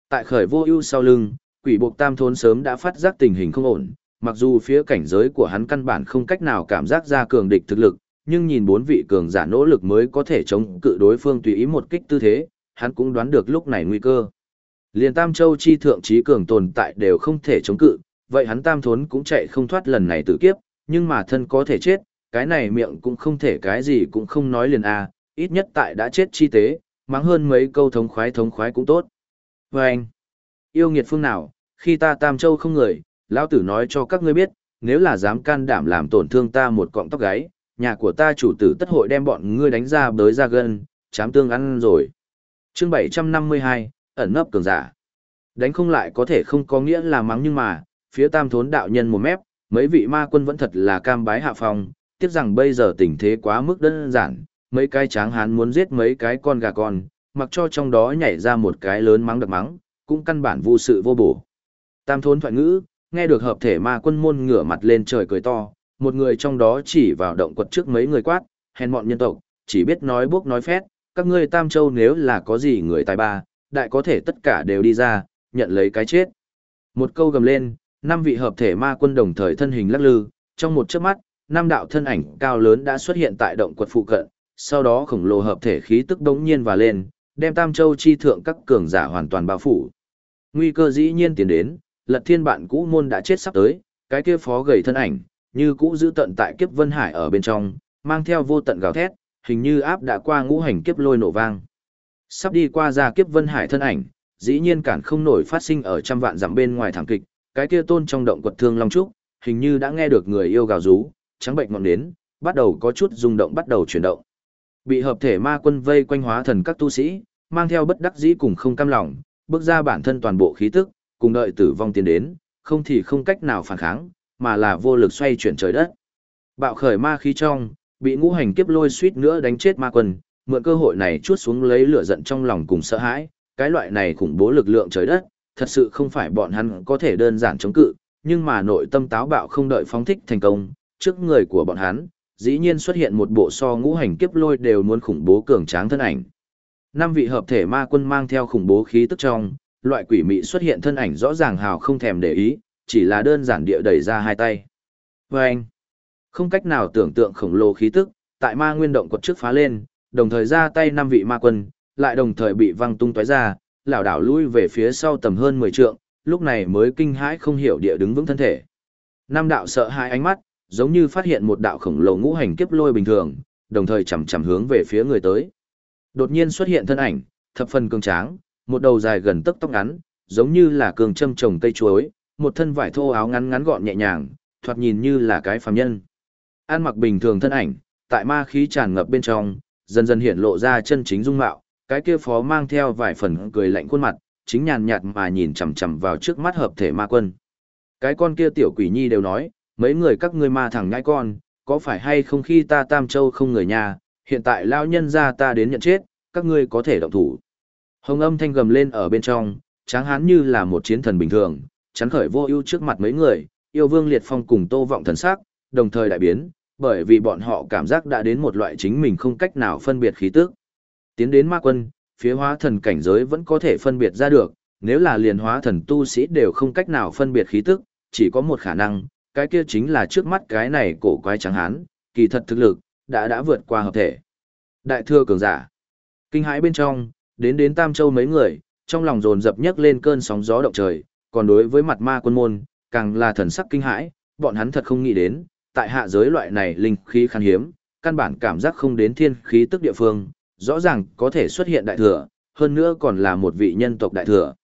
S1: Tại khởi vô ưu sau lưng, quỷ buộc tam thôn sớm đã phát giác tình hình không ổn, mặc dù phía cảnh giới của hắn căn bản không cách nào cảm giác ra cường địch thực lực, nhưng nhìn bốn vị cường giả nỗ lực mới có thể chống cự đối phương tùy ý một kích tư thế, hắn cũng đoán được lúc này nguy cơ. Liền Tam Châu chi thượng trí cường tồn tại đều không thể chống cự, vậy hắn Tam Thốn cũng chạy không thoát lần này tử kiếp, nhưng mà thân có thể chết, cái này miệng cũng không thể cái gì cũng không nói liền a, ít nhất tại đã chết chi tế, mắng hơn mấy câu thống khoái thống khoái cũng tốt. Và anh, yêu nghiệt phương nào, khi ta Tam Châu không người, lão tử nói cho các ngươi biết, nếu là dám can đảm làm tổn thương ta một cọng tóc gáy, nhà của ta chủ tử tất hội đem bọn ngươi đánh ra bới ra gân, chám tương ăn rồi. Chương 752, ẩn nấp cường giả. Đánh không lại có thể không có nghĩa là mắng nhưng mà, phía tam thốn đạo nhân một mép, mấy vị ma quân vẫn thật là cam bái hạ phòng, tiếc rằng bây giờ tình thế quá mức đơn giản, mấy cái tráng hán muốn giết mấy cái con gà con, mặc cho trong đó nhảy ra một cái lớn mắng đặc mắng, cũng căn bản vô sự vô bổ. Tam thốn thoại ngữ, nghe được hợp thể ma quân môn ngửa mặt lên trời cười to, một người trong đó chỉ vào động quật trước mấy người quát, hèn mọn nhân tộc, chỉ biết nói bốc nói phét, các ngươi tam châu nếu là có gì người tài ba, đại có thể tất cả đều đi ra, nhận lấy cái chết. Một câu gầm lên, năm vị hợp thể ma quân đồng thời thân hình lắc lư, trong một chớp mắt, năm đạo thân ảnh cao lớn đã xuất hiện tại động quật phụ cận, sau đó khổng lồ hợp thể khí tức đống nhiên và lên, đem Tam Châu chi thượng các cường giả hoàn toàn bao phủ. Nguy cơ dĩ nhiên tiến đến, Lật Thiên bạn cũ môn đã chết sắp tới, cái kia phó gầy thân ảnh, như cũ giữ tận tại kiếp vân hải ở bên trong, mang theo vô tận gào thét, hình như áp đã qua ngũ hành kiếp lôi nổ vang. Sắp đi qua ra kiếp vân hải thân ảnh, dĩ nhiên cản không nổi phát sinh ở trăm vạn dặm bên ngoài thảm kịch, cái kia tôn trong động quật thương long trúc, hình như đã nghe được người yêu gào rú, trắng bệnh ngọn đến, bắt đầu có chút rung động bắt đầu chuyển động. Bị hợp thể ma quân vây quanh hóa thần các tu sĩ, mang theo bất đắc dĩ cùng không cam lòng, bước ra bản thân toàn bộ khí tức, cùng đợi tử vong tiến đến, không thì không cách nào phản kháng, mà là vô lực xoay chuyển trời đất. Bạo khởi ma khí trong, bị ngũ hành kiếp lôi suýt nữa đánh chết ma quân, mượn cơ hội này chuốt xuống lấy lửa giận trong lòng cùng sợ hãi, cái loại này khủng bố lực lượng trời đất, thật sự không phải bọn hắn có thể đơn giản chống cự, nhưng mà nội tâm táo bạo không đợi phóng thích thành công, trước người của bọn hắn, dĩ nhiên xuất hiện một bộ so ngũ hành kiếp lôi đều muốn khủng bố cường tráng thân ảnh. Năm vị hợp thể ma quân mang theo khủng bố khí tức trong, loại quỷ mị xuất hiện thân ảnh rõ ràng hào không thèm để ý, chỉ là đơn giản địa đẩy ra hai tay. Và anh, không cách nào tưởng tượng khổng lồ khí tức, tại ma nguyên động quật trước phá lên, đồng thời ra tay năm vị ma quân, lại đồng thời bị văng tung tóe ra, lảo đảo lui về phía sau tầm hơn 10 trượng, lúc này mới kinh hãi không hiểu địa đứng vững thân thể. Năm đạo sợ hai ánh mắt, giống như phát hiện một đạo khổng lồ ngũ hành kiếp lôi bình thường, đồng thời chầm chầm hướng về phía người tới. Đột nhiên xuất hiện thân ảnh, thập phần cường tráng, một đầu dài gần tấc tóc ngắn, giống như là cường châm trồng cây chuối, một thân vải thô áo ngắn ngắn gọn nhẹ nhàng, thoạt nhìn như là cái phàm nhân. An mặc bình thường thân ảnh, tại ma khí tràn ngập bên trong, dần dần hiện lộ ra chân chính dung mạo, cái kia phó mang theo vài phần cười lạnh khuôn mặt, chính nhàn nhạt mà nhìn chằm chằm vào trước mắt hợp thể ma quân. Cái con kia tiểu quỷ nhi đều nói, mấy người các ngươi ma thẳng nhãi con, có phải hay không khi ta Tam Châu không người nhà, hiện tại lao nhân ra ta đến nhận chết, các ngươi có thể động thủ. Hồng âm thanh gầm lên ở bên trong, tráng hán như là một chiến thần bình thường, chắn khởi vô ưu trước mặt mấy người, yêu vương liệt phong cùng tô vọng thần sắc, đồng thời đại biến, bởi vì bọn họ cảm giác đã đến một loại chính mình không cách nào phân biệt khí tức. Tiến đến ma quân, phía hóa thần cảnh giới vẫn có thể phân biệt ra được, nếu là liền hóa thần tu sĩ đều không cách nào phân biệt khí tức, chỉ có một khả năng, cái kia chính là trước mắt cái này cổ quái trắng hán, kỳ thật thực lực, đã đã vượt qua hợp thể. Đại thừa cường giả, kinh hãi bên trong, đến đến Tam Châu mấy người, trong lòng dồn dập nhấc lên cơn sóng gió động trời, còn đối với mặt ma quân môn, càng là thần sắc kinh hãi, bọn hắn thật không nghĩ đến, tại hạ giới loại này linh khí khan hiếm, căn bản cảm giác không đến thiên khí tức địa phương, rõ ràng có thể xuất hiện đại thừa, hơn nữa còn là một vị nhân tộc đại thừa.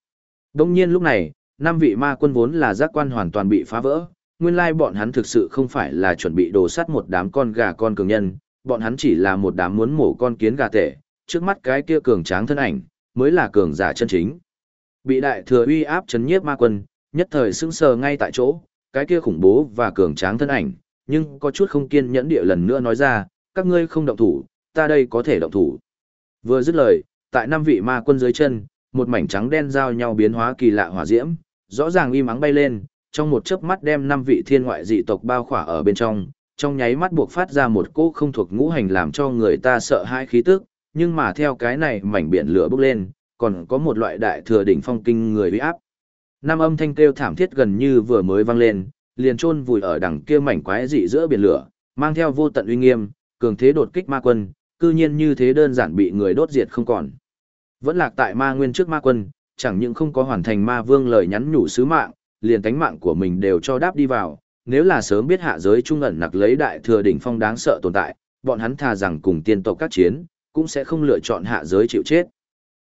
S1: Đông nhiên lúc này, năm vị ma quân vốn là giác quan hoàn toàn bị phá vỡ, nguyên lai bọn hắn thực sự không phải là chuẩn bị đồ sắt một đám con gà con cường nhân, bọn hắn chỉ là một đám muốn mổ con kiến gà tể, trước mắt cái kia cường tráng thân ảnh, mới là cường giả chân chính. Bị đại thừa uy áp chấn nhiếp ma quân, nhất thời sững sờ ngay tại chỗ, cái kia khủng bố và cường tráng thân ảnh, nhưng có chút không kiên nhẫn địa lần nữa nói ra, các ngươi không động thủ, ta đây có thể động thủ. Vừa dứt lời, tại năm vị ma quân dưới chân, một mảnh trắng đen giao nhau biến hóa kỳ lạ hỏa diễm, rõ ràng uy mắng bay lên, trong một chớp mắt đem năm vị thiên ngoại dị tộc bao khỏa ở bên trong, trong nháy mắt buộc phát ra một cỗ không thuộc ngũ hành làm cho người ta sợ hãi khí tức, nhưng mà theo cái này mảnh biển lửa bốc lên, còn có một loại đại thừa đỉnh phong kinh người uy áp. Năm âm thanh kêu thảm thiết gần như vừa mới vang lên, liền chôn vùi ở đằng kia mảnh quái dị giữa biển lửa, mang theo vô tận uy nghiêm, cường thế đột kích ma quân, cư nhiên như thế đơn giản bị người đốt diệt không còn. Vẫn lạc tại ma nguyên trước ma quân, chẳng những không có hoàn thành ma vương lời nhắn nhủ sứ mạng, liền tánh mạng của mình đều cho đáp đi vào, nếu là sớm biết hạ giới trung ẩn nặc lấy đại thừa đỉnh phong đáng sợ tồn tại, bọn hắn thà rằng cùng tiên tộc các chiến, cũng sẽ không lựa chọn hạ giới chịu chết.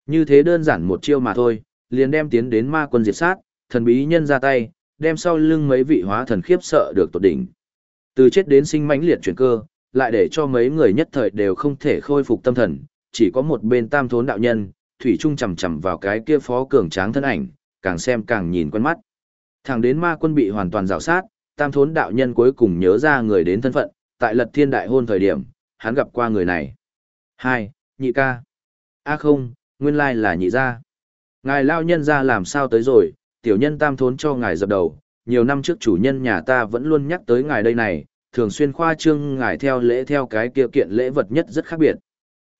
S1: Như thế đơn giản một chiêu mà thôi, liền đem tiến đến ma quân diệt sát, thần bí nhân ra tay, đem sau lưng mấy vị hóa thần khiếp sợ được tột đỉnh. Từ chết đến sinh mãnh liệt chuyển cơ, lại để cho mấy người nhất thời đều không thể khôi phục tâm thần, chỉ có một bên tam thốn đạo nhân, thủy trung chầm chầm vào cái kia phó cường tráng thân ảnh, càng xem càng nhìn quen mắt. Thẳng đến ma quân bị hoàn toàn rào sát, tam thốn đạo nhân cuối cùng nhớ ra người đến thân phận, tại lật thiên đại hôn thời điểm, hắn gặp qua người này. Hai, nhị ca. a không, nguyên lai là nhị gia. Ngài lao nhân ra làm sao tới rồi, tiểu nhân tam thốn cho ngài dập đầu, nhiều năm trước chủ nhân nhà ta vẫn luôn nhắc tới ngài đây này, thường xuyên khoa trương ngài theo lễ theo cái kia kiện lễ vật nhất rất khác biệt.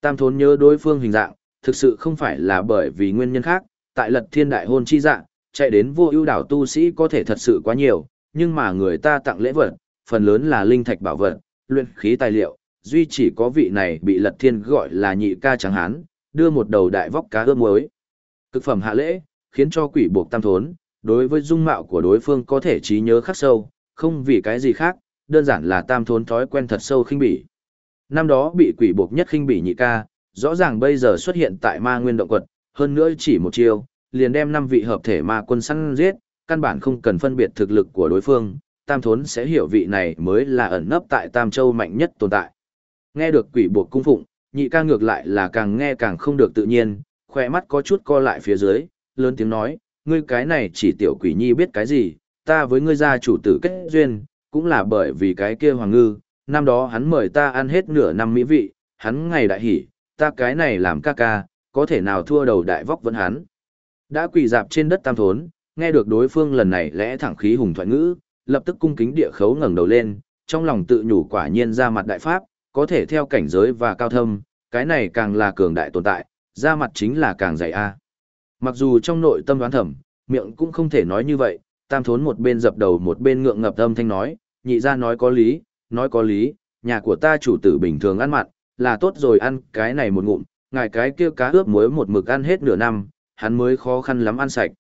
S1: Tam thốn nhớ đối phương hình dạng, thực sự không phải là bởi vì nguyên nhân khác, tại lật thiên đại hôn chi dạng, chạy đến vô ưu đảo tu sĩ có thể thật sự quá nhiều, nhưng mà người ta tặng lễ vật, phần lớn là linh thạch bảo vật, luyện khí tài liệu, duy chỉ có vị này bị lật thiên gọi là nhị ca trắng hán, đưa một đầu đại vóc cá ướp muối. Cực phẩm hạ lễ, khiến cho quỷ buộc tam thốn, đối với dung mạo của đối phương có thể trí nhớ khắc sâu, không vì cái gì khác, đơn giản là tam thốn thói quen thật sâu khinh bỉ. Năm đó bị quỷ buộc nhất khinh bỉ nhị ca, rõ ràng bây giờ xuất hiện tại ma nguyên động quật, hơn nữa chỉ một chiêu, liền đem năm vị hợp thể ma quân săn giết, căn bản không cần phân biệt thực lực của đối phương, tam thốn sẽ hiểu vị này mới là ẩn nấp tại Tam Châu mạnh nhất tồn tại. Nghe được quỷ buộc cung phụng, nhị ca ngược lại là càng nghe càng không được tự nhiên, khỏe mắt có chút co lại phía dưới, lớn tiếng nói, ngươi cái này chỉ tiểu quỷ nhi biết cái gì, ta với ngươi gia chủ tử kết duyên, cũng là bởi vì cái kia hoàng ngư, năm đó hắn mời ta ăn hết nửa năm mỹ vị, hắn ngày đại hỉ, ta cái này làm ca ca, có thể nào thua đầu đại vóc vẫn hắn. Đã quỳ dạp trên đất tam thốn, nghe được đối phương lần này lẽ thẳng khí hùng thoại ngữ, lập tức cung kính địa khấu ngẩng đầu lên, trong lòng tự nhủ quả nhiên ra mặt đại pháp, có thể theo cảnh giới và cao thâm, cái này càng là cường đại tồn tại, ra mặt chính là càng dày a. Mặc dù trong nội tâm đoán thầm, miệng cũng không thể nói như vậy, tam thốn một bên dập đầu một bên ngượng ngập âm thanh nói, nhị ra nói có lý, nói có lý, nhà của ta chủ tử bình thường ăn mặn, là tốt rồi ăn cái này một ngụm, ngài cái kia cá ướp muối một mực ăn hết nửa năm, hắn mới khó khăn lắm ăn sạch.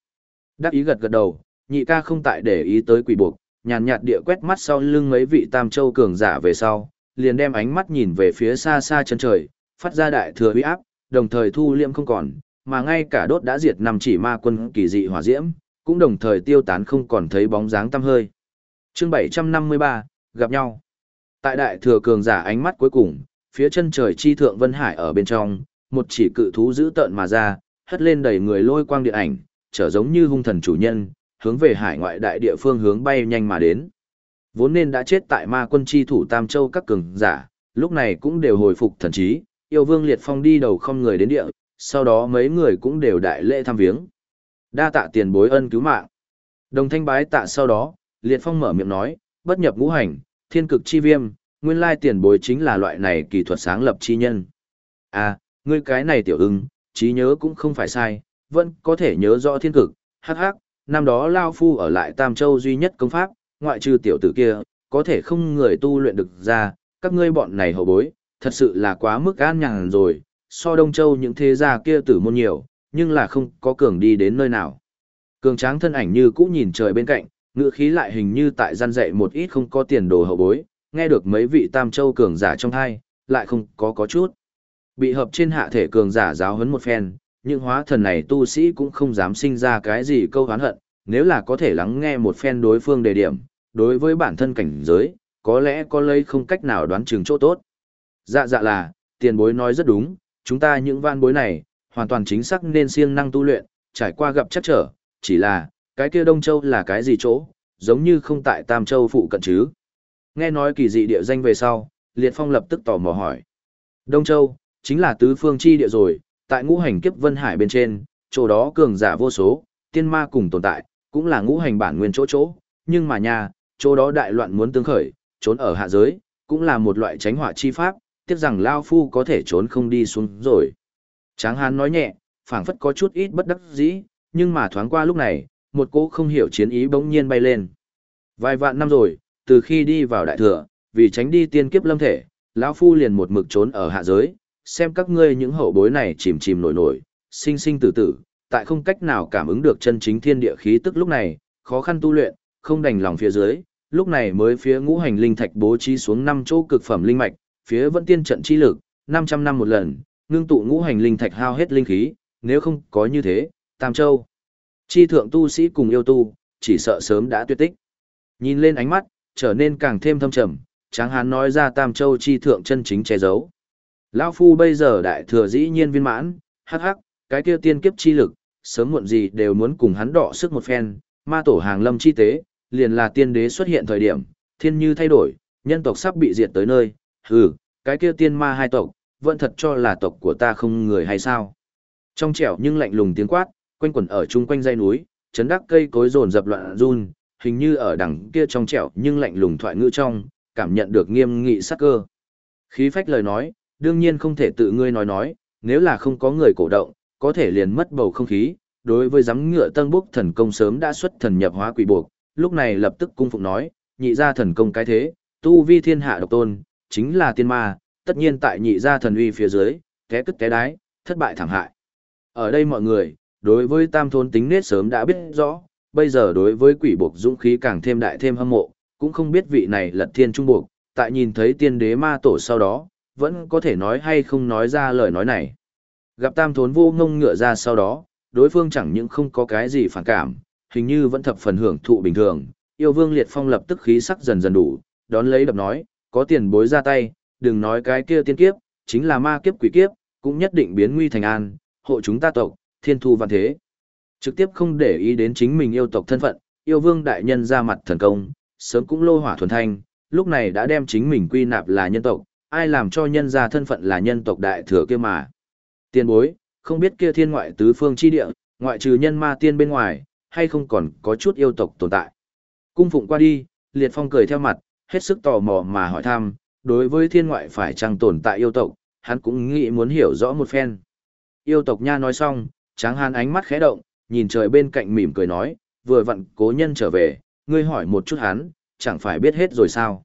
S1: Đắc ý gật gật đầu, nhị ca không tại để ý tới quỷ buộc, nhàn nhạt địa quét mắt sau lưng mấy vị tam châu cường giả về sau, liền đem ánh mắt nhìn về phía xa xa chân trời, phát ra đại thừa uy áp, đồng thời thu liêm không còn, mà ngay cả đốt đã diệt năm chỉ ma quân kỳ dị hỏa diễm, cũng đồng thời tiêu tán không còn thấy bóng dáng tăm hơi. Chương 753, gặp nhau. Tại đại thừa cường giả ánh mắt cuối cùng, phía chân trời chi thượng vân hải ở bên trong, một chỉ cự thú giữ tợn mà ra, hất lên đầy người lôi quang điện ảnh, trở giống như hung thần chủ nhân, hướng về hải ngoại đại địa phương hướng bay nhanh mà đến. Vốn nên đã chết tại ma quân chi thủ Tam Châu các cường giả, lúc này cũng đều hồi phục thần trí, yêu vương liệt phong đi đầu không người đến địa, sau đó mấy người cũng đều đại lễ thăm viếng. Đa tạ tiền bối ân cứu mạng. Đồng thanh bái tạ sau đó, liệt phong mở miệng nói, bất nhập ngũ hành, thiên cực chi viêm, nguyên lai tiền bối chính là loại này kỳ thuật sáng lập chi nhân. À, ngươi cái này tiểu ưng, trí nhớ cũng không phải sai, vẫn có thể nhớ rõ thiên cực, hắc hắc, năm đó Lao Phu ở lại Tam Châu duy nhất công pháp, ngoại trừ tiểu tử kia, có thể không người tu luyện được ra, các ngươi bọn này hậu bối, thật sự là quá mức an nhàn rồi, so Đông Châu những thế gia kia tử môn nhiều, nhưng là không có cường đi đến nơi nào. Cường tráng thân ảnh như cũ nhìn trời bên cạnh, ngựa khí lại hình như tại gian dạy một ít không có tiền đồ hậu bối, nghe được mấy vị Tam Châu cường giả trong hai, lại không có có chút. Bị hợp trên hạ thể cường giả giáo huấn một phen, những hóa thần này tu sĩ cũng không dám sinh ra cái gì câu hán hận, nếu là có thể lắng nghe một phen đối phương đề điểm, đối với bản thân cảnh giới, có lẽ có lấy không cách nào đoán chừng chỗ tốt. Dạ dạ là, tiền bối nói rất đúng, chúng ta những van bối này, hoàn toàn chính xác nên siêng năng tu luyện, trải qua gặp chắc trở, chỉ là, cái kia Đông Châu là cái gì chỗ, giống như không tại Tam Châu phụ cận chứ. Nghe nói kỳ dị địa danh về sau, Liệt Phong lập tức tò mò hỏi. Đông Châu, chính là tứ phương chi địa rồi, tại ngũ hành kiếp vân hải bên trên, chỗ đó cường giả vô số, tiên ma cùng tồn tại, cũng là ngũ hành bản nguyên chỗ chỗ, nhưng mà nhà chỗ đó đại loạn muốn tương khởi, trốn ở hạ giới, cũng là một loại tránh họa chi pháp, tiếc rằng Lao Phu có thể trốn không đi xuống rồi. Tráng Hán nói nhẹ, phảng phất có chút ít bất đắc dĩ, nhưng mà thoáng qua lúc này, một cỗ không hiểu chiến ý bỗng nhiên bay lên. Vài vạn năm rồi, từ khi đi vào đại thừa, vì tránh đi tiên kiếp lâm thể, lão phu liền một mực trốn ở hạ giới, xem các ngươi những hậu bối này chìm chìm nổi nổi, sinh sinh tử tử, tại không cách nào cảm ứng được chân chính thiên địa khí tức lúc này, khó khăn tu luyện, không đành lòng phía dưới, lúc này mới phía ngũ hành linh thạch bố trí xuống năm chỗ cực phẩm linh mạch, phía vẫn tiên trận chi lực, 500 năm một lần, ngưng tụ ngũ hành linh thạch hao hết linh khí, nếu không có như thế, Tam Châu, chi thượng tu sĩ cùng yêu tu, chỉ sợ sớm đã tuyệt tích. Nhìn lên ánh mắt, trở nên càng thêm thâm trầm, Tráng Hán nói ra Tam Châu chi thượng chân chính che giấu. Lão phu bây giờ đại thừa dĩ nhiên viên mãn, hắc hắc, cái kia tiên kiếp chi lực, sớm muộn gì đều muốn cùng hắn đọ sức một phen, ma tổ hàng lâm chi tế, liền là tiên đế xuất hiện thời điểm, thiên như thay đổi, nhân tộc sắp bị diệt tới nơi, hừ, cái kia tiên ma hai tộc, vẫn thật cho là tộc của ta không người hay sao. Trong trẻo nhưng lạnh lùng tiếng quát, quanh quẩn ở chung quanh dãy núi, chấn đắc cây cối rồn dập loạn run, hình như ở đằng kia trong trẻo nhưng lạnh lùng thoại ngữ trong, cảm nhận được nghiêm nghị sắc cơ. Khí phách lời nói, đương nhiên không thể tự ngươi nói nói, nếu là không có người cổ động, có thể liền mất bầu không khí, đối với giám ngựa tân bốc thần công sớm đã xuất thần nhập hóa quỷ buộc, lúc này lập tức cung phụng nói, nhị gia thần công cái thế, tu vi thiên hạ độc tôn, chính là tiên ma, tất nhiên tại nhị gia thần uy phía dưới, té cất té đái, thất bại thảm hại. Ở đây mọi người, đối với tam thôn tính nết sớm đã biết rõ, bây giờ đối với quỷ buộc dũng khí càng thêm đại thêm hâm mộ, cũng không biết vị này lật thiên trung buộc, tại nhìn thấy tiên đế ma tổ sau đó, vẫn có thể nói hay không nói ra lời nói này. Gặp tam thốn vô ngông ngựa ra sau đó, đối phương chẳng những không có cái gì phản cảm, hình như vẫn thập phần hưởng thụ bình thường. Yêu vương liệt phong lập tức khí sắc dần dần đủ, đón lấy đập nói, có tiền bối ra tay, đừng nói cái kia tiên kiếp, chính là ma kiếp quỷ kiếp, cũng nhất định biến nguy thành an, hộ chúng ta tộc, thiên thu văn thế. Trực tiếp không để ý đến chính mình yêu tộc thân phận, yêu vương đại nhân ra mặt thần công, sớm cũng lô hỏa thuần thanh, lúc này đã đem chính mình quy nạp là nhân tộc, ai làm cho nhân ra thân phận là nhân tộc đại thừa kia mà. Tiên bối, không biết kia thiên ngoại tứ phương chi địa, ngoại trừ nhân ma tiên bên ngoài, hay không còn có chút yêu tộc tồn tại. Cung phụng qua đi, liệt phong cười theo mặt, hết sức tò mò mà hỏi thăm, đối với thiên ngoại phải chăng tồn tại yêu tộc, hắn cũng nghĩ muốn hiểu rõ một phen. Yêu tộc nha nói xong, tráng hàn ánh mắt khẽ động, nhìn trời bên cạnh mỉm cười nói, vừa vặn cố nhân trở về, ngươi hỏi một chút hắn, chẳng phải biết hết rồi sao.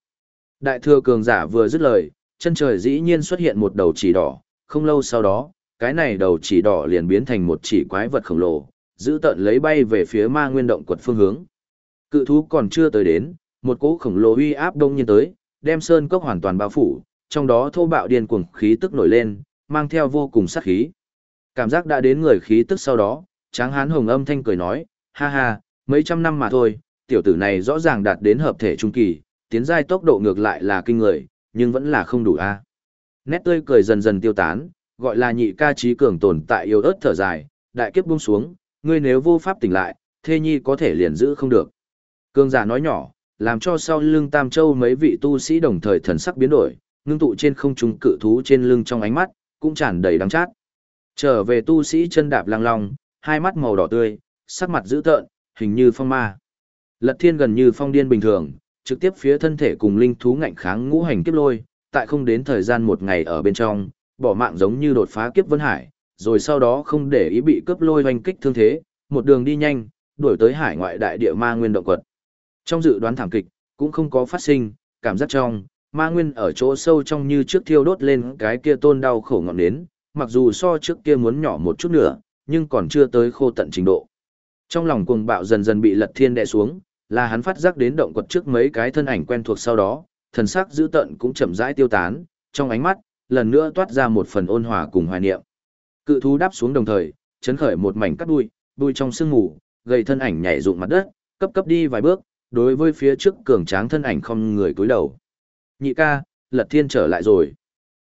S1: Đại thừa cường giả vừa dứt lời, chân trời dĩ nhiên xuất hiện một đầu chỉ đỏ, không lâu sau đó, cái này đầu chỉ đỏ liền biến thành một chỉ quái vật khổng lồ, giữ tận lấy bay về phía ma nguyên động quật phương hướng. Cự thú còn chưa tới đến, một cỗ khổng lồ uy áp đông nhiên tới, đem sơn cốc hoàn toàn bao phủ, trong đó thô bạo điên cuồng khí tức nổi lên, mang theo vô cùng sát khí. Cảm giác đã đến người khí tức sau đó, tráng hán hồng âm thanh cười nói, ha ha, mấy trăm năm mà thôi, tiểu tử này rõ ràng đạt đến hợp thể trung kỳ, tiến giai tốc độ ngược lại là kinh người, nhưng vẫn là không đủ a. Nét tươi cười dần dần tiêu tán, gọi là nhị ca trí cường tồn tại yêu ớt thở dài, đại kiếp buông xuống, ngươi nếu vô pháp tỉnh lại, thê nhi có thể liền giữ không được. Cương giả nói nhỏ, làm cho sau lưng Tam Châu mấy vị tu sĩ đồng thời thần sắc biến đổi, ngưng tụ trên không trung cự thú trên lưng trong ánh mắt, cũng tràn đầy đắng chát. Trở về tu sĩ chân đạp lang long, hai mắt màu đỏ tươi, sắc mặt dữ tợn, hình như phong ma. Lật thiên gần như phong điên bình thường, trực tiếp phía thân thể cùng linh thú ngạnh kháng ngũ hành kiếp lôi, tại không đến thời gian một ngày ở bên trong, bỏ mạng giống như đột phá kiếp vân hải, rồi sau đó không để ý bị cướp lôi hoành kích thương thế, một đường đi nhanh, đuổi tới hải ngoại đại địa ma nguyên động quật. Trong dự đoán thảm kịch, cũng không có phát sinh, cảm giác trong, ma nguyên ở chỗ sâu trong như trước thiêu đốt lên cái kia tôn đau khổ ngọn nến, mặc dù so trước kia muốn nhỏ một chút nữa, nhưng còn chưa tới khô tận trình độ. Trong lòng cuồng bạo dần dần bị lật thiên đè xuống, là hắn phát giác đến động quật trước mấy cái thân ảnh quen thuộc sau đó, thần sắc dữ tận cũng chậm rãi tiêu tán, trong ánh mắt, lần nữa toát ra một phần ôn hòa cùng hoài niệm. Cự thú đáp xuống đồng thời, chấn khởi một mảnh cắt đuôi, đuôi trong sương ngủ gây thân ảnh nhảy rụng mặt đất, cấp cấp đi vài bước, đối với phía trước cường tráng thân ảnh không người cúi đầu. Nhị ca, Lật Thiên trở lại rồi.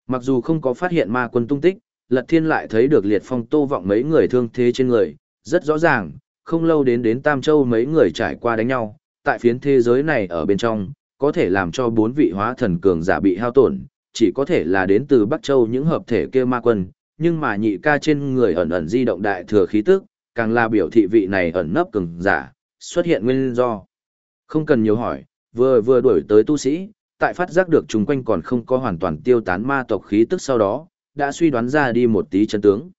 S1: Mặc dù không có phát hiện ma quân tung tích, Lật Thiên lại thấy được liệt phong tô vọng mấy người thương thế trên người, rất rõ ràng, không lâu đến đến Tam Châu mấy người trải qua đánh nhau, tại phiến thế giới này ở bên trong, có thể làm cho bốn vị hóa thần cường giả bị hao tổn, chỉ có thể là đến từ Bắc Châu những hợp thể kia ma quân, nhưng mà nhị ca trên người ẩn ẩn di động đại thừa khí tức, càng là biểu thị vị này ẩn nấp cường giả, xuất hiện nguyên do. Không cần nhiều hỏi, vừa vừa đuổi tới tu sĩ, tại phát giác được chúng quanh còn không có hoàn toàn tiêu tán ma tộc khí tức sau đó, đã suy đoán ra đi một tí chân tướng.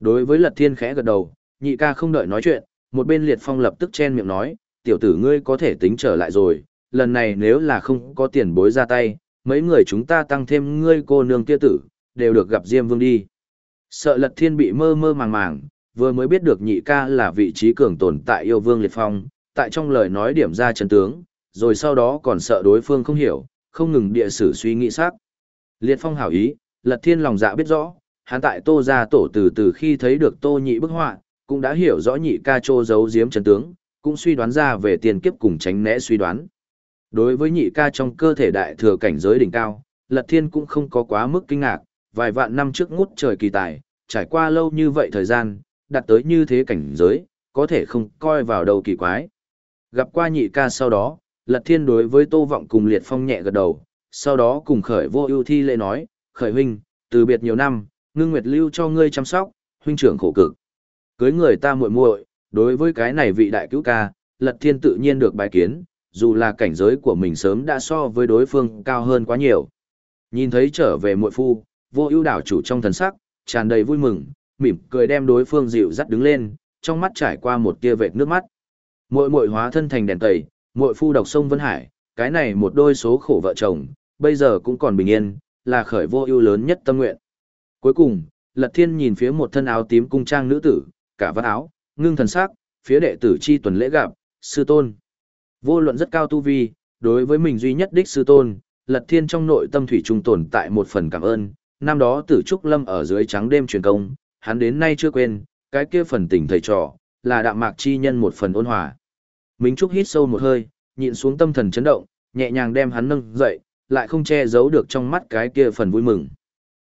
S1: Đối với lật thiên khẽ gật đầu, nhị ca không đợi nói chuyện, một bên liệt phong lập tức chen miệng nói, tiểu tử ngươi có thể tính trở lại rồi, lần này nếu là không có tiền bối ra tay, mấy người chúng ta tăng thêm ngươi cô nương kia tử, đều được gặp Diêm Vương đi. Sợ lật thiên bị mơ mơ màng màng, vừa mới biết được nhị ca là vị trí cường tồn tại yêu vương liệt phong, tại trong lời nói điểm ra chân tướng, rồi sau đó còn sợ đối phương không hiểu, không ngừng địa sử suy nghĩ xác. Liệt phong hảo ý, lật thiên lòng dạ biết rõ, hắn tại tô ra tổ từ từ khi thấy được tô nhị bức họa, cũng đã hiểu rõ nhị ca trô giấu giếm chân tướng, cũng suy đoán ra về tiền kiếp cùng tránh né suy đoán. Đối với nhị ca trong cơ thể đại thừa cảnh giới đỉnh cao, lật thiên cũng không có quá mức kinh ngạc, vài vạn năm trước ngút trời kỳ tài, trải qua lâu như vậy thời gian, đạt tới như thế cảnh giới, có thể không coi vào đầu kỳ quái. Gặp qua nhị ca sau đó, Lật Thiên đối với Tô Vọng cùng Liệt Phong nhẹ gật đầu, sau đó cùng Khởi Vô Ưu thi lễ nói, "Khởi huynh, từ biệt nhiều năm, Ngưng Nguyệt lưu cho ngươi chăm sóc, huynh trưởng khổ cực." Cưới người ta muội muội, đối với cái này vị đại cứu ca, Lật Thiên tự nhiên được bài kiến, dù là cảnh giới của mình sớm đã so với đối phương cao hơn quá nhiều. Nhìn thấy trở về muội phu, Vô Ưu đảo chủ trong thần sắc tràn đầy vui mừng, mỉm cười đem đối phương dịu dắt đứng lên, trong mắt trải qua một tia vệt nước mắt. Muội muội hóa thân thành đèn tẩy, muội phu độc sông Vân Hải, cái này một đôi số khổ vợ chồng, bây giờ cũng còn bình yên, là khởi vô ưu lớn nhất tâm nguyện. Cuối cùng, Lật Thiên nhìn phía một thân áo tím cung trang nữ tử, cả vắt áo, ngưng thần sắc, phía đệ tử chi tuần lễ gặp, sư tôn. Vô luận rất cao tu vi, đối với mình duy nhất đích sư tôn, Lật Thiên trong nội tâm thủy trung tồn tại một phần cảm ơn, năm đó tử trúc lâm ở dưới trắng đêm truyền công, hắn đến nay chưa quên, cái kia phần tình thầy trò, là đạm mạc chi nhân một phần ôn hòa. Minh Trúc hít sâu một hơi, nhịn xuống tâm thần chấn động, nhẹ nhàng đem hắn nâng dậy, lại không che giấu được trong mắt cái kia phần vui mừng.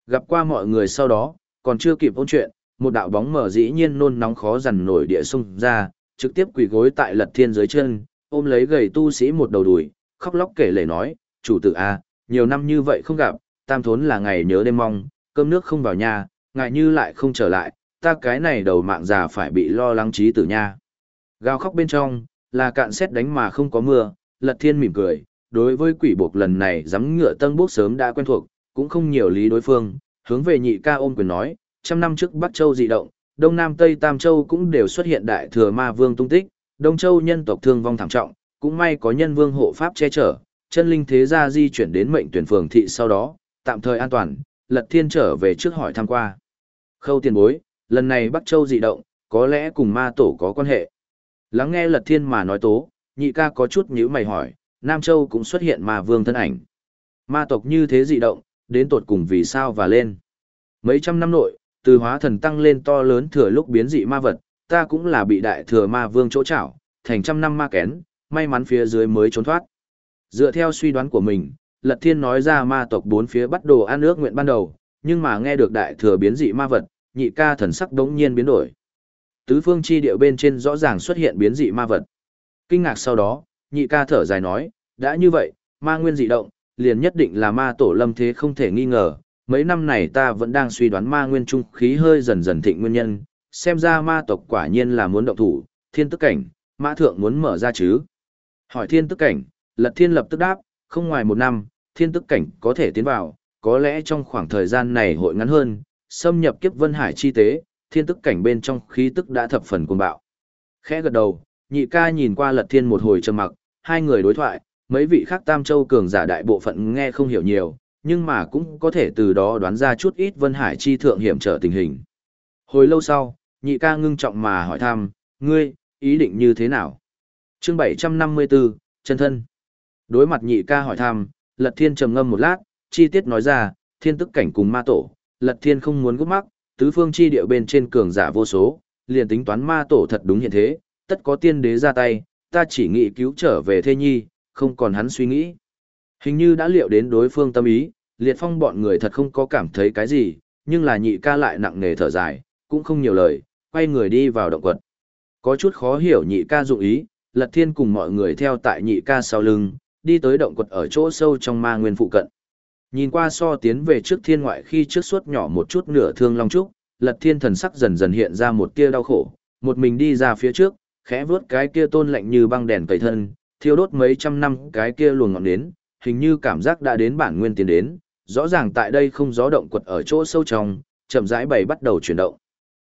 S1: Gặp qua mọi người sau đó, còn chưa kịp ôn chuyện, một đạo bóng mở dĩ nhiên nôn nóng khó dằn nổi địa sung ra, trực tiếp quỳ gối tại lật thiên dưới chân, ôm lấy gầy tu sĩ một đầu đùi, khóc lóc kể lể nói, chủ tử a, nhiều năm như vậy không gặp, tam thốn là ngày nhớ đêm mong, cơm nước không vào nhà, ngại như lại không trở lại, ta cái này đầu mạng già phải bị lo lắng trí tử nha. Gào khóc bên trong, là cạn xét đánh mà không có mưa, lật thiên mỉm cười, đối với quỷ buộc lần này dám ngựa tân bốc sớm đã quen thuộc, cũng không nhiều lý đối phương, hướng về nhị ca ôm quyền nói, trăm năm trước Bắc Châu dị động, Đông Nam Tây Tam Châu cũng đều xuất hiện đại thừa ma vương tung tích, Đông Châu nhân tộc thương vong thảm trọng, cũng may có nhân vương hộ pháp che chở, chân linh thế gia di chuyển đến mệnh tuyển phường thị sau đó, tạm thời an toàn, Lật Thiên trở về trước hỏi thăm qua. Khâu tiền bối, lần này Bắc Châu dị động, có lẽ cùng ma tổ có quan hệ. Lắng nghe Lật Thiên mà nói tố, nhị ca có chút nhíu mày hỏi, Nam Châu cũng xuất hiện ma vương thân ảnh. Ma tộc như thế dị động, đến tột cùng vì sao và lên. Mấy trăm năm nội, từ hóa thần tăng lên to lớn thừa lúc biến dị ma vật, ta cũng là bị đại thừa ma vương chỗ chảo, thành trăm năm ma kén, may mắn phía dưới mới trốn thoát. Dựa theo suy đoán của mình, Lật Thiên nói ra ma tộc bốn phía bắt đồ ăn ước nguyện ban đầu, nhưng mà nghe được đại thừa biến dị ma vật, nhị ca thần sắc đống nhiên biến đổi. tứ phương chi địa bên trên rõ ràng xuất hiện biến dị ma vật. Kinh ngạc sau đó, nhị ca thở dài nói, đã như vậy, ma nguyên dị động, liền nhất định là ma tổ lâm thế không thể nghi ngờ. Mấy năm này ta vẫn đang suy đoán ma nguyên trung khí hơi dần dần thịnh nguyên nhân, xem ra ma tộc quả nhiên là muốn động thủ, thiên tức cảnh, mã thượng muốn mở ra chứ. Hỏi thiên tức cảnh, lật thiên lập tức đáp, không ngoài một năm, thiên tức cảnh có thể tiến vào, có lẽ trong khoảng thời gian này hội ngắn hơn, xâm nhập kiếp vân hải chi tế, thiên tức cảnh bên trong khí tức đã thập phần cuồng bạo. Khẽ gật đầu, nhị ca nhìn qua lật thiên một hồi trầm mặc, hai người đối thoại, mấy vị khác tam châu cường giả đại bộ phận nghe không hiểu nhiều, nhưng mà cũng có thể từ đó đoán ra chút ít vân hải chi thượng hiểm trở tình hình. Hồi lâu sau, nhị ca ngưng trọng mà hỏi thăm, ngươi, ý định như thế nào? chương 754, chân thân. Đối mặt nhị ca hỏi thăm, lật thiên trầm ngâm một lát, chi tiết nói ra, thiên tức cảnh cùng ma tổ, lật thiên không muốn gấp mắc, tứ phương chi địa bên trên cường giả vô số, liền tính toán ma tổ thật đúng hiện thế, tất có tiên đế ra tay, ta chỉ nghĩ cứu trở về thê nhi, không còn hắn suy nghĩ. Hình như đã liệu đến đối phương tâm ý, liệt phong bọn người thật không có cảm thấy cái gì, nhưng là nhị ca lại nặng nề thở dài, cũng không nhiều lời, quay người đi vào động quật. Có chút khó hiểu nhị ca dụng ý, lật thiên cùng mọi người theo tại nhị ca sau lưng, đi tới động quật ở chỗ sâu trong ma nguyên phụ cận. Nhìn qua so tiến về trước thiên ngoại khi trước suốt nhỏ một chút nửa thương long trúc, lật thiên thần sắc dần dần hiện ra một tia đau khổ, một mình đi ra phía trước, khẽ vướt cái kia tôn lạnh như băng đèn tẩy thân, thiêu đốt mấy trăm năm cái kia luồng ngọn đến, hình như cảm giác đã đến bản nguyên tiến đến, rõ ràng tại đây không gió động quật ở chỗ sâu trong, chậm rãi bày bắt đầu chuyển động.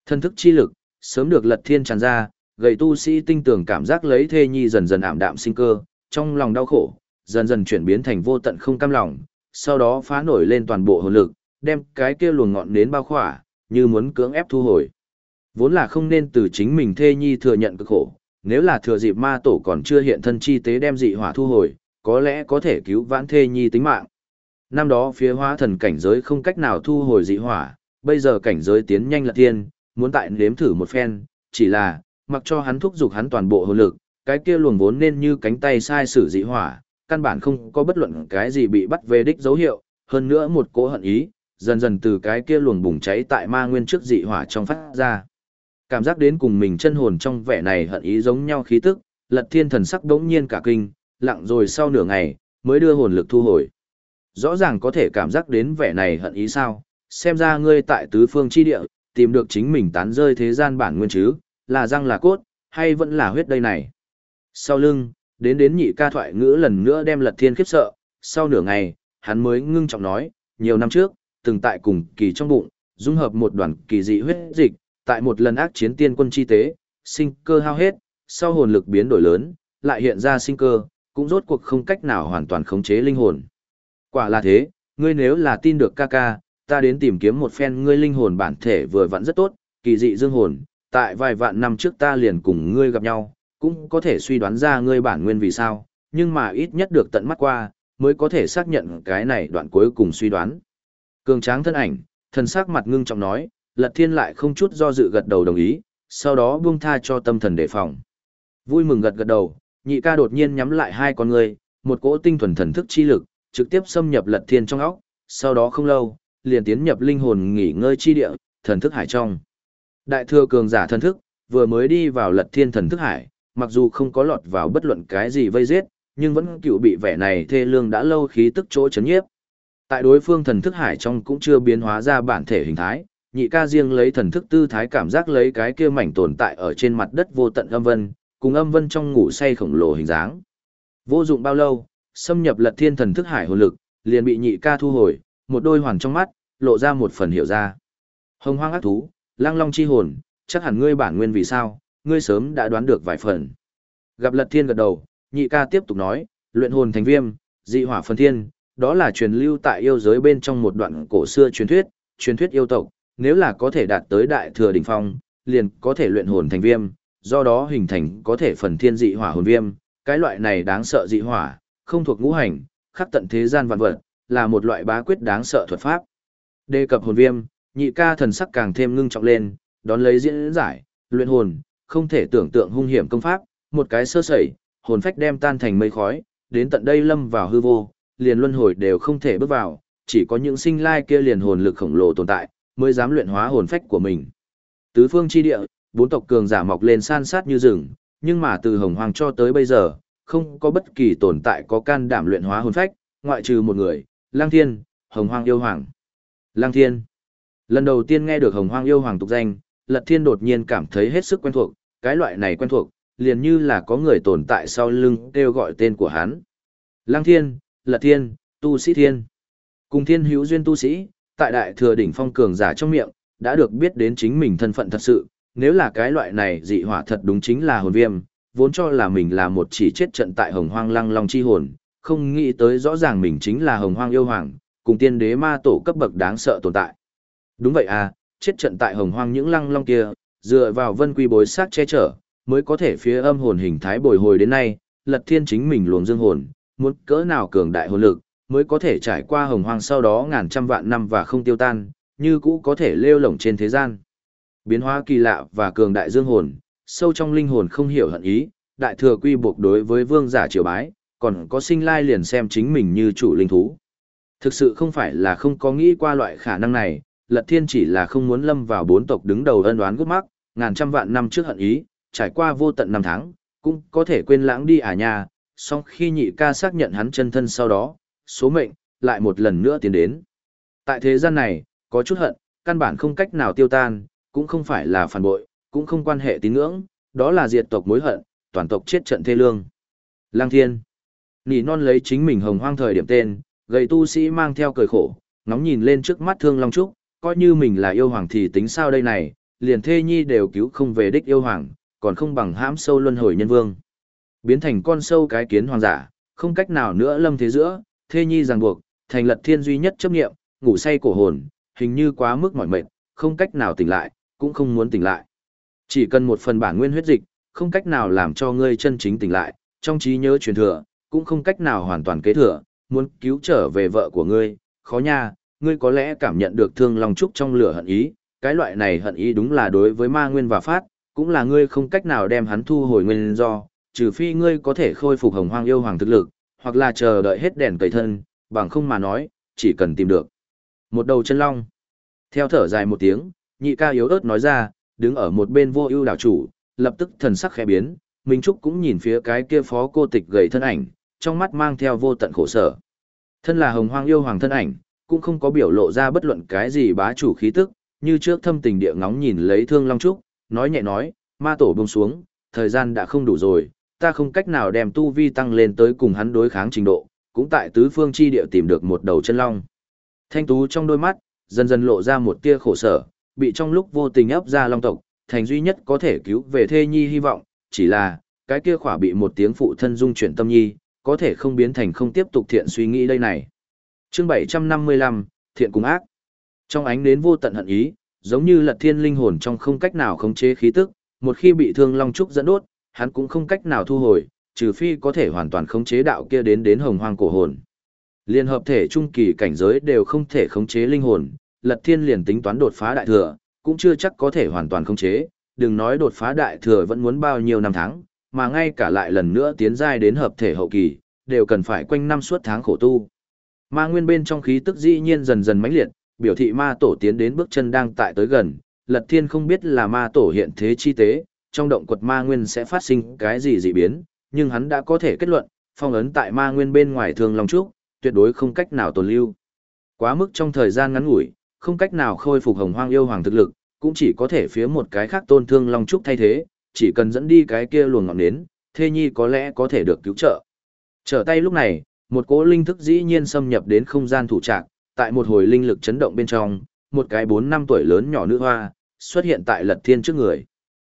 S1: Thân thức chi lực, sớm được lật thiên tràn ra, gầy tu sĩ tinh tường cảm giác lấy thê nhi dần dần ảm đạm sinh cơ, trong lòng đau khổ, dần dần chuyển biến thành vô tận không cam lòng, sau đó phá nổi lên toàn bộ hồn lực, đem cái kia luồng ngọn nến bao khỏa, như muốn cưỡng ép thu hồi. Vốn là không nên từ chính mình thê nhi thừa nhận cực khổ, nếu là thừa dịp ma tổ còn chưa hiện thân chi tế đem dị hỏa thu hồi, có lẽ có thể cứu vãn thê nhi tính mạng. Năm đó phía hóa thần cảnh giới không cách nào thu hồi dị hỏa, bây giờ cảnh giới tiến nhanh là thiên, muốn tại nếm thử một phen, chỉ là, mặc cho hắn thúc giục hắn toàn bộ hồn lực, cái kia luồng vốn nên như cánh tay sai sử dị hỏa, căn bản không có bất luận cái gì bị bắt về đích dấu hiệu, hơn nữa một cỗ hận ý, dần dần từ cái kia luồng bùng cháy tại ma nguyên trước dị hỏa trong phát ra. Cảm giác đến cùng mình chân hồn trong vẻ này hận ý giống nhau khí tức, lật thiên thần sắc đống nhiên cả kinh, lặng rồi sau nửa ngày, mới đưa hồn lực thu hồi. Rõ ràng có thể cảm giác đến vẻ này hận ý sao, xem ra ngươi tại tứ phương chi địa, tìm được chính mình tán rơi thế gian bản nguyên chứ, là răng là cốt, hay vẫn là huyết đây này. Sau lưng, đến đến nhị ca thoại ngữ lần nữa đem lật thiên khiếp sợ, sau nửa ngày, hắn mới ngưng trọng nói, nhiều năm trước, từng tại cùng kỳ trong bụng, dung hợp một đoàn kỳ dị huyết dịch, tại một lần ác chiến tiên quân chi tế, sinh cơ hao hết, sau hồn lực biến đổi lớn, lại hiện ra sinh cơ, cũng rốt cuộc không cách nào hoàn toàn khống chế linh hồn. Quả là thế, ngươi nếu là tin được ca ca, ta đến tìm kiếm một phen ngươi linh hồn bản thể vừa vặn rất tốt, kỳ dị dương hồn, tại vài vạn năm trước ta liền cùng ngươi gặp nhau, cũng có thể suy đoán ra ngươi bản nguyên vì sao, nhưng mà ít nhất được tận mắt qua, mới có thể xác nhận cái này đoạn cuối cùng suy đoán. Cường tráng thân ảnh, thần sắc mặt ngưng trọng nói, Lật Thiên lại không chút do dự gật đầu đồng ý, sau đó buông tha cho tâm thần đề phòng. Vui mừng gật gật đầu, nhị ca đột nhiên nhắm lại hai con người, một cỗ tinh thuần thần thức chi lực, trực tiếp xâm nhập Lật Thiên trong óc, sau đó không lâu, liền tiến nhập linh hồn nghỉ ngơi chi địa, thần thức hải trong. Đại thừa cường giả thần thức, vừa mới đi vào Lật Thiên thần thức hải, mặc dù không có lọt vào bất luận cái gì vây giết, nhưng vẫn cựu bị vẻ này thê lương đã lâu khí tức chỗ chấn nhiếp. Tại đối phương thần thức hải trong cũng chưa biến hóa ra bản thể hình thái, nhị ca riêng lấy thần thức tư thái cảm giác lấy cái kia mảnh tồn tại ở trên mặt đất vô tận âm vân, cùng âm vân trong ngủ say khổng lồ hình dáng. Vô dụng bao lâu, xâm nhập lật thiên thần thức hải hồn lực, liền bị nhị ca thu hồi, một đôi hoàn trong mắt, lộ ra một phần hiểu ra. Hồng hoang ác thú, lang long chi hồn, chắc hẳn ngươi bản nguyên vì sao, ngươi sớm đã đoán được vài phần. Gặp lật thiên gật đầu, nhị ca tiếp tục nói, luyện hồn thành viêm, dị hỏa phân thiên, đó là truyền lưu tại yêu giới bên trong một đoạn cổ xưa truyền thuyết, truyền thuyết yêu tộc, nếu là có thể đạt tới đại thừa đỉnh phong, liền có thể luyện hồn thành viêm, do đó hình thành có thể phần thiên dị hỏa hồn viêm, cái loại này đáng sợ dị hỏa, không thuộc ngũ hành, khắc tận thế gian vạn vật, là một loại bá quyết đáng sợ thuật pháp. Đề cập hồn viêm, nhị ca thần sắc càng thêm ngưng trọng lên, đón lấy diễn giải, luyện hồn, không thể tưởng tượng hung hiểm công pháp, một cái sơ sẩy, hồn phách đem tan thành mây khói, đến tận đây lâm vào hư vô, liền luân hồi đều không thể bước vào, chỉ có những sinh lai kia liền hồn lực khổng lồ tồn tại, mới dám luyện hóa hồn phách của mình. Tứ phương chi địa, bốn tộc cường giả mọc lên san sát như rừng, nhưng mà từ hồng hoàng cho tới bây giờ, không có bất kỳ tồn tại có can đảm luyện hóa hồn phách, ngoại trừ một người, Lang Thiên, Hồng Hoang yêu hoàng. Lang Thiên. Lần đầu tiên nghe được Hồng Hoang yêu hoàng tục danh, Lật Thiên đột nhiên cảm thấy hết sức quen thuộc, cái loại này quen thuộc, liền như là có người tồn tại sau lưng kêu gọi tên của hắn. Lang Thiên, Lật Thiên, Tu Sĩ Thiên. Cùng Thiên hữu duyên tu sĩ, tại đại thừa đỉnh phong cường giả trong miệng, đã được biết đến chính mình thân phận thật sự, nếu là cái loại này dị hỏa thật đúng chính là hồn viêm, vốn cho là mình là một chỉ chết trận tại hồng hoang lăng long chi hồn, không nghĩ tới rõ ràng mình chính là hồng hoang yêu hoàng, cùng tiên đế ma tổ cấp bậc đáng sợ tồn tại. Đúng vậy à, chết trận tại hồng hoang những lăng long kia, dựa vào vân quy bối sát che chở, mới có thể phía âm hồn hình thái bồi hồi đến nay, lật thiên chính mình luồng dương hồn, muốn cỡ nào cường đại hồn lực, mới có thể trải qua hồng hoang sau đó ngàn trăm vạn năm và không tiêu tan, như cũ có thể lêu lổng trên thế gian. Biến hóa kỳ lạ và cường đại dương hồn, sâu trong linh hồn không hiểu hận ý, đại thừa quy buộc đối với vương giả triều bái, còn có sinh lai liền xem chính mình như chủ linh thú. Thực sự không phải là không có nghĩ qua loại khả năng này, Lật Thiên chỉ là không muốn lâm vào bốn tộc đứng đầu ân đoán gút mắc, ngàn trăm vạn năm trước hận ý, trải qua vô tận năm tháng, cũng có thể quên lãng đi à nha, song khi nhị ca xác nhận hắn chân thân sau đó, số mệnh, lại một lần nữa tiến đến. Tại thế gian này, có chút hận, căn bản không cách nào tiêu tan, cũng không phải là phản bội, cũng không quan hệ tín ngưỡng, đó là diệt tộc mối hận, toàn tộc chết trận thê lương. Lang Thiên. Nỉ non lấy chính mình hồng hoang thời điểm tên, gầy tu sĩ mang theo cười khổ, ngóng nhìn lên trước mắt thương Long Trúc, coi như mình là yêu hoàng thì tính sao đây này, liền thê nhi đều cứu không về đích yêu hoàng, còn không bằng hãm sâu luân hồi nhân vương. Biến thành con sâu cái kiến hoàng giả, không cách nào nữa lâm thế giữa, thê nhi ràng buộc, thành lật thiên duy nhất chấp nghiệm, ngủ say cổ hồn, hình như quá mức mỏi mệt, không cách nào tỉnh lại, cũng không muốn tỉnh lại. Chỉ cần một phần bản nguyên huyết dịch, không cách nào làm cho ngươi chân chính tỉnh lại, trong trí nhớ truyền thừa, cũng không cách nào hoàn toàn kế thừa, muốn cứu trở về vợ của ngươi, khó nha, ngươi có lẽ cảm nhận được thương lòng trúc trong lửa hận ý, cái loại này hận ý đúng là đối với ma nguyên và phát, cũng là ngươi không cách nào đem hắn thu hồi nguyên do, trừ phi ngươi có thể khôi phục hồng hoang yêu hoàng thực lực, hoặc là chờ đợi hết đèn cầy thân, bằng không mà nói, chỉ cần tìm được. Một đầu chân long. Theo thở dài một tiếng, nhị ca yếu ớt nói ra, đứng ở một bên vô ưu đảo chủ, lập tức thần sắc khẽ biến, Minh Trúc cũng nhìn phía cái kia phó cô tịch gầy thân ảnh, trong mắt mang theo vô tận khổ sở. Thân là hồng hoang yêu hoàng thân ảnh, cũng không có biểu lộ ra bất luận cái gì bá chủ khí tức, như trước thâm tình địa ngóng nhìn lấy thương long trúc, nói nhẹ nói, ma tổ buông xuống, thời gian đã không đủ rồi, ta không cách nào đem tu vi tăng lên tới cùng hắn đối kháng trình độ, cũng tại tứ phương chi địa tìm được một đầu chân long. Thanh tú trong đôi mắt, dần dần lộ ra một tia khổ sở, bị trong lúc vô tình ấp ra long tộc, thành duy nhất có thể cứu về thê nhi hy vọng, chỉ là, cái kia khỏa bị một tiếng phụ thân dung chuyển tâm nhi, có thể không biến thành không tiếp tục thiện suy nghĩ đây này. Chương 755, Thiện cùng ác. Trong ánh đến vô tận hận ý, giống như lật thiên linh hồn trong không cách nào khống chế khí tức, một khi bị thương long trúc dẫn đốt, hắn cũng không cách nào thu hồi, trừ phi có thể hoàn toàn khống chế đạo kia đến đến hồng hoang cổ hồn. Liên hợp thể trung kỳ cảnh giới đều không thể khống chế linh hồn, Lật Thiên liền tính toán đột phá đại thừa, cũng chưa chắc có thể hoàn toàn khống chế, đừng nói đột phá đại thừa vẫn muốn bao nhiêu năm tháng, mà ngay cả lại lần nữa tiến giai đến hợp thể hậu kỳ, đều cần phải quanh năm suốt tháng khổ tu. Ma nguyên bên trong khí tức dĩ nhiên dần dần mãnh liệt, biểu thị ma tổ tiến đến bước chân đang tại tới gần, Lật Thiên không biết là ma tổ hiện thế chi tế, trong động quật ma nguyên sẽ phát sinh cái gì dị biến, nhưng hắn đã có thể kết luận, phong ấn tại ma nguyên bên ngoài thường long trúc, tuyệt đối không cách nào tồn lưu. Quá mức trong thời gian ngắn ngủi, không cách nào khôi phục hồng hoang yêu hoàng thực lực, cũng chỉ có thể phía một cái khác tôn thương long trúc thay thế, chỉ cần dẫn đi cái kia luồng ngọn nến, thê nhi có lẽ có thể được cứu trợ. Trở tay lúc này, một cỗ linh thức dĩ nhiên xâm nhập đến không gian thủ trạc, tại một hồi linh lực chấn động bên trong, một cái 4 năm tuổi lớn nhỏ nữ hoa, xuất hiện tại lật thiên trước người.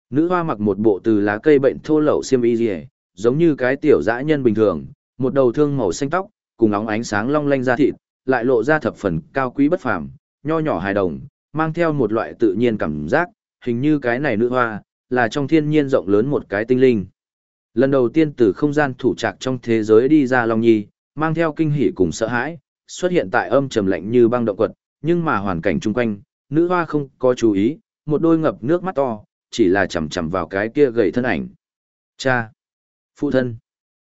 S1: Nữ hoa mặc một bộ từ lá cây bệnh thô lậu xiêm y dì giống như cái tiểu dã nhân bình thường, một đầu thương màu xanh tóc, cùng óng ánh sáng long lanh da thịt, lại lộ ra thập phần cao quý bất phàm, nho nhỏ hài đồng, mang theo một loại tự nhiên cảm giác, hình như cái này nữ hoa, là trong thiên nhiên rộng lớn một cái tinh linh. Lần đầu tiên từ không gian thủ trạc trong thế giới đi ra Long Nhi, mang theo kinh hỉ cùng sợ hãi, xuất hiện tại âm trầm lạnh như băng động quật, nhưng mà hoàn cảnh chung quanh, nữ hoa không có chú ý, một đôi ngập nước mắt to, chỉ là chầm chầm vào cái kia gầy thân ảnh. Cha! Phụ thân!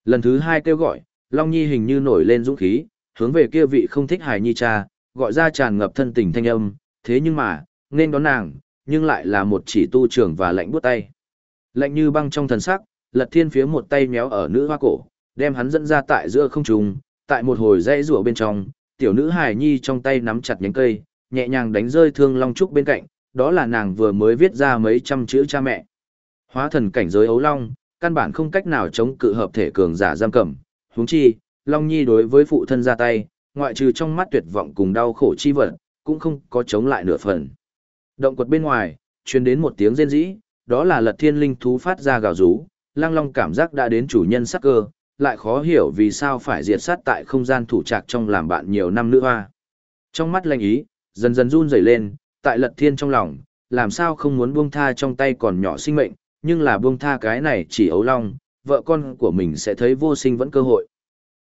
S1: Lần thứ hai kêu gọi, Long Nhi hình như nổi lên dũng khí, hướng về kia vị không thích hài nhi cha, gọi ra tràn ngập thân tình thanh âm, thế nhưng mà, nên đón nàng, nhưng lại là một chỉ tu trưởng và lạnh buốt tay. Lạnh như băng trong thần sắc, Lật Thiên phía một tay méo ở nữ hoa cổ, đem hắn dẫn ra tại giữa không trung, tại một hồi dãy rủa bên trong, tiểu nữ hải nhi trong tay nắm chặt nhánh cây, nhẹ nhàng đánh rơi thương long trúc bên cạnh, đó là nàng vừa mới viết ra mấy trăm chữ cha mẹ. Hóa thần cảnh giới ấu long, căn bản không cách nào chống cự hợp thể cường giả giam cầm, huống chi, Long Nhi đối với phụ thân ra tay, ngoại trừ trong mắt tuyệt vọng cùng đau khổ chi vật, cũng không có chống lại nửa phần. Động quật bên ngoài, truyền đến một tiếng rên rỉ, đó là Lật Thiên linh thú phát ra gào rú, Lang Long cảm giác đã đến chủ nhân sắc cơ, lại khó hiểu vì sao phải diệt sát tại không gian thủ trạc trong làm bạn nhiều năm nữ hoa. Trong mắt lanh ý, dần dần run rẩy lên, tại Lật Thiên trong lòng, làm sao không muốn buông tha trong tay còn nhỏ sinh mệnh, nhưng là buông tha cái này chỉ ấu long, vợ con của mình sẽ thấy vô sinh vẫn cơ hội.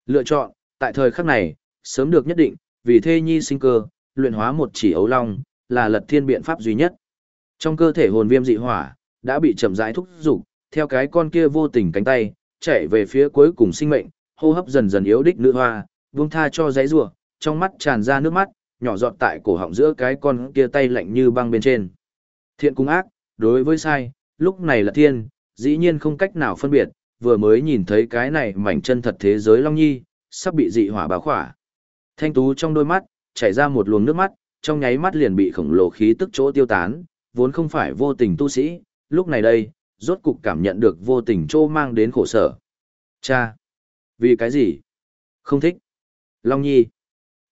S1: Lựa chọn, tại thời khắc này, sớm được nhất định, vì thê nhi sinh cơ, luyện hóa một chỉ ấu long, là lật thiên biện pháp duy nhất. Trong cơ thể hồn viêm dị hỏa, đã bị chậm rãi thúc dục theo cái con kia vô tình cánh tay, chạy về phía cuối cùng sinh mệnh, hô hấp dần dần yếu đích nữ hoa, buông tha cho giấy rùa, trong mắt tràn ra nước mắt, nhỏ giọt tại cổ họng giữa cái con kia tay lạnh như băng bên trên. Thiện cung ác, đối với sai, lúc này là thiên, dĩ nhiên không cách nào phân biệt, vừa mới nhìn thấy cái này mảnh chân thật thế giới Long Nhi, sắp bị dị hỏa báo khỏa. Thanh tú trong đôi mắt, chảy ra một luồng nước mắt, trong nháy mắt liền bị khổng lồ khí tức chỗ tiêu tán, vốn không phải vô tình tu sĩ, lúc này đây, rốt cục cảm nhận được vô tình chỗ mang đến khổ sở. Cha! Vì cái gì? Không thích. Long Nhi!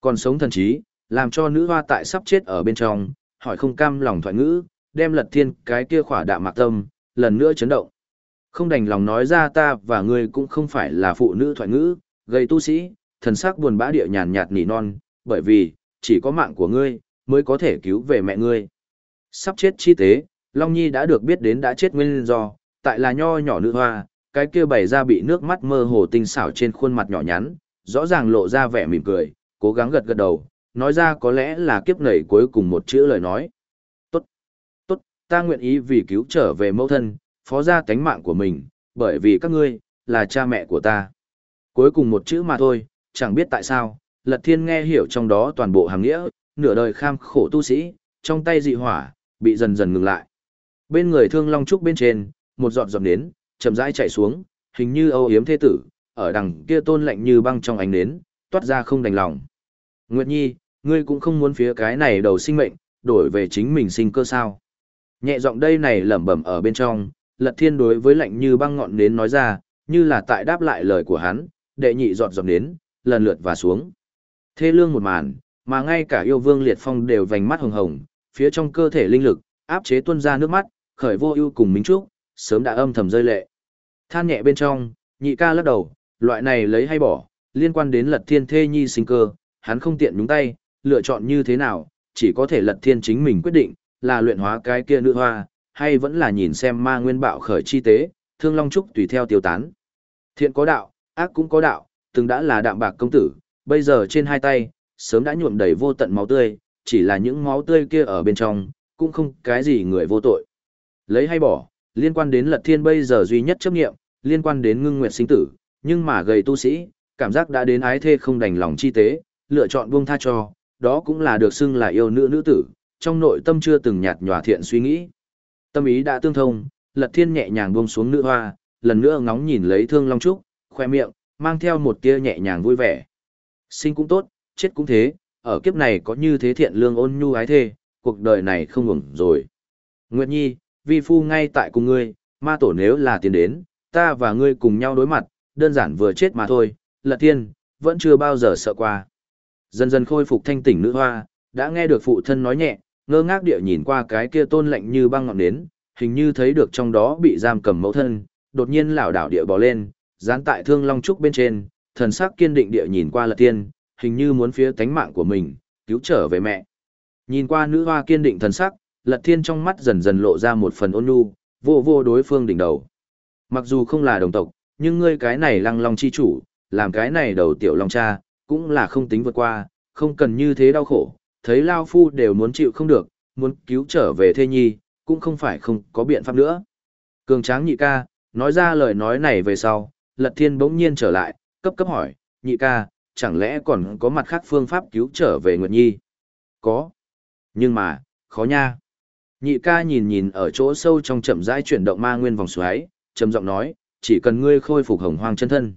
S1: Còn sống thần trí, làm cho nữ hoa tại sắp chết ở bên trong, hỏi không cam lòng thoại ngữ, đem lật thiên cái kia khỏa đạm mạc tâm, lần nữa chấn động. Không đành lòng nói ra ta và ngươi cũng không phải là phụ nữ thoại ngữ, gây tu sĩ, thần sắc buồn bã địa nhàn nhạt nỉ non, bởi vì, chỉ có mạng của ngươi, mới có thể cứu về mẹ ngươi. Sắp chết chi tế, Long Nhi đã được biết đến đã chết nguyên do, tại là nho nhỏ nữ hoa, cái kia bày ra bị nước mắt mơ hồ tinh xảo trên khuôn mặt nhỏ nhắn, rõ ràng lộ ra vẻ mỉm cười, cố gắng gật gật đầu, nói ra có lẽ là kiếp nảy cuối cùng một chữ lời nói. Tốt, tốt, ta nguyện ý vì cứu trở về mẫu thân, phó ra tánh mạng của mình, bởi vì các ngươi, là cha mẹ của ta. Cuối cùng một chữ mà thôi, chẳng biết tại sao, Lật Thiên nghe hiểu trong đó toàn bộ hàng nghĩa, nửa đời kham khổ tu sĩ, trong tay dị hỏa, bị dần dần ngừng lại. Bên người thương long trúc bên trên, một giọt giọt nến, chậm rãi chạy xuống, hình như âu yếm thế tử, ở đằng kia tôn lạnh như băng trong ánh nến, toát ra không đành lòng. Nguyệt Nhi, ngươi cũng không muốn phía cái này đầu sinh mệnh, đổi về chính mình sinh cơ sao. Nhẹ giọng đây này lẩm bẩm ở bên trong, lật thiên đối với lạnh như băng ngọn nến nói ra, như là tại đáp lại lời của hắn, đệ nhị giọt giọt nến, lần lượt và xuống. Thê lương một màn, mà ngay cả yêu vương liệt phong đều vành mắt hồng hồng, phía trong cơ thể linh lực, áp chế tuôn ra nước mắt, khởi vô ưu cùng minh trúc, sớm đã âm thầm rơi lệ. Than nhẹ bên trong, nhị ca lắc đầu, loại này lấy hay bỏ, liên quan đến lật thiên thê nhi sinh cơ, hắn không tiện nhúng tay, lựa chọn như thế nào, chỉ có thể lật thiên chính mình quyết định, là luyện hóa cái kia nữ hoa, hay vẫn là nhìn xem ma nguyên bạo khởi chi tế, thương long trúc tùy theo tiêu tán. Thiện có đạo, ác cũng có đạo, từng đã là đạm bạc công tử, bây giờ trên hai tay, sớm đã nhuộm đầy vô tận máu tươi, chỉ là những máu tươi kia ở bên trong, cũng không cái gì người vô tội. Lấy hay bỏ, liên quan đến lật thiên bây giờ duy nhất chấp nghiệm, liên quan đến ngưng nguyệt sinh tử, nhưng mà gầy tu sĩ, cảm giác đã đến ái thê không đành lòng chi tế, lựa chọn buông tha cho, đó cũng là được xưng là yêu nữ nữ tử, trong nội tâm chưa từng nhạt nhòa thiện suy nghĩ. Tâm ý đã tương thông, lật thiên nhẹ nhàng buông xuống nữ hoa, lần nữa ngóng nhìn lấy thương long trúc, khoe miệng, mang theo một tia nhẹ nhàng vui vẻ. Sinh cũng tốt, chết cũng thế, ở kiếp này có như thế thiện lương ôn nhu ái thê, cuộc đời này không ngừng rồi. Nguyệt Nhi, vi phu ngay tại cùng ngươi, ma tổ nếu là tiền đến, ta và ngươi cùng nhau đối mặt, đơn giản vừa chết mà thôi, lật thiên, vẫn chưa bao giờ sợ qua. Dần dần khôi phục thanh tỉnh nữ hoa, đã nghe được phụ thân nói nhẹ, ngơ ngác địa nhìn qua cái kia tôn lạnh như băng ngọn nến, hình như thấy được trong đó bị giam cầm mẫu thân, đột nhiên lảo đảo địa bò lên, dán tại thương long trúc bên trên, thần sắc kiên định địa nhìn qua lật tiên, hình như muốn phía tánh mạng của mình, cứu trở về mẹ. Nhìn qua nữ hoa kiên định thần sắc, lật thiên trong mắt dần dần lộ ra một phần ôn nhu, vô vô đối phương đỉnh đầu. Mặc dù không là đồng tộc, nhưng ngươi cái này lăng long chi chủ, làm cái này đầu tiểu long cha, cũng là không tính vượt qua, không cần như thế đau khổ, thấy Lao Phu đều muốn chịu không được, muốn cứu trở về thê nhi, cũng không phải không có biện pháp nữa. Cường tráng nhị ca, nói ra lời nói này về sau, Lật Thiên bỗng nhiên trở lại, cấp cấp hỏi, nhị ca, chẳng lẽ còn có mặt khác phương pháp cứu trở về Nguyệt Nhi? Có. Nhưng mà, khó nha. Nhị ca nhìn nhìn ở chỗ sâu trong chậm rãi chuyển động ma nguyên vòng xoáy, trầm giọng nói, chỉ cần ngươi khôi phục hồng hoang chân thân.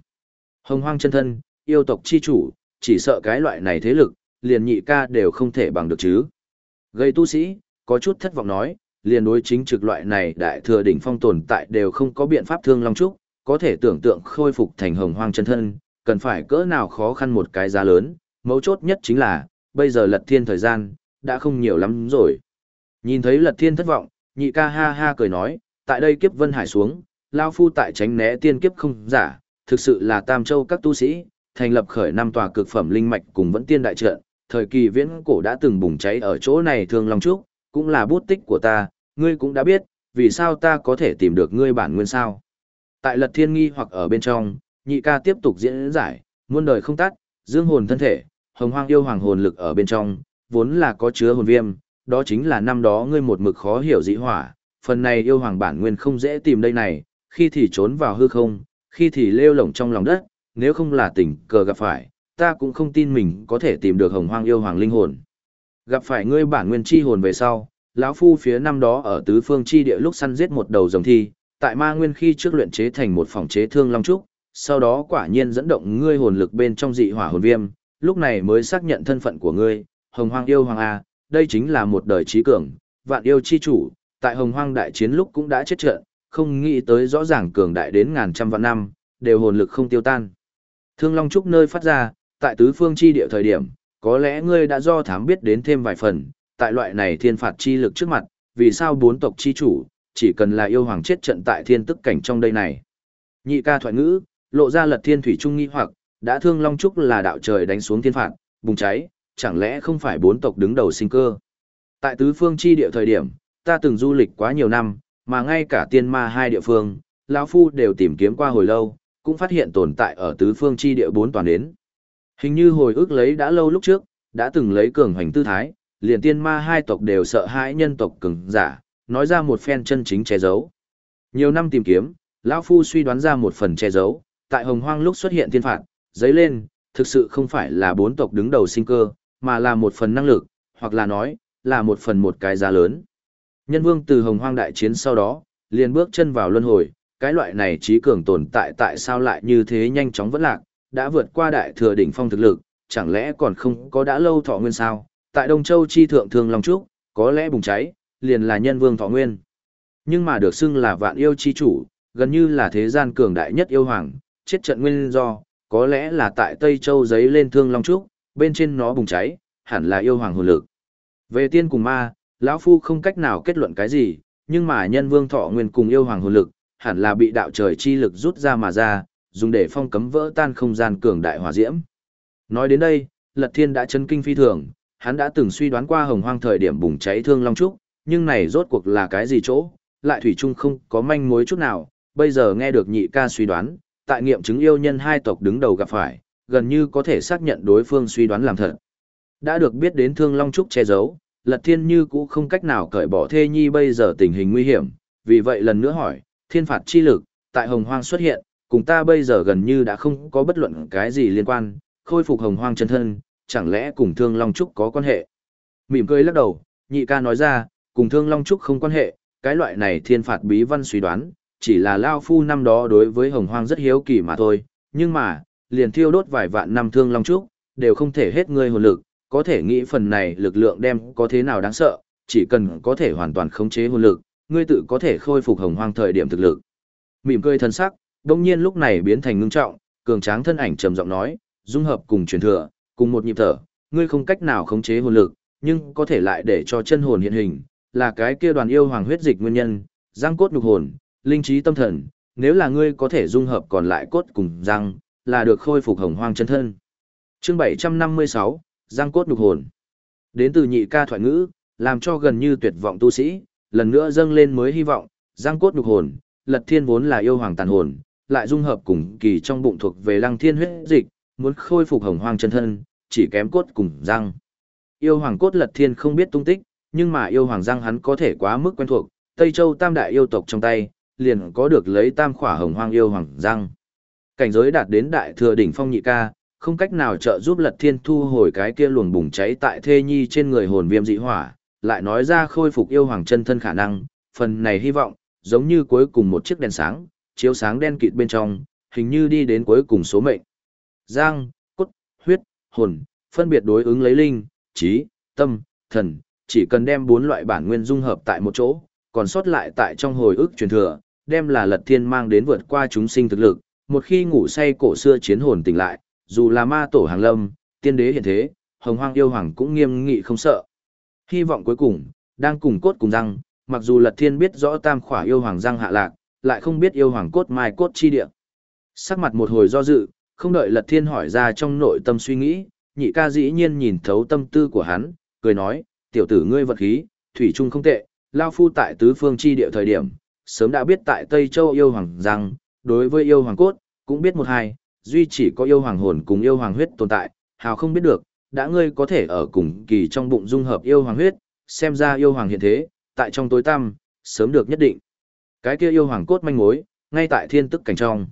S1: Hồng hoang chân thân, yêu tộc chi chủ, chỉ sợ cái loại này thế lực, liền nhị ca đều không thể bằng được chứ. Gây tu sĩ, có chút thất vọng nói, liền đối chính trực loại này đại thừa đỉnh phong tồn tại đều không có biện pháp thương long trúc, có thể tưởng tượng khôi phục thành hồng hoang chân thân, cần phải cỡ nào khó khăn một cái giá lớn, mấu chốt nhất chính là, bây giờ lật thiên thời gian, đã không nhiều lắm rồi. Nhìn thấy lật thiên thất vọng, nhị ca ha ha cười nói, tại đây kiếp vân hải xuống, lao phu tại tránh né tiên kiếp không giả, thực sự là tam châu các tu sĩ, thành lập khởi năm tòa cực phẩm linh mạch cùng vẫn tiên đại trận, thời kỳ viễn cổ đã từng bùng cháy ở chỗ này thường long trúc, cũng là bút tích của ta, ngươi cũng đã biết, vì sao ta có thể tìm được ngươi bản nguyên sao. Tại lật thiên nghi hoặc ở bên trong, nhị ca tiếp tục diễn giải, muôn đời không tắt, dương hồn thân thể, hồng hoang yêu hoàng hồn lực ở bên trong, vốn là có chứa hồn viêm, đó chính là năm đó ngươi một mực khó hiểu dị hỏa, phần này yêu hoàng bản nguyên không dễ tìm đây này, khi thì trốn vào hư không, khi thì lêu lổng trong lòng đất, nếu không là tình cờ gặp phải, ta cũng không tin mình có thể tìm được hồng hoang yêu hoàng linh hồn. Gặp phải ngươi bản nguyên chi hồn về sau, lão phu phía năm đó ở tứ phương chi địa lúc săn giết một đầu rồng thi, tại ma nguyên khi trước luyện chế thành một phòng chế thương long trúc, sau đó quả nhiên dẫn động ngươi hồn lực bên trong dị hỏa hồn viêm, lúc này mới xác nhận thân phận của ngươi, hồng hoang yêu hoàng a, đây chính là một đời trí cường, vạn yêu chi chủ, tại hồng hoang đại chiến lúc cũng đã chết trận, không nghĩ tới rõ ràng cường đại đến ngàn trăm vạn năm, đều hồn lực không tiêu tan. Thương Long Trúc nơi phát ra, tại tứ phương chi địa thời điểm, có lẽ ngươi đã do thám biết đến thêm vài phần, tại loại này thiên phạt chi lực trước mặt, vì sao bốn tộc chi chủ, chỉ cần là yêu hoàng chết trận tại thiên tức cảnh trong đây này. Nhị ca thoại ngữ, lộ ra lật thiên thủy trung nghi hoặc, đã thương Long Trúc là đạo trời đánh xuống thiên phạt, bùng cháy, chẳng lẽ không phải bốn tộc đứng đầu sinh cơ. Tại tứ phương chi địa thời điểm, ta từng du lịch quá nhiều năm, mà ngay cả tiên ma hai địa phương, lão Phu đều tìm kiếm qua hồi lâu, cũng phát hiện tồn tại ở tứ phương chi địa bốn toàn đến. Hình như hồi ức lấy đã lâu lúc trước, đã từng lấy cường hoành tư thái, liền tiên ma hai tộc đều sợ hãi nhân tộc cường giả, nói ra một phen chân chính che giấu. Nhiều năm tìm kiếm, lão Phu suy đoán ra một phần che giấu, tại hồng hoang lúc xuất hiện thiên phạt, giấy lên, thực sự không phải là bốn tộc đứng đầu sinh cơ, mà là một phần năng lực, hoặc là nói, là một phần một cái giá lớn. Nhân vương từ hồng hoang đại chiến sau đó, liền bước chân vào luân hồi, cái loại này trí cường tồn tại tại sao lại như thế nhanh chóng vẫn lạc, đã vượt qua đại thừa đỉnh phong thực lực, chẳng lẽ còn không có đã lâu thọ nguyên sao? Tại Đông Châu chi thượng thường long trúc, có lẽ bùng cháy, liền là nhân vương thọ nguyên. Nhưng mà được xưng là vạn yêu chi chủ, gần như là thế gian cường đại nhất yêu hoàng, chết trận nguyên do, có lẽ là tại Tây Châu giấy lên thương long trúc, bên trên nó bùng cháy, hẳn là yêu hoàng hồn lực. Về tiên cùng ma, lão phu không cách nào kết luận cái gì, nhưng mà nhân vương thọ nguyên cùng yêu hoàng hồn lực, hẳn là bị đạo trời chi lực rút ra mà ra, dùng để phong cấm vỡ tan không gian cường đại hỏa diễm. Nói đến đây, Lật Thiên đã chấn kinh phi thường, hắn đã từng suy đoán qua hồng hoang thời điểm bùng cháy thương long trúc, nhưng này rốt cuộc là cái gì chỗ, lại thủy chung không có manh mối chút nào, bây giờ nghe được nhị ca suy đoán, tại nghiệm chứng yêu nhân hai tộc đứng đầu gặp phải, gần như có thể xác nhận đối phương suy đoán làm thật. Đã được biết đến thương long trúc che giấu, Lật Thiên như cũ không cách nào cởi bỏ thê nhi bây giờ tình hình nguy hiểm, vì vậy lần nữa hỏi, thiên phạt chi lực, tại hồng hoang xuất hiện, cùng ta bây giờ gần như đã không có bất luận cái gì liên quan, khôi phục hồng hoang chân thân, chẳng lẽ cùng thương long trúc có quan hệ. Mỉm cười lắc đầu, nhị ca nói ra, cùng thương long trúc không quan hệ, cái loại này thiên phạt bí văn suy đoán, chỉ là Lao Phu năm đó đối với hồng hoang rất hiếu kỳ mà thôi, nhưng mà, liền thiêu đốt vài vạn năm thương long trúc, đều không thể hết ngươi hồn lực, có thể nghĩ phần này lực lượng đem có thế nào đáng sợ, chỉ cần có thể hoàn toàn khống chế hồn lực, ngươi tự có thể khôi phục hồng hoang thời điểm thực lực. Mỉm cười thân sắc, đông nhiên lúc này biến thành ngưng trọng, cường tráng thân ảnh trầm giọng nói, dung hợp cùng truyền thừa, cùng một nhịp thở, ngươi không cách nào khống chế hồn lực, nhưng có thể lại để cho chân hồn hiện hình, là cái kia đoàn yêu hoàng huyết dịch nguyên nhân, răng cốt nhục hồn, linh trí tâm thần, nếu là ngươi có thể dung hợp còn lại cốt cùng răng, là được khôi phục hồng hoang chân thân. Chương 756, răng cốt nhục hồn. Đến từ nhị ca thoại ngữ, làm cho gần như tuyệt vọng tu sĩ, lần nữa dâng lên mới hy vọng, răng cốt nhục hồn, lật thiên vốn là yêu hoàng tàn hồn, lại dung hợp cùng kỳ trong bụng thuộc về lăng thiên huyết dịch, muốn khôi phục hồng hoang chân thân, chỉ kém cốt cùng răng. Yêu hoàng cốt lật thiên không biết tung tích, nhưng mà yêu hoàng răng hắn có thể quá mức quen thuộc, Tây Châu tam đại yêu tộc trong tay, liền có được lấy tam khỏa hồng hoang yêu hoàng răng. Cảnh giới đạt đến đại thừa đỉnh phong nhị ca, không cách nào trợ giúp lật thiên thu hồi cái kia luồng bùng cháy tại thê nhi trên người hồn viêm dị hỏa, lại nói ra khôi phục yêu hoàng chân thân khả năng, phần này hy vọng, giống như cuối cùng một chiếc đèn sáng, chiếu sáng đen kịt bên trong, hình như đi đến cuối cùng số mệnh. Giang, cốt, huyết, hồn, phân biệt đối ứng lấy linh, trí, tâm, thần, chỉ cần đem bốn loại bản nguyên dung hợp tại một chỗ, còn sót lại tại trong hồi ức truyền thừa, đem là lật thiên mang đến vượt qua chúng sinh thực lực, một khi ngủ say cổ xưa chiến hồn tỉnh lại, dù là ma tổ hàng lâm, tiên đế hiện thế, hồng hoang yêu hoàng cũng nghiêm nghị không sợ. Hy vọng cuối cùng, đang cùng cốt cùng răng, mặc dù lật thiên biết rõ tam khỏa yêu hoàng răng hạ lạc, lại không biết yêu hoàng cốt mai cốt chi địa. Sắc mặt một hồi do dự, không đợi lật thiên hỏi ra trong nội tâm suy nghĩ, nhị ca dĩ nhiên nhìn thấu tâm tư của hắn, cười nói, tiểu tử ngươi vật khí, thủy trung không tệ, lao phu tại tứ phương chi địa thời điểm, sớm đã biết tại Tây Châu yêu hoàng rằng, đối với yêu hoàng cốt, cũng biết một hai, duy chỉ có yêu hoàng hồn cùng yêu hoàng huyết tồn tại, hào không biết được, đã ngươi có thể ở cùng kỳ trong bụng dung hợp yêu hoàng huyết, xem ra yêu hoàng hiện thế, tại trong tối tăm, sớm được nhất định. Cái kia yêu hoàng cốt manh mối, ngay tại thiên tức cảnh trong.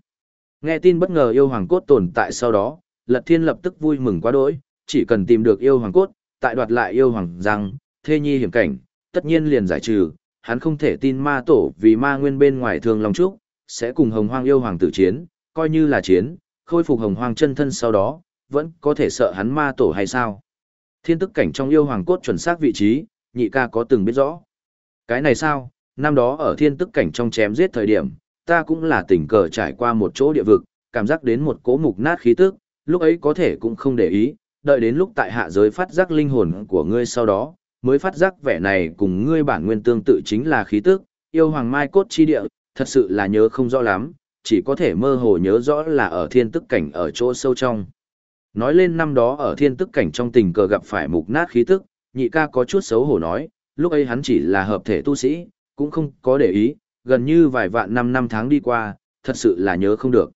S1: Nghe tin bất ngờ yêu hoàng cốt tồn tại sau đó, Lật Thiên lập tức vui mừng quá đỗi, chỉ cần tìm được yêu hoàng cốt, tại đoạt lại yêu hoàng rằng, thê nhi hiểm cảnh, tất nhiên liền giải trừ, hắn không thể tin ma tổ vì ma nguyên bên ngoài thường lòng trúc, sẽ cùng hồng hoang yêu hoàng tử chiến, coi như là chiến, khôi phục hồng hoang chân thân sau đó, vẫn có thể sợ hắn ma tổ hay sao. Thiên tức cảnh trong yêu hoàng cốt chuẩn xác vị trí, nhị ca có từng biết rõ. Cái này sao, năm đó ở thiên tức cảnh trong chém giết thời điểm, ta cũng là tình cờ trải qua một chỗ địa vực, cảm giác đến một cố mục nát khí tức, lúc ấy có thể cũng không để ý, đợi đến lúc tại hạ giới phát giác linh hồn của ngươi sau đó, mới phát giác vẻ này cùng ngươi bản nguyên tương tự chính là khí tức, yêu hoàng mai cốt chi địa, thật sự là nhớ không rõ lắm, chỉ có thể mơ hồ nhớ rõ là ở thiên tức cảnh ở chỗ sâu trong. Nói lên năm đó ở thiên tức cảnh trong tình cờ gặp phải mục nát khí tức, nhị ca có chút xấu hổ nói, lúc ấy hắn chỉ là hợp thể tu sĩ, cũng không có để ý, gần như vài vạn năm năm tháng đi qua, thật sự là nhớ không được.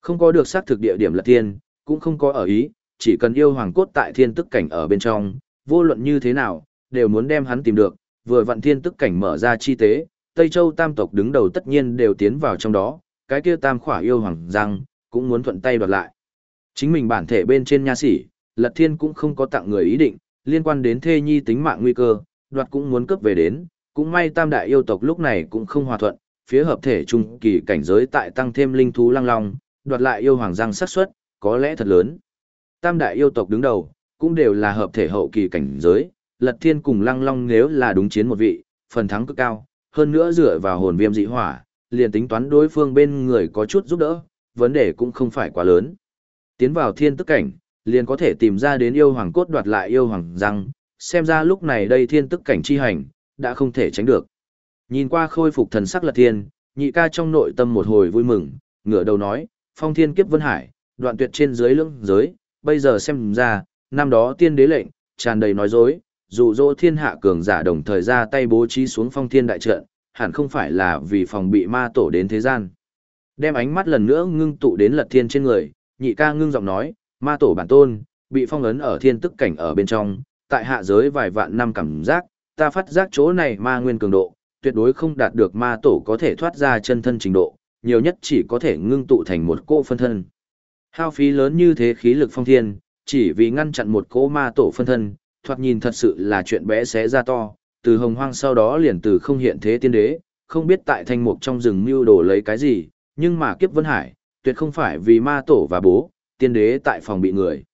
S1: Không có được xác thực địa điểm là tiên cũng không có ở ý, chỉ cần yêu hoàng cốt tại thiên tức cảnh ở bên trong, vô luận như thế nào, đều muốn đem hắn tìm được, vừa vặn thiên tức cảnh mở ra chi tế, Tây Châu tam tộc đứng đầu tất nhiên đều tiến vào trong đó, cái kia tam khỏa yêu hoàng răng, cũng muốn thuận tay đoạt lại. Chính mình bản thể bên trên nha sĩ, Lật Thiên cũng không có tặng người ý định, liên quan đến thê nhi tính mạng nguy cơ, đoạt cũng muốn cướp về đến, cũng may tam đại yêu tộc lúc này cũng không hòa thuận, phía hợp thể trung kỳ cảnh giới tại tăng thêm linh thú lăng long, đoạt lại yêu hoàng răng xác suất có lẽ thật lớn. Tam đại yêu tộc đứng đầu, cũng đều là hợp thể hậu kỳ cảnh giới, Lật Thiên cùng Lăng Long nếu là đúng chiến một vị, phần thắng cực cao, hơn nữa dựa vào hồn viêm dị hỏa, liền tính toán đối phương bên người có chút giúp đỡ, vấn đề cũng không phải quá lớn. Tiến vào thiên tức cảnh, liền có thể tìm ra đến yêu hoàng cốt đoạt lại yêu hoàng răng, xem ra lúc này đây thiên tức cảnh chi hành, đã không thể tránh được. Nhìn qua khôi phục thần sắc lật thiên, nhị ca trong nội tâm một hồi vui mừng, ngửa đầu nói, phong thiên kiếp vân hải, đoạn tuyệt trên dưới lưỡng giới, bây giờ xem ra, năm đó tiên đế lệnh, tràn đầy nói dối, dụ dỗ thiên hạ cường giả đồng thời ra tay bố trí xuống phong thiên đại trận, hẳn không phải là vì phòng bị ma tổ đến thế gian. Đem ánh mắt lần nữa ngưng tụ đến lật thiên trên người, nhị ca ngưng giọng nói, ma tổ bản tôn, bị phong ấn ở thiên tức cảnh ở bên trong, tại hạ giới vài vạn năm cảm giác, ta phát giác chỗ này ma nguyên cường độ, tuyệt đối không đạt được ma tổ có thể thoát ra chân thân trình độ, nhiều nhất chỉ có thể ngưng tụ thành một cô phân thân. Hao phí lớn như thế khí lực phong thiên, chỉ vì ngăn chặn một cỗ ma tổ phân thân, thoạt nhìn thật sự là chuyện bé xé ra to, từ hồng hoang sau đó liền từ không hiện thế tiên đế, không biết tại thanh mục trong rừng mưu đồ lấy cái gì, nhưng mà kiếp vân hải, tuyệt không phải vì ma tổ và bố, tiên đế tại phòng bị người.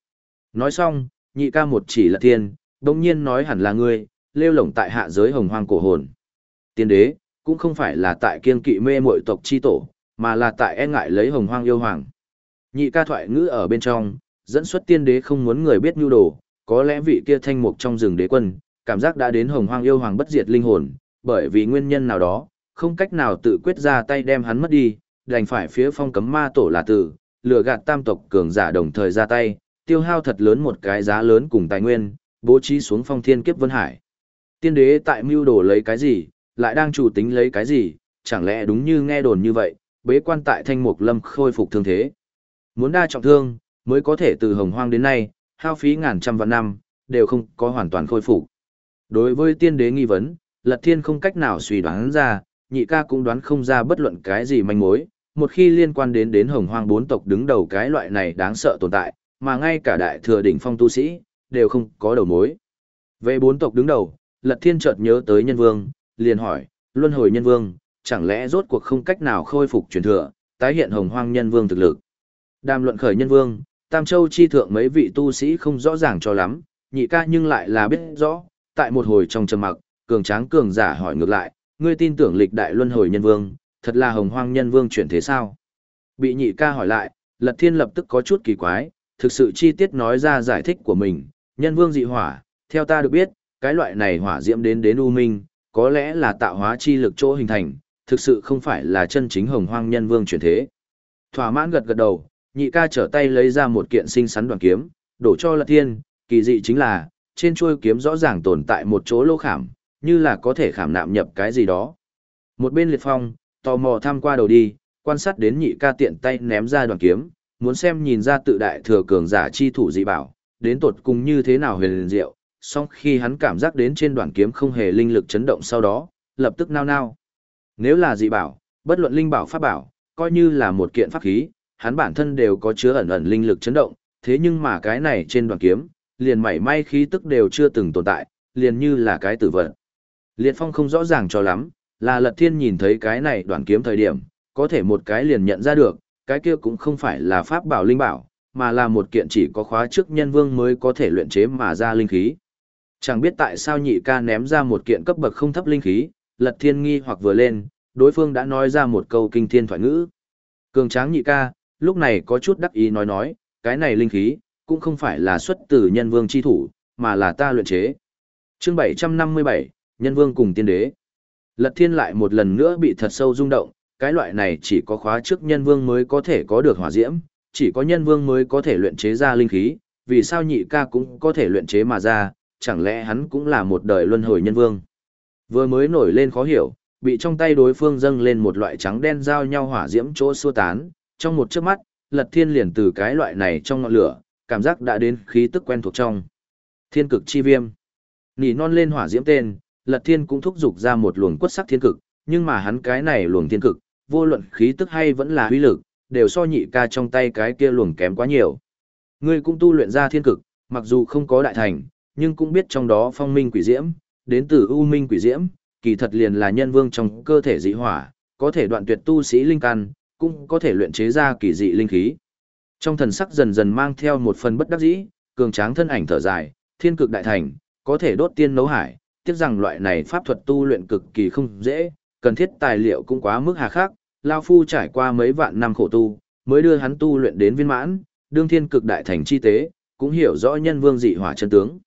S1: Nói xong, nhị ca một chỉ là tiên, đồng nhiên nói hẳn là ngươi, lêu lổng tại hạ giới hồng hoang cổ hồn. Tiên đế, cũng không phải là tại kiên kỵ mê mội tộc chi tổ, mà là tại e ngại lấy hồng hoang yêu hoàng. Nhị ca thoại ngữ ở bên trong, dẫn xuất tiên đế không muốn người biết nhu đồ, có lẽ vị kia thanh mục trong rừng đế quân, cảm giác đã đến hồng hoang yêu hoàng bất diệt linh hồn, bởi vì nguyên nhân nào đó, không cách nào tự quyết ra tay đem hắn mất đi, đành phải phía phong cấm ma tổ là tử, lừa gạt tam tộc cường giả đồng thời ra tay, tiêu hao thật lớn một cái giá lớn cùng tài nguyên, bố trí xuống phong thiên kiếp vân hải. Tiên đế tại mưu đồ lấy cái gì, lại đang chủ tính lấy cái gì, chẳng lẽ đúng như nghe đồn như vậy, bế quan tại thanh mục lâm khôi phục thương thế. Muốn đa trọng thương, mới có thể từ hồng hoang đến nay, hao phí ngàn trăm vạn năm, đều không có hoàn toàn khôi phục. Đối với tiên đế nghi vấn, Lật Thiên không cách nào suy đoán ra, nhị ca cũng đoán không ra bất luận cái gì manh mối, một khi liên quan đến đến hồng hoang bốn tộc đứng đầu cái loại này đáng sợ tồn tại, mà ngay cả đại thừa đỉnh phong tu sĩ, đều không có đầu mối. Về bốn tộc đứng đầu, Lật Thiên chợt nhớ tới nhân vương, liền hỏi, luân hồi nhân vương, chẳng lẽ rốt cuộc không cách nào khôi phục truyền thừa, tái hiện hồng hoang nhân vương thực lực. Đàm luận khởi nhân vương, Tam Châu chi thượng mấy vị tu sĩ không rõ ràng cho lắm, nhị ca nhưng lại là biết rõ, tại một hồi trong trầm mặc, cường tráng cường giả hỏi ngược lại, ngươi tin tưởng lịch đại luân hồi nhân vương, thật là hồng hoang nhân vương chuyển thế sao? Bị nhị ca hỏi lại, Lật Thiên lập tức có chút kỳ quái, thực sự chi tiết nói ra giải thích của mình, nhân vương dị hỏa, theo ta được biết, cái loại này hỏa diễm đến đến U Minh, có lẽ là tạo hóa chi lực chỗ hình thành, thực sự không phải là chân chính hồng hoang nhân vương chuyển thế. Thỏa mãn gật gật đầu, nhị ca trở tay lấy ra một kiện sinh sắn đoàn kiếm, đổ cho Lật Thiên, kỳ dị chính là, trên chuôi kiếm rõ ràng tồn tại một chỗ lỗ khảm, như là có thể khảm nạm nhập cái gì đó. Một bên liệt phong, tò mò tham qua đầu đi, quan sát đến nhị ca tiện tay ném ra đoàn kiếm, muốn xem nhìn ra tự đại thừa cường giả chi thủ dị bảo, đến tột cùng như thế nào huyền liền diệu, song khi hắn cảm giác đến trên đoàn kiếm không hề linh lực chấn động sau đó, lập tức nao nao. Nếu là dị bảo, bất luận linh bảo pháp bảo, coi như là một kiện pháp khí, hắn bản thân đều có chứa ẩn ẩn linh lực chấn động, thế nhưng mà cái này trên đoàn kiếm, liền mảy may khí tức đều chưa từng tồn tại, liền như là cái tử vật. Liệt Phong không rõ ràng cho lắm, là Lật Thiên nhìn thấy cái này đoàn kiếm thời điểm, có thể một cái liền nhận ra được, cái kia cũng không phải là pháp bảo linh bảo, mà là một kiện chỉ có khóa trước nhân vương mới có thể luyện chế mà ra linh khí. Chẳng biết tại sao nhị ca ném ra một kiện cấp bậc không thấp linh khí, Lật Thiên nghi hoặc vừa lên, đối phương đã nói ra một câu kinh thiên thoại ngữ. Cường tráng nhị ca, lúc này có chút đắc ý nói nói, cái này linh khí, cũng không phải là xuất từ nhân vương chi thủ, mà là ta luyện chế. chương 757, nhân vương cùng tiên đế. Lật thiên lại một lần nữa bị thật sâu rung động, cái loại này chỉ có khóa trước nhân vương mới có thể có được hỏa diễm, chỉ có nhân vương mới có thể luyện chế ra linh khí, vì sao nhị ca cũng có thể luyện chế mà ra, chẳng lẽ hắn cũng là một đời luân hồi nhân vương. Vừa mới nổi lên khó hiểu, bị trong tay đối phương dâng lên một loại trắng đen giao nhau hỏa diễm chỗ xua tán, trong một chớp mắt, Lật Thiên liền từ cái loại này trong ngọn lửa, cảm giác đã đến khí tức quen thuộc trong. Thiên cực chi viêm. Nỉ non lên hỏa diễm tên, Lật Thiên cũng thúc giục ra một luồng quất sắc thiên cực, nhưng mà hắn cái này luồng thiên cực, vô luận khí tức hay vẫn là uy lực, đều so nhị ca trong tay cái kia luồng kém quá nhiều. Ngươi cũng tu luyện ra thiên cực, mặc dù không có đại thành, nhưng cũng biết trong đó phong minh quỷ diễm, đến từ u minh quỷ diễm, kỳ thật liền là nhân vương trong cơ thể dị hỏa, có thể đoạn tuyệt tu sĩ linh căn, cũng có thể luyện chế ra kỳ dị linh khí. Trong thần sắc dần dần mang theo một phần bất đắc dĩ, cường tráng thân ảnh thở dài, thiên cực đại thành, có thể đốt tiên nấu hải, tiếc rằng loại này pháp thuật tu luyện cực kỳ không dễ, cần thiết tài liệu cũng quá mức hà khắc, lão Phu trải qua mấy vạn năm khổ tu, mới đưa hắn tu luyện đến viên mãn, đương thiên cực đại thành chi tế, cũng hiểu rõ nhân vương dị hỏa chân tướng.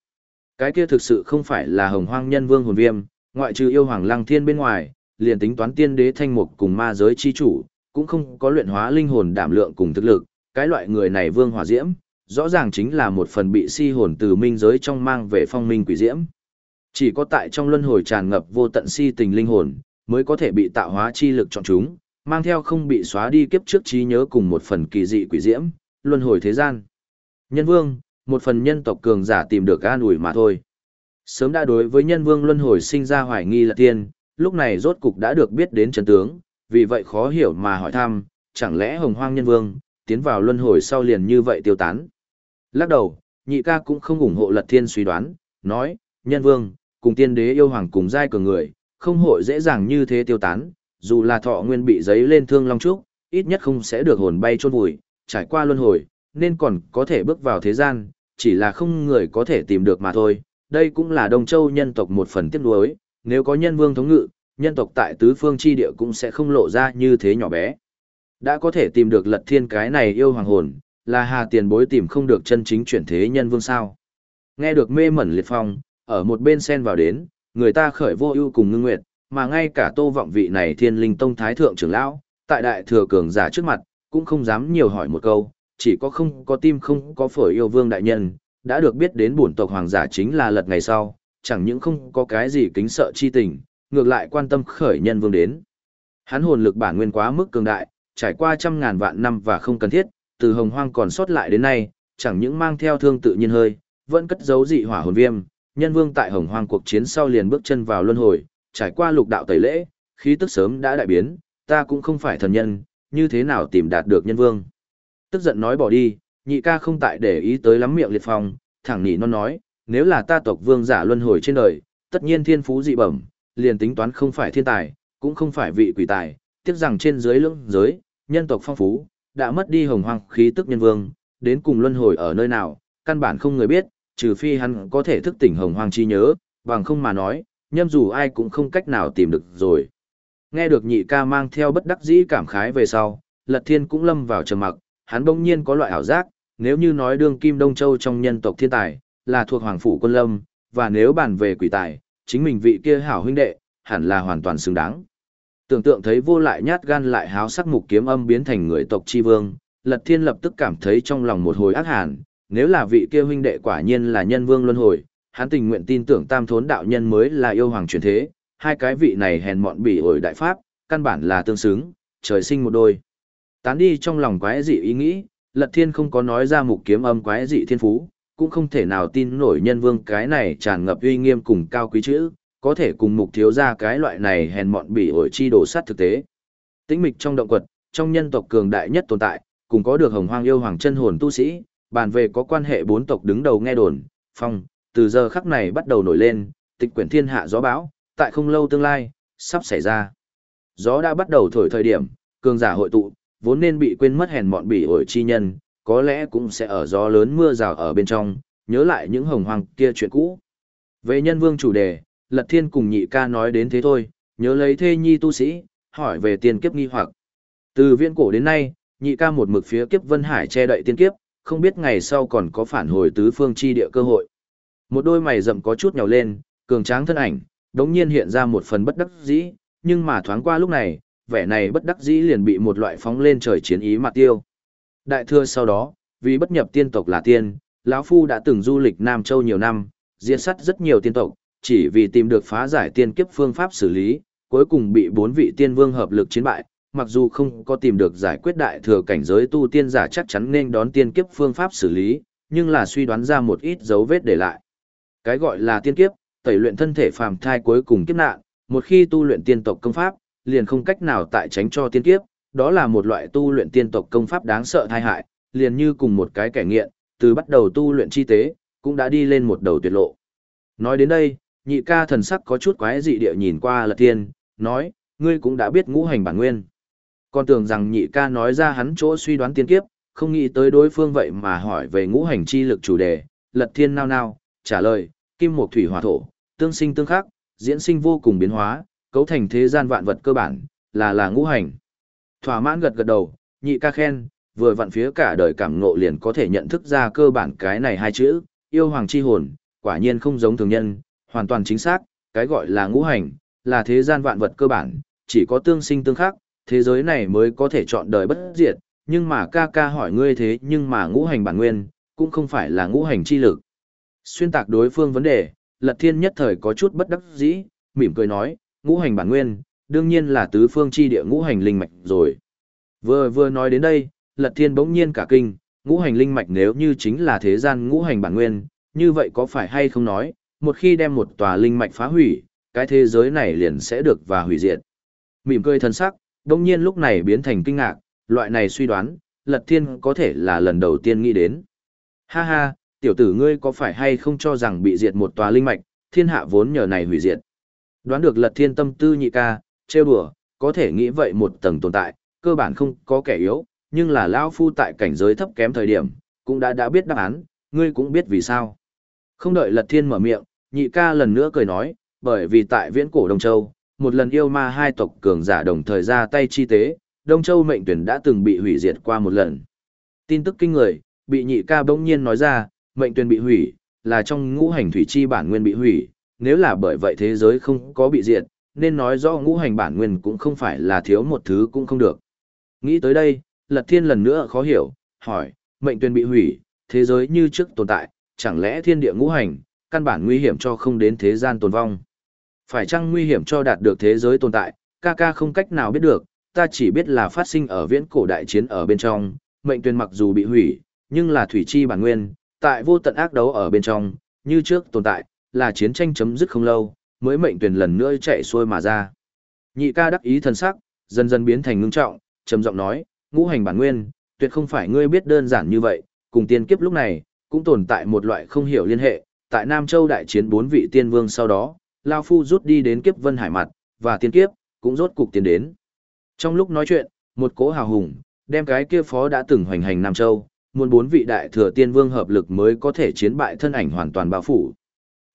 S1: Cái kia thực sự không phải là hồng hoang nhân vương hồn viêm, ngoại trừ yêu hoàng lăng thiên bên ngoài, liền tính toán tiên đế thanh mục cùng ma giới chi chủ, cũng không có luyện hóa linh hồn đảm lượng cùng thực lực, cái loại người này vương hỏa diễm, rõ ràng chính là một phần bị si hồn từ minh giới trong mang về phong minh quỷ diễm. Chỉ có tại trong luân hồi tràn ngập vô tận si tình linh hồn, mới có thể bị tạo hóa chi lực chọn chúng, mang theo không bị xóa đi kiếp trước trí nhớ cùng một phần kỳ dị quỷ diễm, luân hồi thế gian. Nhân vương, một phần nhân tộc cường giả tìm được an ủi mà thôi. Sớm đã đối với nhân vương luân hồi sinh ra hoài nghi là tiên, lúc này rốt cục đã được biết đến chân tướng, vì vậy khó hiểu mà hỏi thăm, chẳng lẽ hồng hoang nhân vương, tiến vào luân hồi sau liền như vậy tiêu tán. Lắc đầu, nhị ca cũng không ủng hộ lật thiên suy đoán, nói, nhân vương, cùng tiên đế yêu hoàng cùng giai cường người, không hội dễ dàng như thế tiêu tán, dù là thọ nguyên bị giấy lên thương long trúc, ít nhất không sẽ được hồn bay chôn vùi, trải qua luân hồi, nên còn có thể bước vào thế gian, chỉ là không người có thể tìm được mà thôi. Đây cũng là Đông Châu nhân tộc một phần tiếc nuối, nếu có nhân vương thống ngự, nhân tộc tại tứ phương chi địa cũng sẽ không lộ ra như thế nhỏ bé. Đã có thể tìm được lật thiên cái này yêu hoàng hồn, là hà tiền bối tìm không được chân chính chuyển thế nhân vương sao. Nghe được mê mẩn liệt phong, ở một bên sen vào đến, người ta khởi vô ưu cùng ngưng nguyệt, mà ngay cả tô vọng vị này thiên linh tông thái thượng trưởng lão, tại đại thừa cường giả trước mặt, cũng không dám nhiều hỏi một câu, chỉ có không có tim không có phổi yêu vương đại nhân, đã được biết đến bổn tộc hoàng giả chính là lật ngày sau, chẳng những không có cái gì kính sợ chi tình, ngược lại quan tâm khởi nhân vương đến. Hắn hồn lực bản nguyên quá mức cường đại, trải qua trăm ngàn vạn năm và không cần thiết, từ hồng hoang còn sót lại đến nay, chẳng những mang theo thương tự nhiên hơi, vẫn cất giấu dị hỏa hồn viêm, nhân vương tại hồng hoang cuộc chiến sau liền bước chân vào luân hồi, trải qua lục đạo tẩy lễ, khí tức sớm đã đại biến, ta cũng không phải thần nhân, như thế nào tìm đạt được nhân vương. Tức giận nói bỏ đi, nhị ca không tại để ý tới lắm miệng liệt phong, thẳng nỉ non nói, nếu là ta tộc vương giả luân hồi trên đời, tất nhiên thiên phú dị bẩm, liền tính toán không phải thiên tài, cũng không phải vị quỷ tài, tiếc rằng trên dưới lưỡng giới, nhân tộc phong phú, đã mất đi hồng hoang khí tức nhân vương, đến cùng luân hồi ở nơi nào, căn bản không người biết, trừ phi hắn có thể thức tỉnh hồng hoang chi nhớ, bằng không mà nói, nhâm dù ai cũng không cách nào tìm được rồi. Nghe được nhị ca mang theo bất đắc dĩ cảm khái về sau, Lật Thiên cũng lâm vào trầm mặc, hắn bỗng nhiên có loại ảo giác, nếu như nói đương kim Đông Châu trong nhân tộc thiên tài, là thuộc Hoàng Phủ Quân Lâm, và nếu bàn về quỷ tài, chính mình vị kia hảo huynh đệ, hẳn là hoàn toàn xứng đáng. Tưởng tượng thấy vô lại nhát gan lại háo sắc mục kiếm âm biến thành người tộc chi vương, Lật Thiên lập tức cảm thấy trong lòng một hồi ác hàn, nếu là vị kia huynh đệ quả nhiên là nhân vương luân hồi, hắn tình nguyện tin tưởng tam thốn đạo nhân mới là yêu hoàng truyền thế, hai cái vị này hèn mọn bỉ ổi đại pháp, căn bản là tương xứng, trời sinh một đôi. Tán đi trong lòng quái dị ý nghĩ, Lật Thiên không có nói ra mục kiếm âm quái dị thiên phú, cũng không thể nào tin nổi nhân vương cái này tràn ngập uy nghiêm cùng cao quý chữ, có thể cùng mục thiếu ra cái loại này hèn mọn bỉ ổi chi đổ sát thực tế. Tĩnh mịch trong động quật, trong nhân tộc cường đại nhất tồn tại, cùng có được hồng hoang yêu hoàng chân hồn tu sĩ, bàn về có quan hệ bốn tộc đứng đầu nghe đồn, phong, từ giờ khắc này bắt đầu nổi lên, tịch quyển thiên hạ gió bão, tại không lâu tương lai, sắp xảy ra. Gió đã bắt đầu thổi thời điểm, cường giả hội tụ, vốn nên bị quên mất hèn mọn bỉ ổi chi nhân, có lẽ cũng sẽ ở gió lớn mưa rào ở bên trong, nhớ lại những hồng hoàng kia chuyện cũ. Về nhân vương chủ đề, Lật Thiên cùng nhị ca nói đến thế thôi, nhớ lấy thê nhi tu sĩ, hỏi về tiên kiếp nghi hoặc. Từ viễn cổ đến nay, nhị ca một mực phía kiếp Vân Hải che đậy tiên kiếp, không biết ngày sau còn có phản hồi tứ phương chi địa cơ hội. Một đôi mày rậm có chút nhào lên, cường tráng thân ảnh, đống nhiên hiện ra một phần bất đắc dĩ, nhưng mà thoáng qua lúc này, vẻ này bất đắc dĩ liền bị một loại phóng lên trời chiến ý mặt tiêu. Đại thừa sau đó, vì bất nhập tiên tộc là tiên, lão phu đã từng du lịch Nam Châu nhiều năm, diễn sát rất nhiều tiên tộc, chỉ vì tìm được phá giải tiên kiếp phương pháp xử lý, cuối cùng bị bốn vị tiên vương hợp lực chiến bại, mặc dù không có tìm được giải quyết đại thừa cảnh giới tu tiên giả chắc chắn nên đón tiên kiếp phương pháp xử lý, nhưng là suy đoán ra một ít dấu vết để lại. Cái gọi là tiên kiếp, tẩy luyện thân thể phàm thai cuối cùng kiếp nạn, một khi tu luyện tiên tộc công pháp, liền không cách nào tại tránh cho tiên kiếp, đó là một loại tu luyện tiên tộc công pháp đáng sợ thai hại, liền như cùng một cái kẻ nghiện, từ bắt đầu tu luyện chi tế, cũng đã đi lên một đầu tuyệt lộ. Nói đến đây, nhị ca thần sắc có chút quái dị địa nhìn qua lật tiên, nói, ngươi cũng đã biết ngũ hành bản nguyên. Còn tưởng rằng nhị ca nói ra hắn chỗ suy đoán tiên kiếp, không nghĩ tới đối phương vậy mà hỏi về ngũ hành chi lực chủ đề, lật thiên nao nao, trả lời, kim mộc thủy hỏa thổ, tương sinh tương khắc, diễn sinh vô cùng biến hóa, cấu thành thế gian vạn vật cơ bản, là là ngũ hành. Thỏa mãn gật gật đầu, nhị ca khen, vừa vặn phía cả đời cảm ngộ liền có thể nhận thức ra cơ bản cái này hai chữ, yêu hoàng chi hồn, quả nhiên không giống thường nhân, hoàn toàn chính xác, cái gọi là ngũ hành, là thế gian vạn vật cơ bản, chỉ có tương sinh tương khắc, thế giới này mới có thể chọn đời bất diệt, nhưng mà ca ca hỏi ngươi thế nhưng mà ngũ hành bản nguyên, cũng không phải là ngũ hành chi lực. Xuyên tạc đối phương vấn đề, Lật Thiên nhất thời có chút bất đắc dĩ, mỉm cười nói, ngũ hành bản nguyên, đương nhiên là tứ phương chi địa ngũ hành linh mạch rồi. Vừa vừa nói đến đây, Lật Thiên bỗng nhiên cả kinh, ngũ hành linh mạch nếu như chính là thế gian ngũ hành bản nguyên, như vậy có phải hay không nói, một khi đem một tòa linh mạch phá hủy, cái thế giới này liền sẽ được và hủy diệt. Mỉm cười thân sắc, bỗng nhiên lúc này biến thành kinh ngạc, loại này suy đoán, Lật Thiên có thể là lần đầu tiên nghĩ đến. Ha ha, tiểu tử ngươi có phải hay không cho rằng bị diệt một tòa linh mạch, thiên hạ vốn nhờ này hủy diệt. Đoán được Lật Thiên tâm tư nhị ca, trêu đùa, có thể nghĩ vậy một tầng tồn tại, cơ bản không có kẻ yếu, nhưng là lão phu tại cảnh giới thấp kém thời điểm, cũng đã đã biết đáp án, ngươi cũng biết vì sao. Không đợi Lật Thiên mở miệng, nhị ca lần nữa cười nói, bởi vì tại viễn cổ Đông Châu, một lần yêu ma hai tộc cường giả đồng thời ra tay chi tế, Đông Châu mệnh tuyển đã từng bị hủy diệt qua một lần. Tin tức kinh người, bị nhị ca bỗng nhiên nói ra, mệnh tuyển bị hủy, là trong ngũ hành thủy chi bản nguyên bị hủy, nếu là bởi vậy thế giới không có bị diệt, nên nói rõ ngũ hành bản nguyên cũng không phải là thiếu một thứ cũng không được. Nghĩ tới đây, Lật Thiên lần nữa khó hiểu, hỏi, mệnh tuyên bị hủy, thế giới như trước tồn tại, chẳng lẽ thiên địa ngũ hành, căn bản nguy hiểm cho không đến thế gian tồn vong. Phải chăng nguy hiểm cho đạt được thế giới tồn tại, ca ca không cách nào biết được, ta chỉ biết là phát sinh ở viễn cổ đại chiến ở bên trong, mệnh tuyên mặc dù bị hủy, nhưng là thủy chi bản nguyên, tại vô tận ác đấu ở bên trong, như trước tồn tại, là chiến tranh chấm dứt không lâu, mới mệnh tuyển lần nữa chạy xuôi mà ra. Nhị ca đắc ý thần sắc, dần dần biến thành ngưng trọng, trầm giọng nói, ngũ hành bản nguyên, tuyệt không phải ngươi biết đơn giản như vậy, cùng tiên kiếp lúc này, cũng tồn tại một loại không hiểu liên hệ, tại Nam Châu đại chiến bốn vị tiên vương sau đó, Lao Phu rút đi đến kiếp vân hải mặt, và tiên kiếp, cũng rốt cục tiến đến. Trong lúc nói chuyện, một cỗ hào hùng, đem cái kia phó đã từng hoành hành Nam Châu, muốn bốn vị đại thừa tiên vương hợp lực mới có thể chiến bại thân ảnh hoàn toàn bao phủ.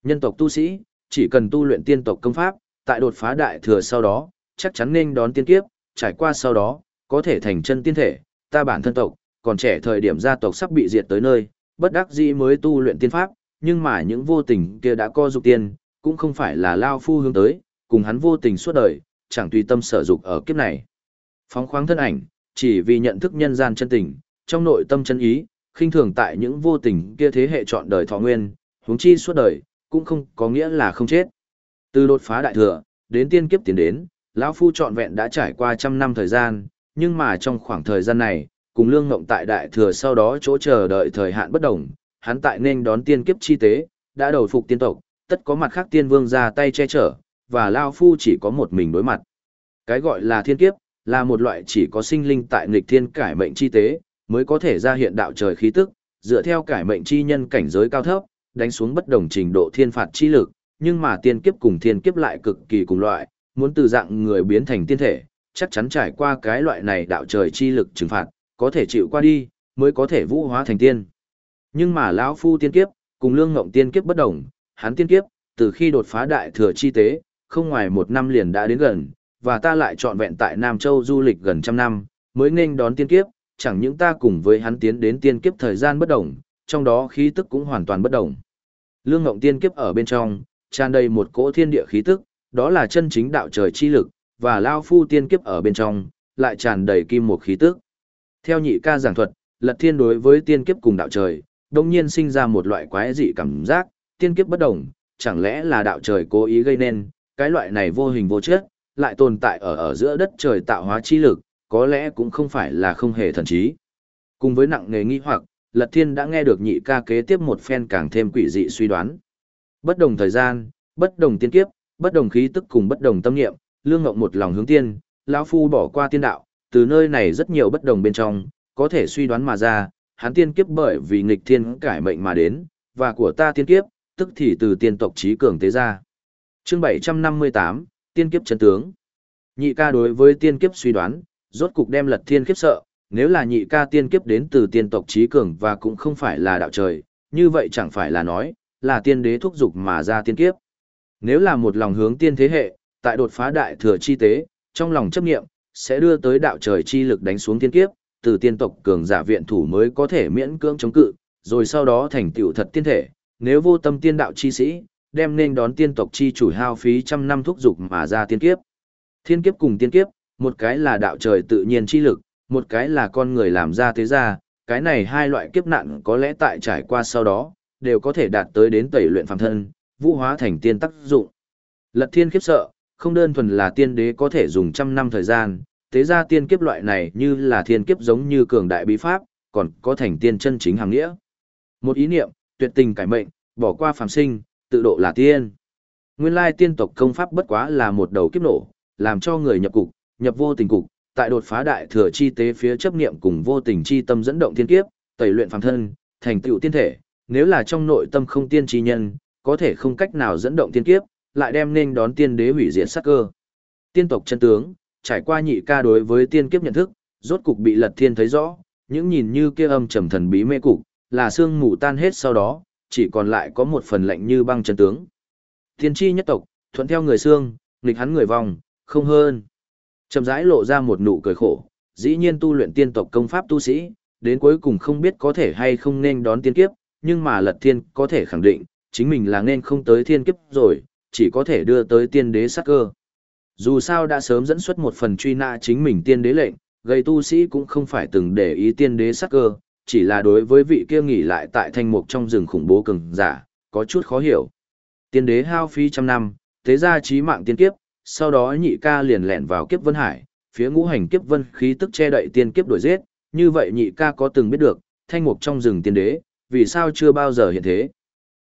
S1: Nhân tộc tu sĩ, chỉ cần tu luyện tiên tộc công pháp, tại đột phá đại thừa sau đó, chắc chắn nên đón tiên kiếp, trải qua sau đó, có thể thành chân tiên thể, ta bản thân tộc, còn trẻ thời điểm gia tộc sắp bị diệt tới nơi, bất đắc dĩ mới tu luyện tiên pháp, nhưng mà những vô tình kia đã co dục tiên, cũng không phải là lao phu hướng tới, cùng hắn vô tình suốt đời, chẳng tùy tâm sở dục ở kiếp này. Phóng khoáng thân ảnh, chỉ vì nhận thức nhân gian chân tình, trong nội tâm chân ý, khinh thường tại những vô tình kia thế hệ chọn đời thọ nguyên, huống chi suốt đời, cũng không có nghĩa là không chết. Từ đột phá đại thừa, đến tiên kiếp tiến đến, lão phu trọn vẹn đã trải qua trăm năm thời gian, nhưng mà trong khoảng thời gian này, cùng lương ngộng tại đại thừa sau đó chỗ chờ đợi thời hạn bất đồng, hắn tại nên đón tiên kiếp chi tế, đã đầu phục tiên tộc, tất có mặt khác tiên vương ra tay che chở, và lão phu chỉ có một mình đối mặt. Cái gọi là thiên kiếp, là một loại chỉ có sinh linh tại nghịch thiên cải mệnh chi tế, mới có thể ra hiện đạo trời khí tức, dựa theo cải mệnh chi nhân cảnh giới cao thấp, đánh xuống bất đồng trình độ thiên phạt chi lực, nhưng mà tiên kiếp cùng thiên kiếp lại cực kỳ cùng loại, muốn từ dạng người biến thành tiên thể, chắc chắn trải qua cái loại này đạo trời chi lực trừng phạt, có thể chịu qua đi, mới có thể vũ hóa thành tiên. Nhưng mà lão phu tiên kiếp, cùng lương ngộng tiên kiếp bất đồng, hắn tiên kiếp, từ khi đột phá đại thừa chi tế, không ngoài một năm liền đã đến gần, và ta lại trọn vẹn tại Nam Châu du lịch gần trăm năm, mới nên đón tiên kiếp, chẳng những ta cùng với hắn tiến đến tiên kiếp thời gian bất đồng, trong đó khí tức cũng hoàn toàn bất đồng. Lương Ngộng tiên kiếp ở bên trong, tràn đầy một cỗ thiên địa khí tức, đó là chân chính đạo trời chi lực, và Lao Phu tiên kiếp ở bên trong, lại tràn đầy kim một khí tức. Theo nhị ca giảng thuật, Lật Thiên đối với tiên kiếp cùng đạo trời, đồng nhiên sinh ra một loại quái dị cảm giác, tiên kiếp bất đồng, chẳng lẽ là đạo trời cố ý gây nên, cái loại này vô hình vô chất, lại tồn tại ở ở giữa đất trời tạo hóa chi lực, có lẽ cũng không phải là không hề thần trí. Cùng với nặng nghề nghi hoặc, Lật Thiên đã nghe được nhị ca kế tiếp một phen càng thêm quỷ dị suy đoán. Bất đồng thời gian, bất đồng tiên kiếp, bất đồng khí tức cùng bất đồng tâm niệm, lương ngộng một lòng hướng tiên, lão phu bỏ qua tiên đạo, từ nơi này rất nhiều bất đồng bên trong, có thể suy đoán mà ra, hắn tiên kiếp bởi vì nghịch thiên cải mệnh mà đến, và của ta tiên kiếp, tức thì từ tiên tộc trí cường tế ra. Chương 758, tiên kiếp chân tướng. Nhị ca đối với tiên kiếp suy đoán, rốt cục đem lật thiên khiếp sợ, nếu là nhị ca tiên kiếp đến từ tiên tộc trí cường và cũng không phải là đạo trời, như vậy chẳng phải là nói, là tiên đế thúc dục mà ra tiên kiếp. Nếu là một lòng hướng tiên thế hệ, tại đột phá đại thừa chi tế, trong lòng chấp nghiệm, sẽ đưa tới đạo trời chi lực đánh xuống tiên kiếp, từ tiên tộc cường giả viện thủ mới có thể miễn cưỡng chống cự, rồi sau đó thành tựu thật tiên thể, nếu vô tâm tiên đạo chi sĩ, đem nên đón tiên tộc chi chủ hao phí trăm năm thúc dục mà ra tiên kiếp. Thiên kiếp cùng tiên kiếp, một cái là đạo trời tự nhiên chi lực, một cái là con người làm ra thế ra, cái này hai loại kiếp nạn có lẽ tại trải qua sau đó, đều có thể đạt tới đến tẩy luyện phàm thân, vũ hóa thành tiên tác dụng. Lật thiên khiếp sợ, không đơn thuần là tiên đế có thể dùng trăm năm thời gian, thế ra tiên kiếp loại này như là thiên kiếp giống như cường đại bí pháp, còn có thành tiên chân chính hàng nghĩa. Một ý niệm, tuyệt tình cải mệnh, bỏ qua phàm sinh, tự độ là tiên. Nguyên lai tiên tộc công pháp bất quá là một đầu kiếp nổ, làm cho người nhập cục, nhập vô tình cục, tại đột phá đại thừa chi tế phía chấp niệm cùng vô tình chi tâm dẫn động thiên kiếp, tẩy luyện phàm thân, thành tựu tiên thể, nếu là trong nội tâm không tiên chi nhân, có thể không cách nào dẫn động tiên kiếp, lại đem nên đón tiên đế hủy diệt sát cơ. Tiên tộc chân tướng, trải qua nhị ca đối với tiên kiếp nhận thức, rốt cục bị Lật Thiên thấy rõ, những nhìn như kia âm trầm thần bí mê cục, là xương mù tan hết sau đó, chỉ còn lại có một phần lạnh như băng chân tướng. Tiên tri nhất tộc, thuận theo người xương, nghịch hắn người vòng, không hơn. Chậm rãi lộ ra một nụ cười khổ, dĩ nhiên tu luyện tiên tộc công pháp tu sĩ, đến cuối cùng không biết có thể hay không nên đón tiên kiếp, nhưng mà Lật Thiên có thể khẳng định, chính mình là nên không tới thiên kiếp rồi, chỉ có thể đưa tới tiên đế sát cơ. Dù sao đã sớm dẫn xuất một phần truy nã chính mình tiên đế lệnh, gây tu sĩ cũng không phải từng để ý tiên đế sát cơ, chỉ là đối với vị kia nghỉ lại tại thanh mục trong rừng khủng bố cường giả, có chút khó hiểu. Tiên đế hao phí trăm năm, thế ra trí mạng tiên kiếp, sau đó nhị ca liền lẻn vào kiếp vân hải, phía ngũ hành kiếp vân khí tức che đậy tiên kiếp đuổi giết, như vậy nhị ca có từng biết được, thanh mục trong rừng tiên đế, vì sao chưa bao giờ hiện thế?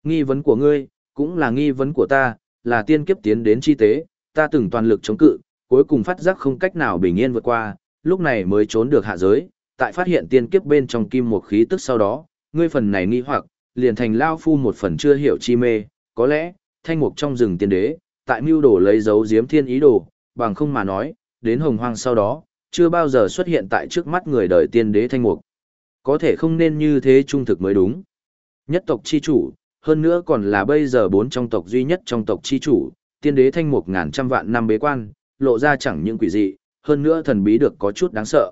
S1: Nghi vấn của ngươi, cũng là nghi vấn của ta, là tiên kiếp tiến đến chi tế, ta từng toàn lực chống cự, cuối cùng phát giác không cách nào bình yên vượt qua, lúc này mới trốn được hạ giới, tại phát hiện tiên kiếp bên trong kim một khí tức sau đó, ngươi phần này nghi hoặc, liền thành lao phu một phần chưa hiểu chi mê, có lẽ, thanh mục trong rừng tiên đế, tại mưu đồ lấy dấu diếm thiên ý đồ, bằng không mà nói, đến hồng hoang sau đó, chưa bao giờ xuất hiện tại trước mắt người đời tiên đế thanh mục. Có thể không nên như thế trung thực mới đúng. Nhất tộc chi chủ, hơn nữa còn là bây giờ bốn trong tộc duy nhất trong tộc chi chủ, tiên đế thanh mục ngàn trăm vạn năm bế quan, lộ ra chẳng những quỷ dị, hơn nữa thần bí được có chút đáng sợ.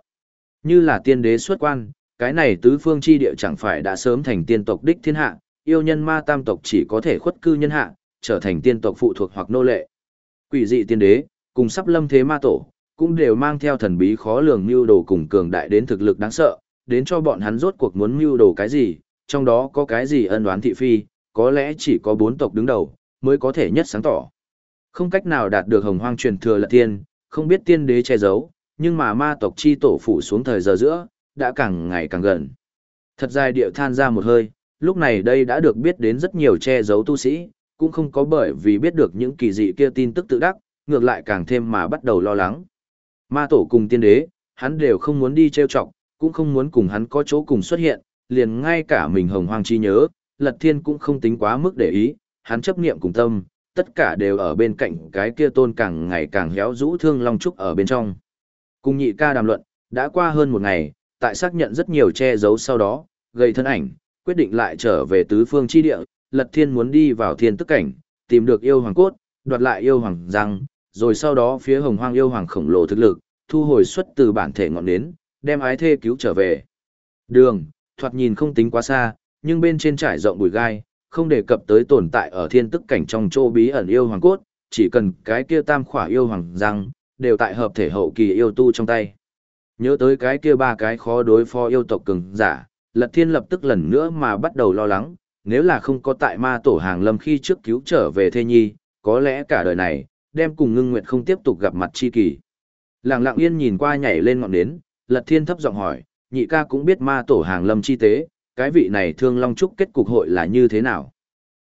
S1: Như là tiên đế xuất quan, cái này tứ phương chi địa chẳng phải đã sớm thành tiên tộc đích thiên hạ, yêu nhân ma tam tộc chỉ có thể khuất cư nhân hạ, trở thành tiên tộc phụ thuộc hoặc nô lệ. Quỷ dị tiên đế, cùng sắp lâm thế ma tổ, cũng đều mang theo thần bí khó lường mưu đồ cùng cường đại đến thực lực đáng sợ, đến cho bọn hắn rốt cuộc muốn mưu đồ cái gì, trong đó có cái gì ân oán thị phi, có lẽ chỉ có bốn tộc đứng đầu, mới có thể nhất sáng tỏ. Không cách nào đạt được hồng hoang truyền thừa lật tiên, không biết tiên đế che giấu, nhưng mà ma tộc chi tổ phụ xuống thời giờ giữa, đã càng ngày càng gần. Thật dài điệu than ra một hơi, lúc này đây đã được biết đến rất nhiều che giấu tu sĩ, cũng không có bởi vì biết được những kỳ dị kia tin tức tự đắc, ngược lại càng thêm mà bắt đầu lo lắng. Ma tổ cùng tiên đế, hắn đều không muốn đi trêu chọc, cũng không muốn cùng hắn có chỗ cùng xuất hiện, liền ngay cả mình hồng hoang chi nhớ, lật thiên cũng không tính quá mức để ý, hắn chấp niệm cùng tâm, tất cả đều ở bên cạnh cái kia tôn càng ngày càng héo rũ thương long trúc ở bên trong. Cùng nhị ca đàm luận, đã qua hơn một ngày, tại xác nhận rất nhiều che giấu sau đó, gây thân ảnh, quyết định lại trở về tứ phương chi địa, lật thiên muốn đi vào thiên tức cảnh, tìm được yêu hoàng cốt, đoạt lại yêu hoàng răng, rồi sau đó phía hồng hoang yêu hoàng khổng lồ thực lực, thu hồi xuất từ bản thể ngọn nến, đem ái thê cứu trở về. Đường, thoạt nhìn không tính quá xa, nhưng bên trên trải rộng bụi gai, không đề cập tới tồn tại ở thiên tức cảnh trong chỗ bí ẩn yêu hoàng cốt, chỉ cần cái kia tam khỏa yêu hoàng răng, đều tại hợp thể hậu kỳ yêu tu trong tay. Nhớ tới cái kia ba cái khó đối phó yêu tộc cường giả, Lật Thiên lập tức lần nữa mà bắt đầu lo lắng, nếu là không có tại ma tổ hàng lâm khi trước cứu trở về thê nhi, có lẽ cả đời này, đem cùng ngưng nguyện không tiếp tục gặp mặt chi kỳ. Lặng lặng yên nhìn qua nhảy lên ngọn nến, Lật Thiên thấp giọng hỏi, nhị ca cũng biết ma tổ hàng lâm chi tế, cái vị này thương long trúc kết cục hội là như thế nào.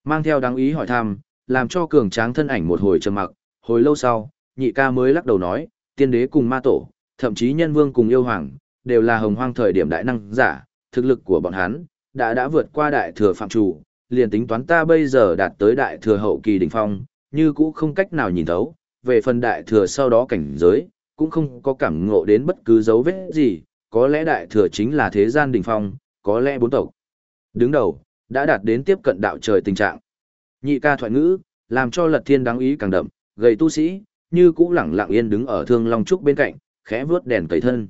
S1: Mang theo đáng ý hỏi thăm, làm cho cường tráng thân ảnh một hồi trầm mặc, hồi lâu sau, nhị ca mới lắc đầu nói, tiên đế cùng ma tổ, thậm chí nhân vương cùng yêu hoàng, đều là hồng hoang thời điểm đại năng giả, thực lực của bọn hắn, đã đã vượt qua đại thừa phạm chủ, liền tính toán ta bây giờ đạt tới đại thừa hậu kỳ đỉnh phong, như cũ không cách nào nhìn thấu, về phần đại thừa sau đó cảnh giới, cũng không có cảm ngộ đến bất cứ dấu vết gì, có lẽ đại thừa chính là thế gian đỉnh phong, có lẽ bốn tộc. Đứng đầu, đã đạt đến tiếp cận đạo trời tình trạng. Nhị ca thoại ngữ, làm cho lật thiên đáng ý càng đậm, gầy tu sĩ, như cũ lẳng lặng yên đứng ở thương long trúc bên cạnh, khẽ vướt đèn cầy thân.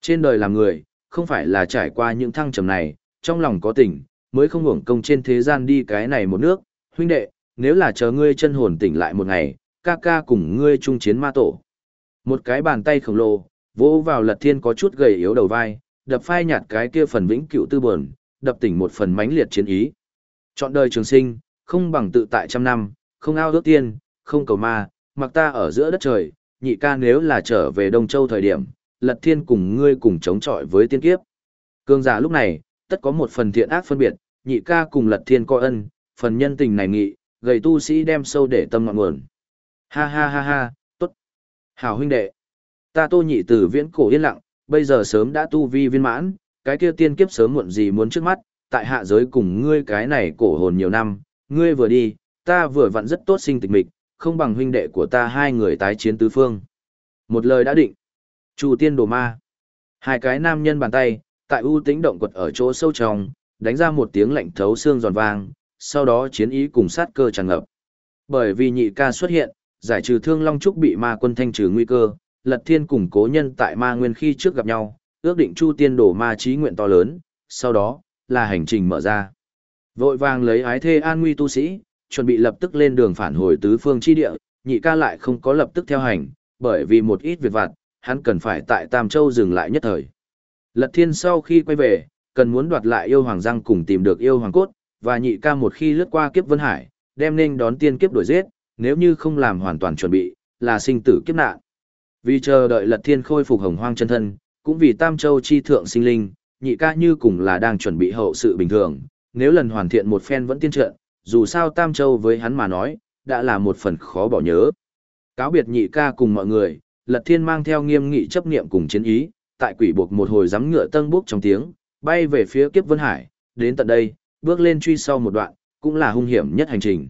S1: Trên đời làm người, không phải là trải qua những thăng trầm này, trong lòng có tình, mới không hưởng công trên thế gian đi cái này một nước, huynh đệ, nếu là chờ ngươi chân hồn tỉnh lại một ngày, ca ca cùng ngươi chung chiến ma tổ. Một cái bàn tay khổng lồ, vỗ vào lật thiên có chút gầy yếu đầu vai, đập phai nhạt cái kia phần vĩnh cựu tư buồn, đập tỉnh một phần mãnh liệt chiến ý. Chọn đời trường sinh, không bằng tự tại trăm năm, không ao ước tiên, không cầu ma, mặc ta ở giữa đất trời, nhị ca nếu là trở về Đông Châu thời điểm, lật thiên cùng ngươi cùng chống chọi với tiên kiếp. Cương giả lúc này, tất có một phần thiện ác phân biệt, nhị ca cùng lật thiên coi ân, phần nhân tình này nghị, gầy tu sĩ đem sâu để tâm ngọn nguồn. Ha ha ha ha, tốt. Hảo huynh đệ. Ta tô nhị tử viễn cổ yên lặng, bây giờ sớm đã tu vi viên mãn, cái kia tiên kiếp sớm muộn gì muốn trước mắt, tại hạ giới cùng ngươi cái này cổ hồn nhiều năm, ngươi vừa đi, ta vừa vặn rất tốt sinh tịch mịch, không bằng huynh đệ của ta hai người tái chiến tứ phương. Một lời đã định. chủ tiên đồ ma. Hai cái nam nhân bàn tay, tại ưu tĩnh động quật ở chỗ sâu trong, đánh ra một tiếng lạnh thấu xương giòn vang, sau đó chiến ý cùng sát cơ tràn ngập. Bởi vì nhị ca xuất hiện, giải trừ thương long trúc bị ma quân thanh trừ nguy cơ, lật thiên cùng cố nhân tại ma nguyên khi trước gặp nhau, ước định chu tiên đổ ma trí nguyện to lớn, sau đó, là hành trình mở ra. Vội vàng lấy ái thê an nguy tu sĩ, chuẩn bị lập tức lên đường phản hồi tứ phương chi địa, nhị ca lại không có lập tức theo hành, bởi vì một ít việc vặt, hắn cần phải tại Tam Châu dừng lại nhất thời. Lật thiên sau khi quay về, cần muốn đoạt lại yêu hoàng răng cùng tìm được yêu hoàng cốt, và nhị ca một khi lướt qua kiếp vân hải, đem nên đón tiên kiếp đuổi giết, nếu như không làm hoàn toàn chuẩn bị, là sinh tử kiếp nạn. Vì chờ đợi lật thiên khôi phục hồng hoang chân thân, cũng vì Tam Châu chi thượng sinh linh, nhị ca như cùng là đang chuẩn bị hậu sự bình thường, nếu lần hoàn thiện một phen vẫn tiên trợn, dù sao Tam Châu với hắn mà nói, đã là một phần khó bỏ nhớ. Cáo biệt nhị ca cùng mọi người, Lật Thiên mang theo nghiêm nghị chấp niệm cùng chiến ý, tại quỷ buộc một hồi giắm ngựa tân bốc trong tiếng, bay về phía kiếp Vân Hải, đến tận đây, bước lên truy sau một đoạn, cũng là hung hiểm nhất hành trình.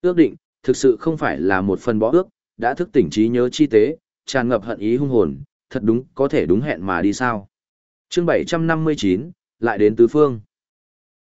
S1: Ước định, thực sự không phải là một phần bó ước, đã thức tỉnh trí nhớ chi tế, tràn ngập hận ý hung hồn, thật đúng có thể đúng hẹn mà đi sao. Chương 759, lại đến tứ phương.